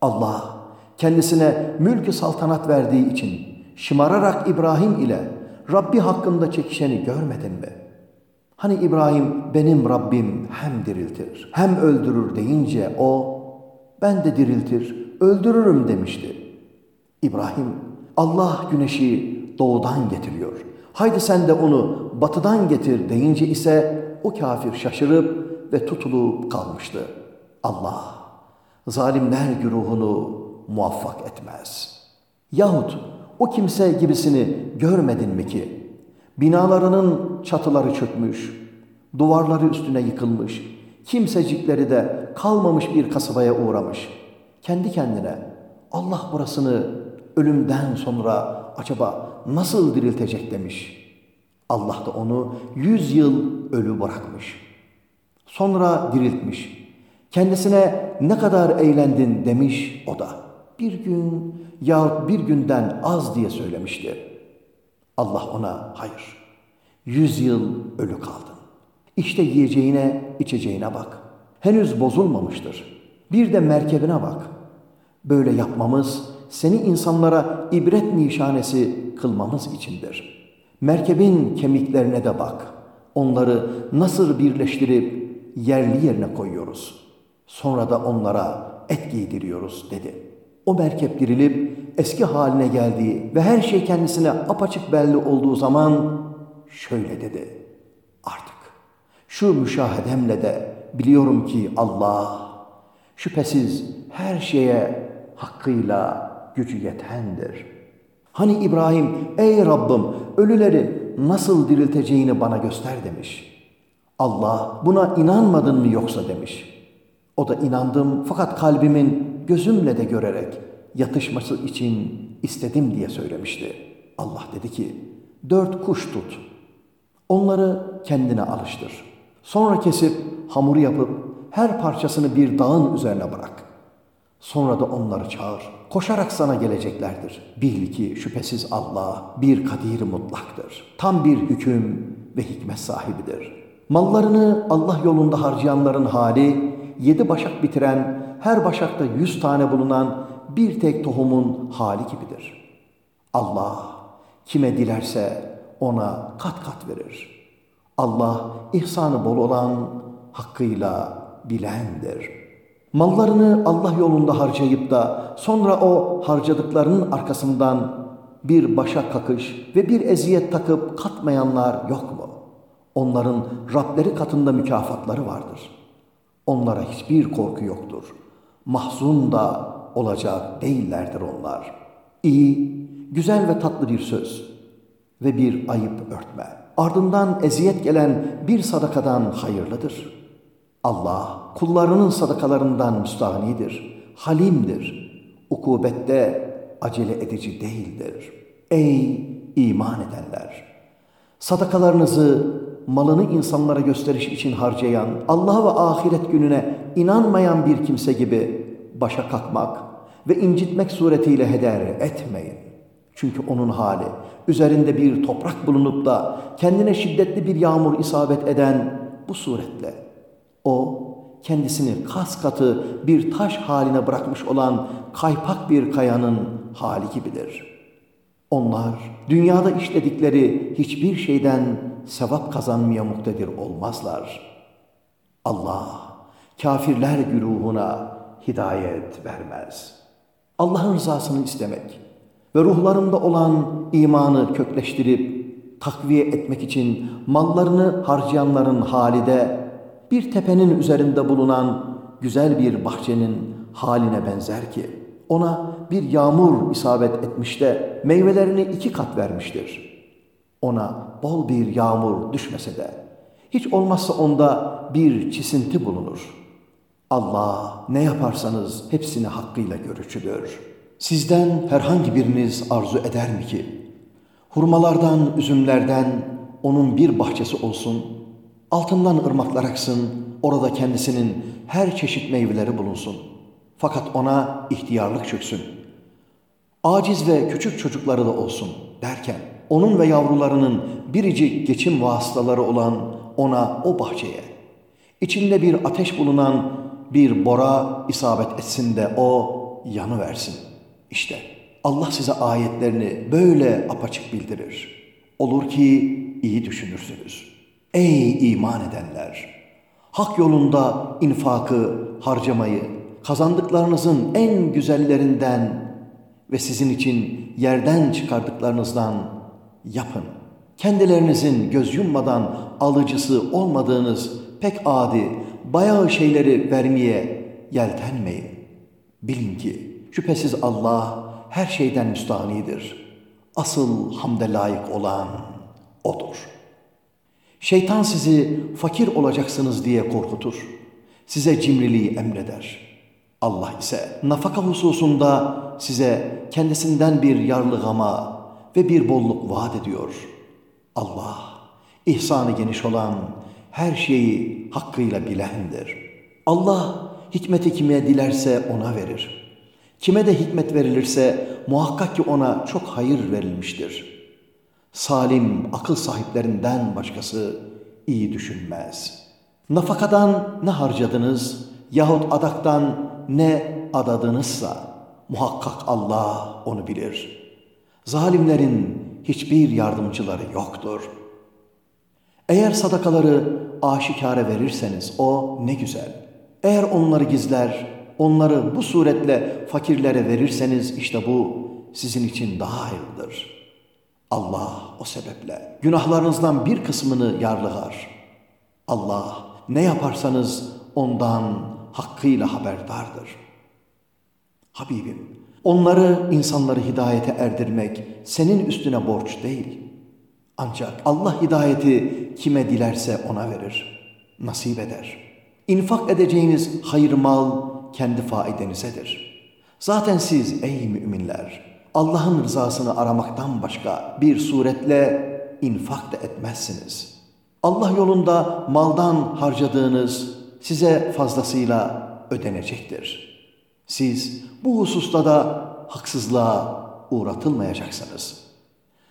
Allah kendisine mülkü saltanat verdiği için şımararak İbrahim ile Rabbi hakkında çekişeni görmedin mi? Hani İbrahim benim Rabbim hem diriltir hem öldürür deyince o ben de diriltir öldürürüm demişti. İbrahim Allah güneşi doğudan getiriyor. Haydi sen de onu batıdan getir deyince ise o kafir şaşırıp ve tutulup kalmıştı. Allah zalimler güruhunu muvaffak etmez. Yahut o kimse gibisini görmedin mi ki? Binalarının çatıları çökmüş, duvarları üstüne yıkılmış, kimsecikleri de kalmamış bir kasabaya uğramış. Kendi kendine Allah burasını ölümden sonra acaba nasıl diriltecek demiş. Allah da onu yüz yıl ölü bırakmış. Sonra diriltmiş. Kendisine ne kadar eğlendin demiş o da. Bir gün yahut bir günden az diye söylemişti. Allah ona hayır. Yüz yıl ölü kaldın. İşte yiyeceğine, içeceğine bak. Henüz bozulmamıştır. Bir de merkebine bak. Böyle yapmamız seni insanlara ibret nişanesi kılmamız içindir. Merkebin kemiklerine de bak. Onları nasıl birleştirip yerli yerine koyuyoruz. Sonra da onlara et giydiriyoruz dedi. O merkep dirilip eski haline geldiği ve her şey kendisine apaçık belli olduğu zaman şöyle dedi. Artık şu müşahedemle de biliyorum ki Allah şüphesiz her şeye hakkıyla gücü yetendir. Hani İbrahim ey Rabbim ölüleri nasıl dirilteceğini bana göster demiş. Allah buna inanmadın mı yoksa demiş. O da inandım fakat kalbimin gözümle de görerek yatışması için istedim diye söylemişti. Allah dedi ki dört kuş tut. Onları kendine alıştır. Sonra kesip hamur yapıp her parçasını bir dağın üzerine bırak. Sonra da onları çağır. Koşarak sana geleceklerdir. Bil ki şüphesiz Allah bir kadir mutlaktır. Tam bir hüküm ve hikmet sahibidir. Mallarını Allah yolunda harcayanların hali, yedi başak bitiren, her başakta yüz tane bulunan bir tek tohumun hali gibidir. Allah kime dilerse ona kat kat verir. Allah ihsanı bol olan hakkıyla bilendir.'' Mallarını Allah yolunda harcayıp da sonra o harcadıklarının arkasından bir başa kakış ve bir eziyet takıp katmayanlar yok mu? Onların Rableri katında mükafatları vardır. Onlara hiçbir korku yoktur. Mahzun da olacak değillerdir onlar. İyi, güzel ve tatlı bir söz ve bir ayıp örtme. Ardından eziyet gelen bir sadakadan hayırlıdır.'' Allah kullarının sadakalarından müstahnidir, halimdir. Ukubette acele edici değildir. Ey iman edenler! Sadakalarınızı malını insanlara gösteriş için harcayan, Allah ve ahiret gününe inanmayan bir kimse gibi başa kalkmak ve incitmek suretiyle heder etmeyin. Çünkü onun hali, üzerinde bir toprak bulunup da kendine şiddetli bir yağmur isabet eden bu suretle. O, kendisini kas katı bir taş haline bırakmış olan kaypak bir kayanın hali gibidir. Onlar dünyada işledikleri hiçbir şeyden sevap kazanmaya muktedir olmazlar. Allah kafirler güruhuna hidayet vermez. Allah'ın rızasını istemek ve ruhlarında olan imanı kökleştirip takviye etmek için mallarını harcayanların hali de bir tepenin üzerinde bulunan güzel bir bahçenin haline benzer ki ona bir yağmur isabet etmiş de meyvelerini iki kat vermiştir. Ona bol bir yağmur düşmese de hiç olmazsa onda bir çisinti bulunur. Allah ne yaparsanız hepsini hakkıyla görücüdür. Sizden herhangi biriniz arzu eder mi ki hurmalardan, üzümlerden onun bir bahçesi olsun, altından ırmaklar aksın, orada kendisinin her çeşit meyveleri bulunsun. Fakat ona ihtiyarlık çöksün. Aciz ve küçük çocukları da olsun derken, onun ve yavrularının biricik geçim vasıtaları olan ona o bahçeye, içinde bir ateş bulunan bir bora isabet etsin de o yanı versin. İşte Allah size ayetlerini böyle apaçık bildirir. Olur ki iyi düşünürsünüz. Ey iman edenler! Hak yolunda infakı, harcamayı, kazandıklarınızın en güzellerinden ve sizin için yerden çıkardıklarınızdan yapın. Kendilerinizin göz yummadan alıcısı olmadığınız pek adi, bayağı şeyleri vermeye yeltenmeyin. Bilin ki şüphesiz Allah her şeyden müstahanidir. Asıl hamde layık olan O'dur. Şeytan sizi fakir olacaksınız diye korkutur. Size cimriliği emreder. Allah ise nafaka hususunda size kendisinden bir yarlıgama ve bir bolluk vaat ediyor. Allah, ihsanı geniş olan, her şeyi hakkıyla bilendir. Allah hikmeti kime dilerse ona verir. Kime de hikmet verilirse muhakkak ki ona çok hayır verilmiştir. Salim akıl sahiplerinden başkası iyi düşünmez. Nafakadan ne harcadınız yahut adaktan ne adadınızsa muhakkak Allah onu bilir. Zalimlerin hiçbir yardımcıları yoktur. Eğer sadakaları aşikare verirseniz o ne güzel. Eğer onları gizler, onları bu suretle fakirlere verirseniz işte bu sizin için daha hayırlıdır. Allah o sebeple günahlarınızdan bir kısmını yarlıgar. Allah ne yaparsanız ondan hakkıyla haberdardır. Habibim, onları insanları hidayete erdirmek senin üstüne borç değil. Ancak Allah hidayeti kime dilerse ona verir, nasip eder. İnfak edeceğiniz hayır mal kendi faidenizedir. Zaten siz ey müminler Allah'ın rızasını aramaktan başka bir suretle infak da etmezsiniz. Allah yolunda maldan harcadığınız size fazlasıyla ödenecektir. Siz bu hususta da haksızlığa uğratılmayacaksınız.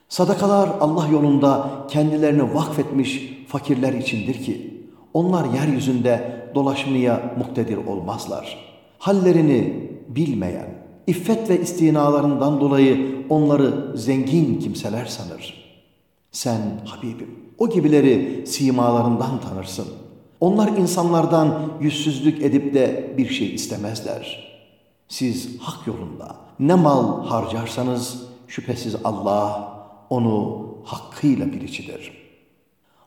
Sadakalar Allah yolunda kendilerini vakfetmiş fakirler içindir ki, onlar yeryüzünde dolaşmaya muktedir olmazlar. Hallerini bilmeyen, iffet ve istinalarından dolayı onları zengin kimseler sanır. Sen Habibim, o gibileri simalarından tanırsın. Onlar insanlardan yüzsüzlük edip de bir şey istemezler. Siz hak yolunda ne mal harcarsanız şüphesiz Allah onu hakkıyla bilicidir.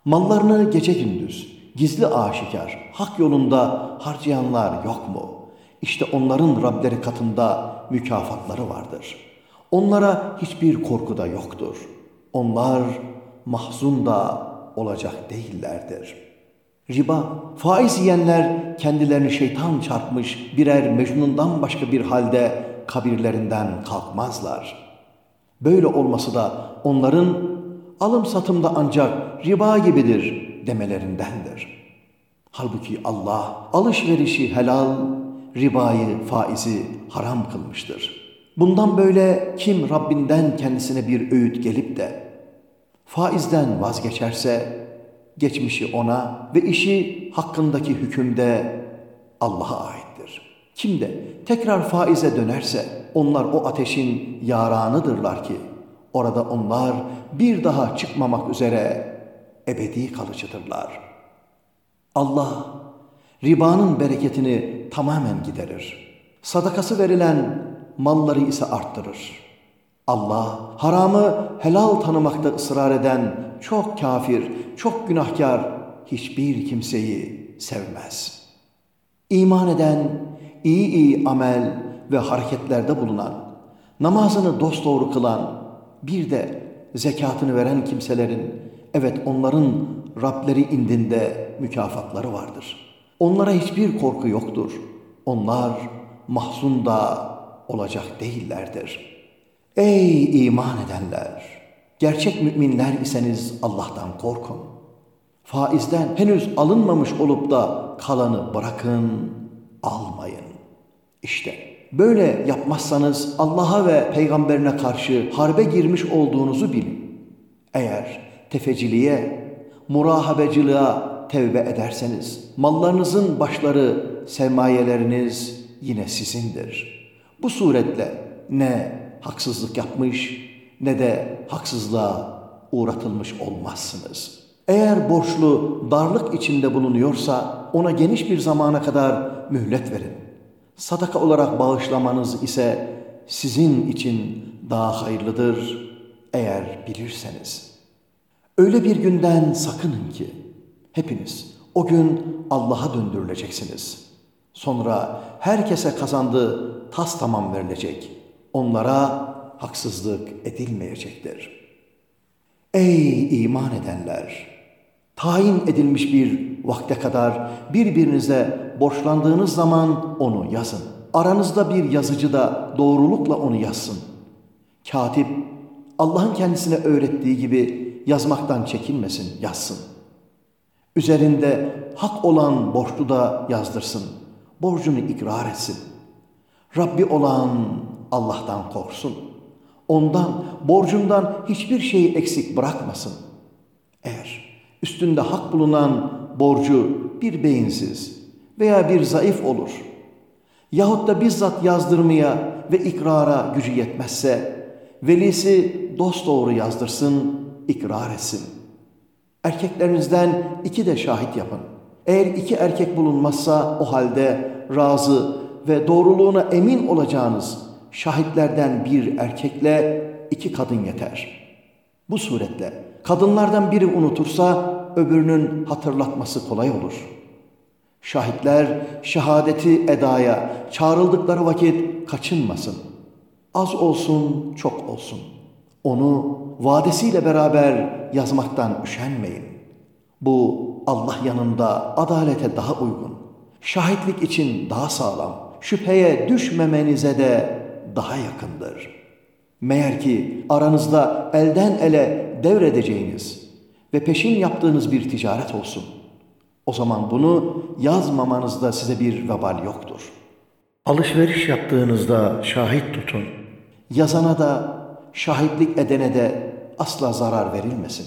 Mallarını gece gündüz, gizli aşikar, hak yolunda harcayanlar yok mu? İşte onların Rableri katında mükafatları vardır. Onlara hiçbir korku da yoktur. Onlar mahzun da olacak değillerdir. Riba, faiz yiyenler kendilerini şeytan çarpmış birer mecnundan başka bir halde kabirlerinden kalkmazlar. Böyle olması da onların alım satımda ancak riba gibidir demelerindendir. Halbuki Allah alışverişi helal, ribayı, faizi haram kılmıştır. Bundan böyle kim Rabbinden kendisine bir öğüt gelip de faizden vazgeçerse geçmişi ona ve işi hakkındaki hükümde Allah'a aittir. Kim de tekrar faize dönerse onlar o ateşin yaranıdırlar ki orada onlar bir daha çıkmamak üzere ebedi kalıcıdırlar. Allah ribanın bereketini tamamen giderir. Sadakası verilen malları ise arttırır. Allah haramı helal tanımakta ısrar eden çok kafir, çok günahkar hiçbir kimseyi sevmez. İman eden, iyi iyi amel ve hareketlerde bulunan, namazını dosdoğru kılan, bir de zekatını veren kimselerin, evet onların Rableri indinde mükafatları vardır. Onlara hiçbir korku yoktur. Onlar mahzun da olacak değillerdir.'' Ey iman edenler! Gerçek müminler iseniz Allah'tan korkun. Faizden henüz alınmamış olup da kalanı bırakın, almayın. İşte böyle yapmazsanız Allah'a ve peygamberine karşı harbe girmiş olduğunuzu bilin. Eğer tefeciliğe, murahabecılığa tevbe ederseniz mallarınızın başları, sermayeleriniz yine sizindir. Bu suretle ne haksızlık yapmış ne de haksızlığa uğratılmış olmazsınız. Eğer borçlu darlık içinde bulunuyorsa ona geniş bir zamana kadar mühlet verin. Sadaka olarak bağışlamanız ise sizin için daha hayırlıdır eğer bilirseniz. Öyle bir günden sakının ki hepiniz o gün Allah'a döndürüleceksiniz. Sonra herkese kazandığı tas tamam verilecek onlara haksızlık edilmeyecektir. Ey iman edenler! Tayin edilmiş bir vakte kadar birbirinize borçlandığınız zaman onu yazın. Aranızda bir yazıcı da doğrulukla onu yazsın. Katip, Allah'ın kendisine öğrettiği gibi yazmaktan çekinmesin, yazsın. Üzerinde hak olan borçlu da yazdırsın. Borcunu ikrar etsin. Rabbi olan Allah'tan korksun. Ondan, borcundan hiçbir şeyi eksik bırakmasın. Eğer üstünde hak bulunan borcu bir beyinsiz veya bir zayıf olur yahut da bizzat yazdırmaya ve ikrara gücü yetmezse velisi dosdoğru yazdırsın, ikrar etsin. Erkeklerinizden iki de şahit yapın. Eğer iki erkek bulunmazsa o halde razı ve doğruluğuna emin olacağınız şahitlerden bir erkekle iki kadın yeter. Bu suretle kadınlardan biri unutursa öbürünün hatırlatması kolay olur. Şahitler şehadeti edaya çağrıldıkları vakit kaçınmasın. Az olsun, çok olsun. Onu vadesiyle beraber yazmaktan üşenmeyin. Bu Allah yanında adalete daha uygun. Şahitlik için daha sağlam. Şüpheye düşmemenize de daha yakındır. Meğer ki aranızda elden ele devredeceğiniz ve peşin yaptığınız bir ticaret olsun. O zaman bunu yazmamanızda size bir vebal yoktur. Alışveriş yaptığınızda şahit tutun. Yazana da, şahitlik edene de asla zarar verilmesin.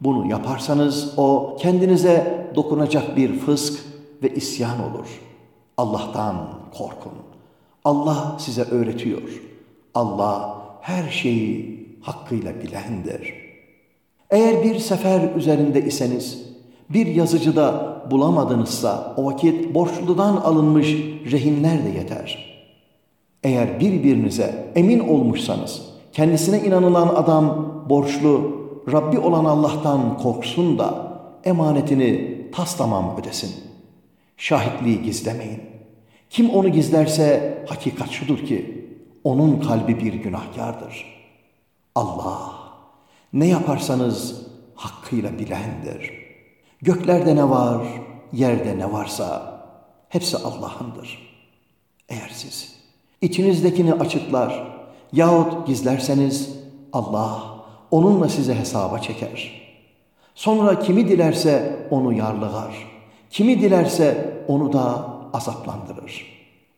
Bunu yaparsanız o kendinize dokunacak bir fısk ve isyan olur. Allah'tan korkun. Allah size öğretiyor. Allah her şeyi hakkıyla bilendir. Eğer bir sefer üzerinde iseniz, bir yazıcıda bulamadınızsa o vakit borçludan alınmış rehinler de yeter. Eğer birbirinize emin olmuşsanız, kendisine inanılan adam borçlu, Rabbi olan Allah'tan korksun da emanetini tas ödesin. Şahitliği gizlemeyin. Kim onu gizlerse hakikat şudur ki onun kalbi bir günahkardır. Allah ne yaparsanız hakkıyla bilendir. Göklerde ne var, yerde ne varsa hepsi Allah'ındır. Eğer siz içinizdekini açıklar yahut gizlerseniz Allah onunla size hesaba çeker. Sonra kimi dilerse onu yarlıgar, kimi dilerse onu da azaplandırır.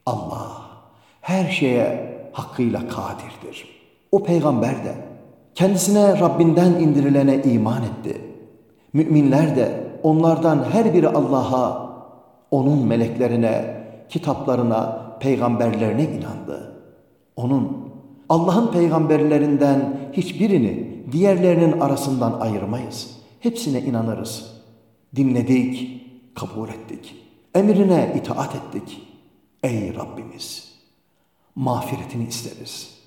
Allah her şeye hakkıyla kadirdir. O peygamber de kendisine Rabbinden indirilene iman etti. Müminler de onlardan her biri Allah'a, onun meleklerine, kitaplarına, peygamberlerine inandı. Onun, Allah'ın peygamberlerinden hiçbirini diğerlerinin arasından ayırmayız. Hepsine inanırız. Dinledik, kabul ettik. Emrine itaat ettik. Ey Rabbimiz! Mağfiretini isteriz.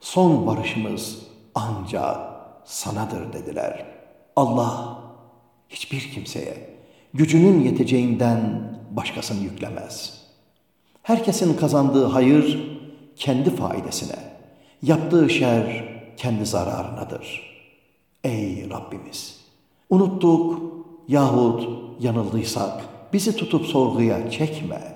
Son varışımız ancak sanadır dediler. Allah hiçbir kimseye gücünün yeteceğinden başkasını yüklemez. Herkesin kazandığı hayır kendi faidesine, yaptığı şer kendi zararınadır. Ey Rabbimiz! Unuttuk yahut yanıldıysak bizi tutup sorguya çekme.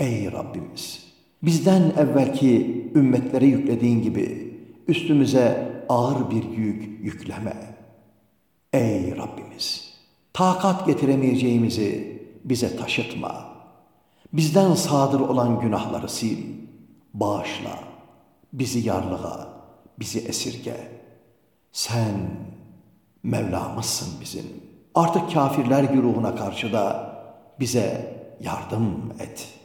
Ey Rabbimiz! Bizden evvelki ümmetlere yüklediğin gibi üstümüze ağır bir yük yükleme. Ey Rabbimiz! Takat getiremeyeceğimizi bize taşıtma. Bizden sadır olan günahları sil, bağışla. Bizi yarlığa, bizi esirge. Sen Mevlamızsın bizim. Artık kafirler güruhuna karşı da bize yardım et.''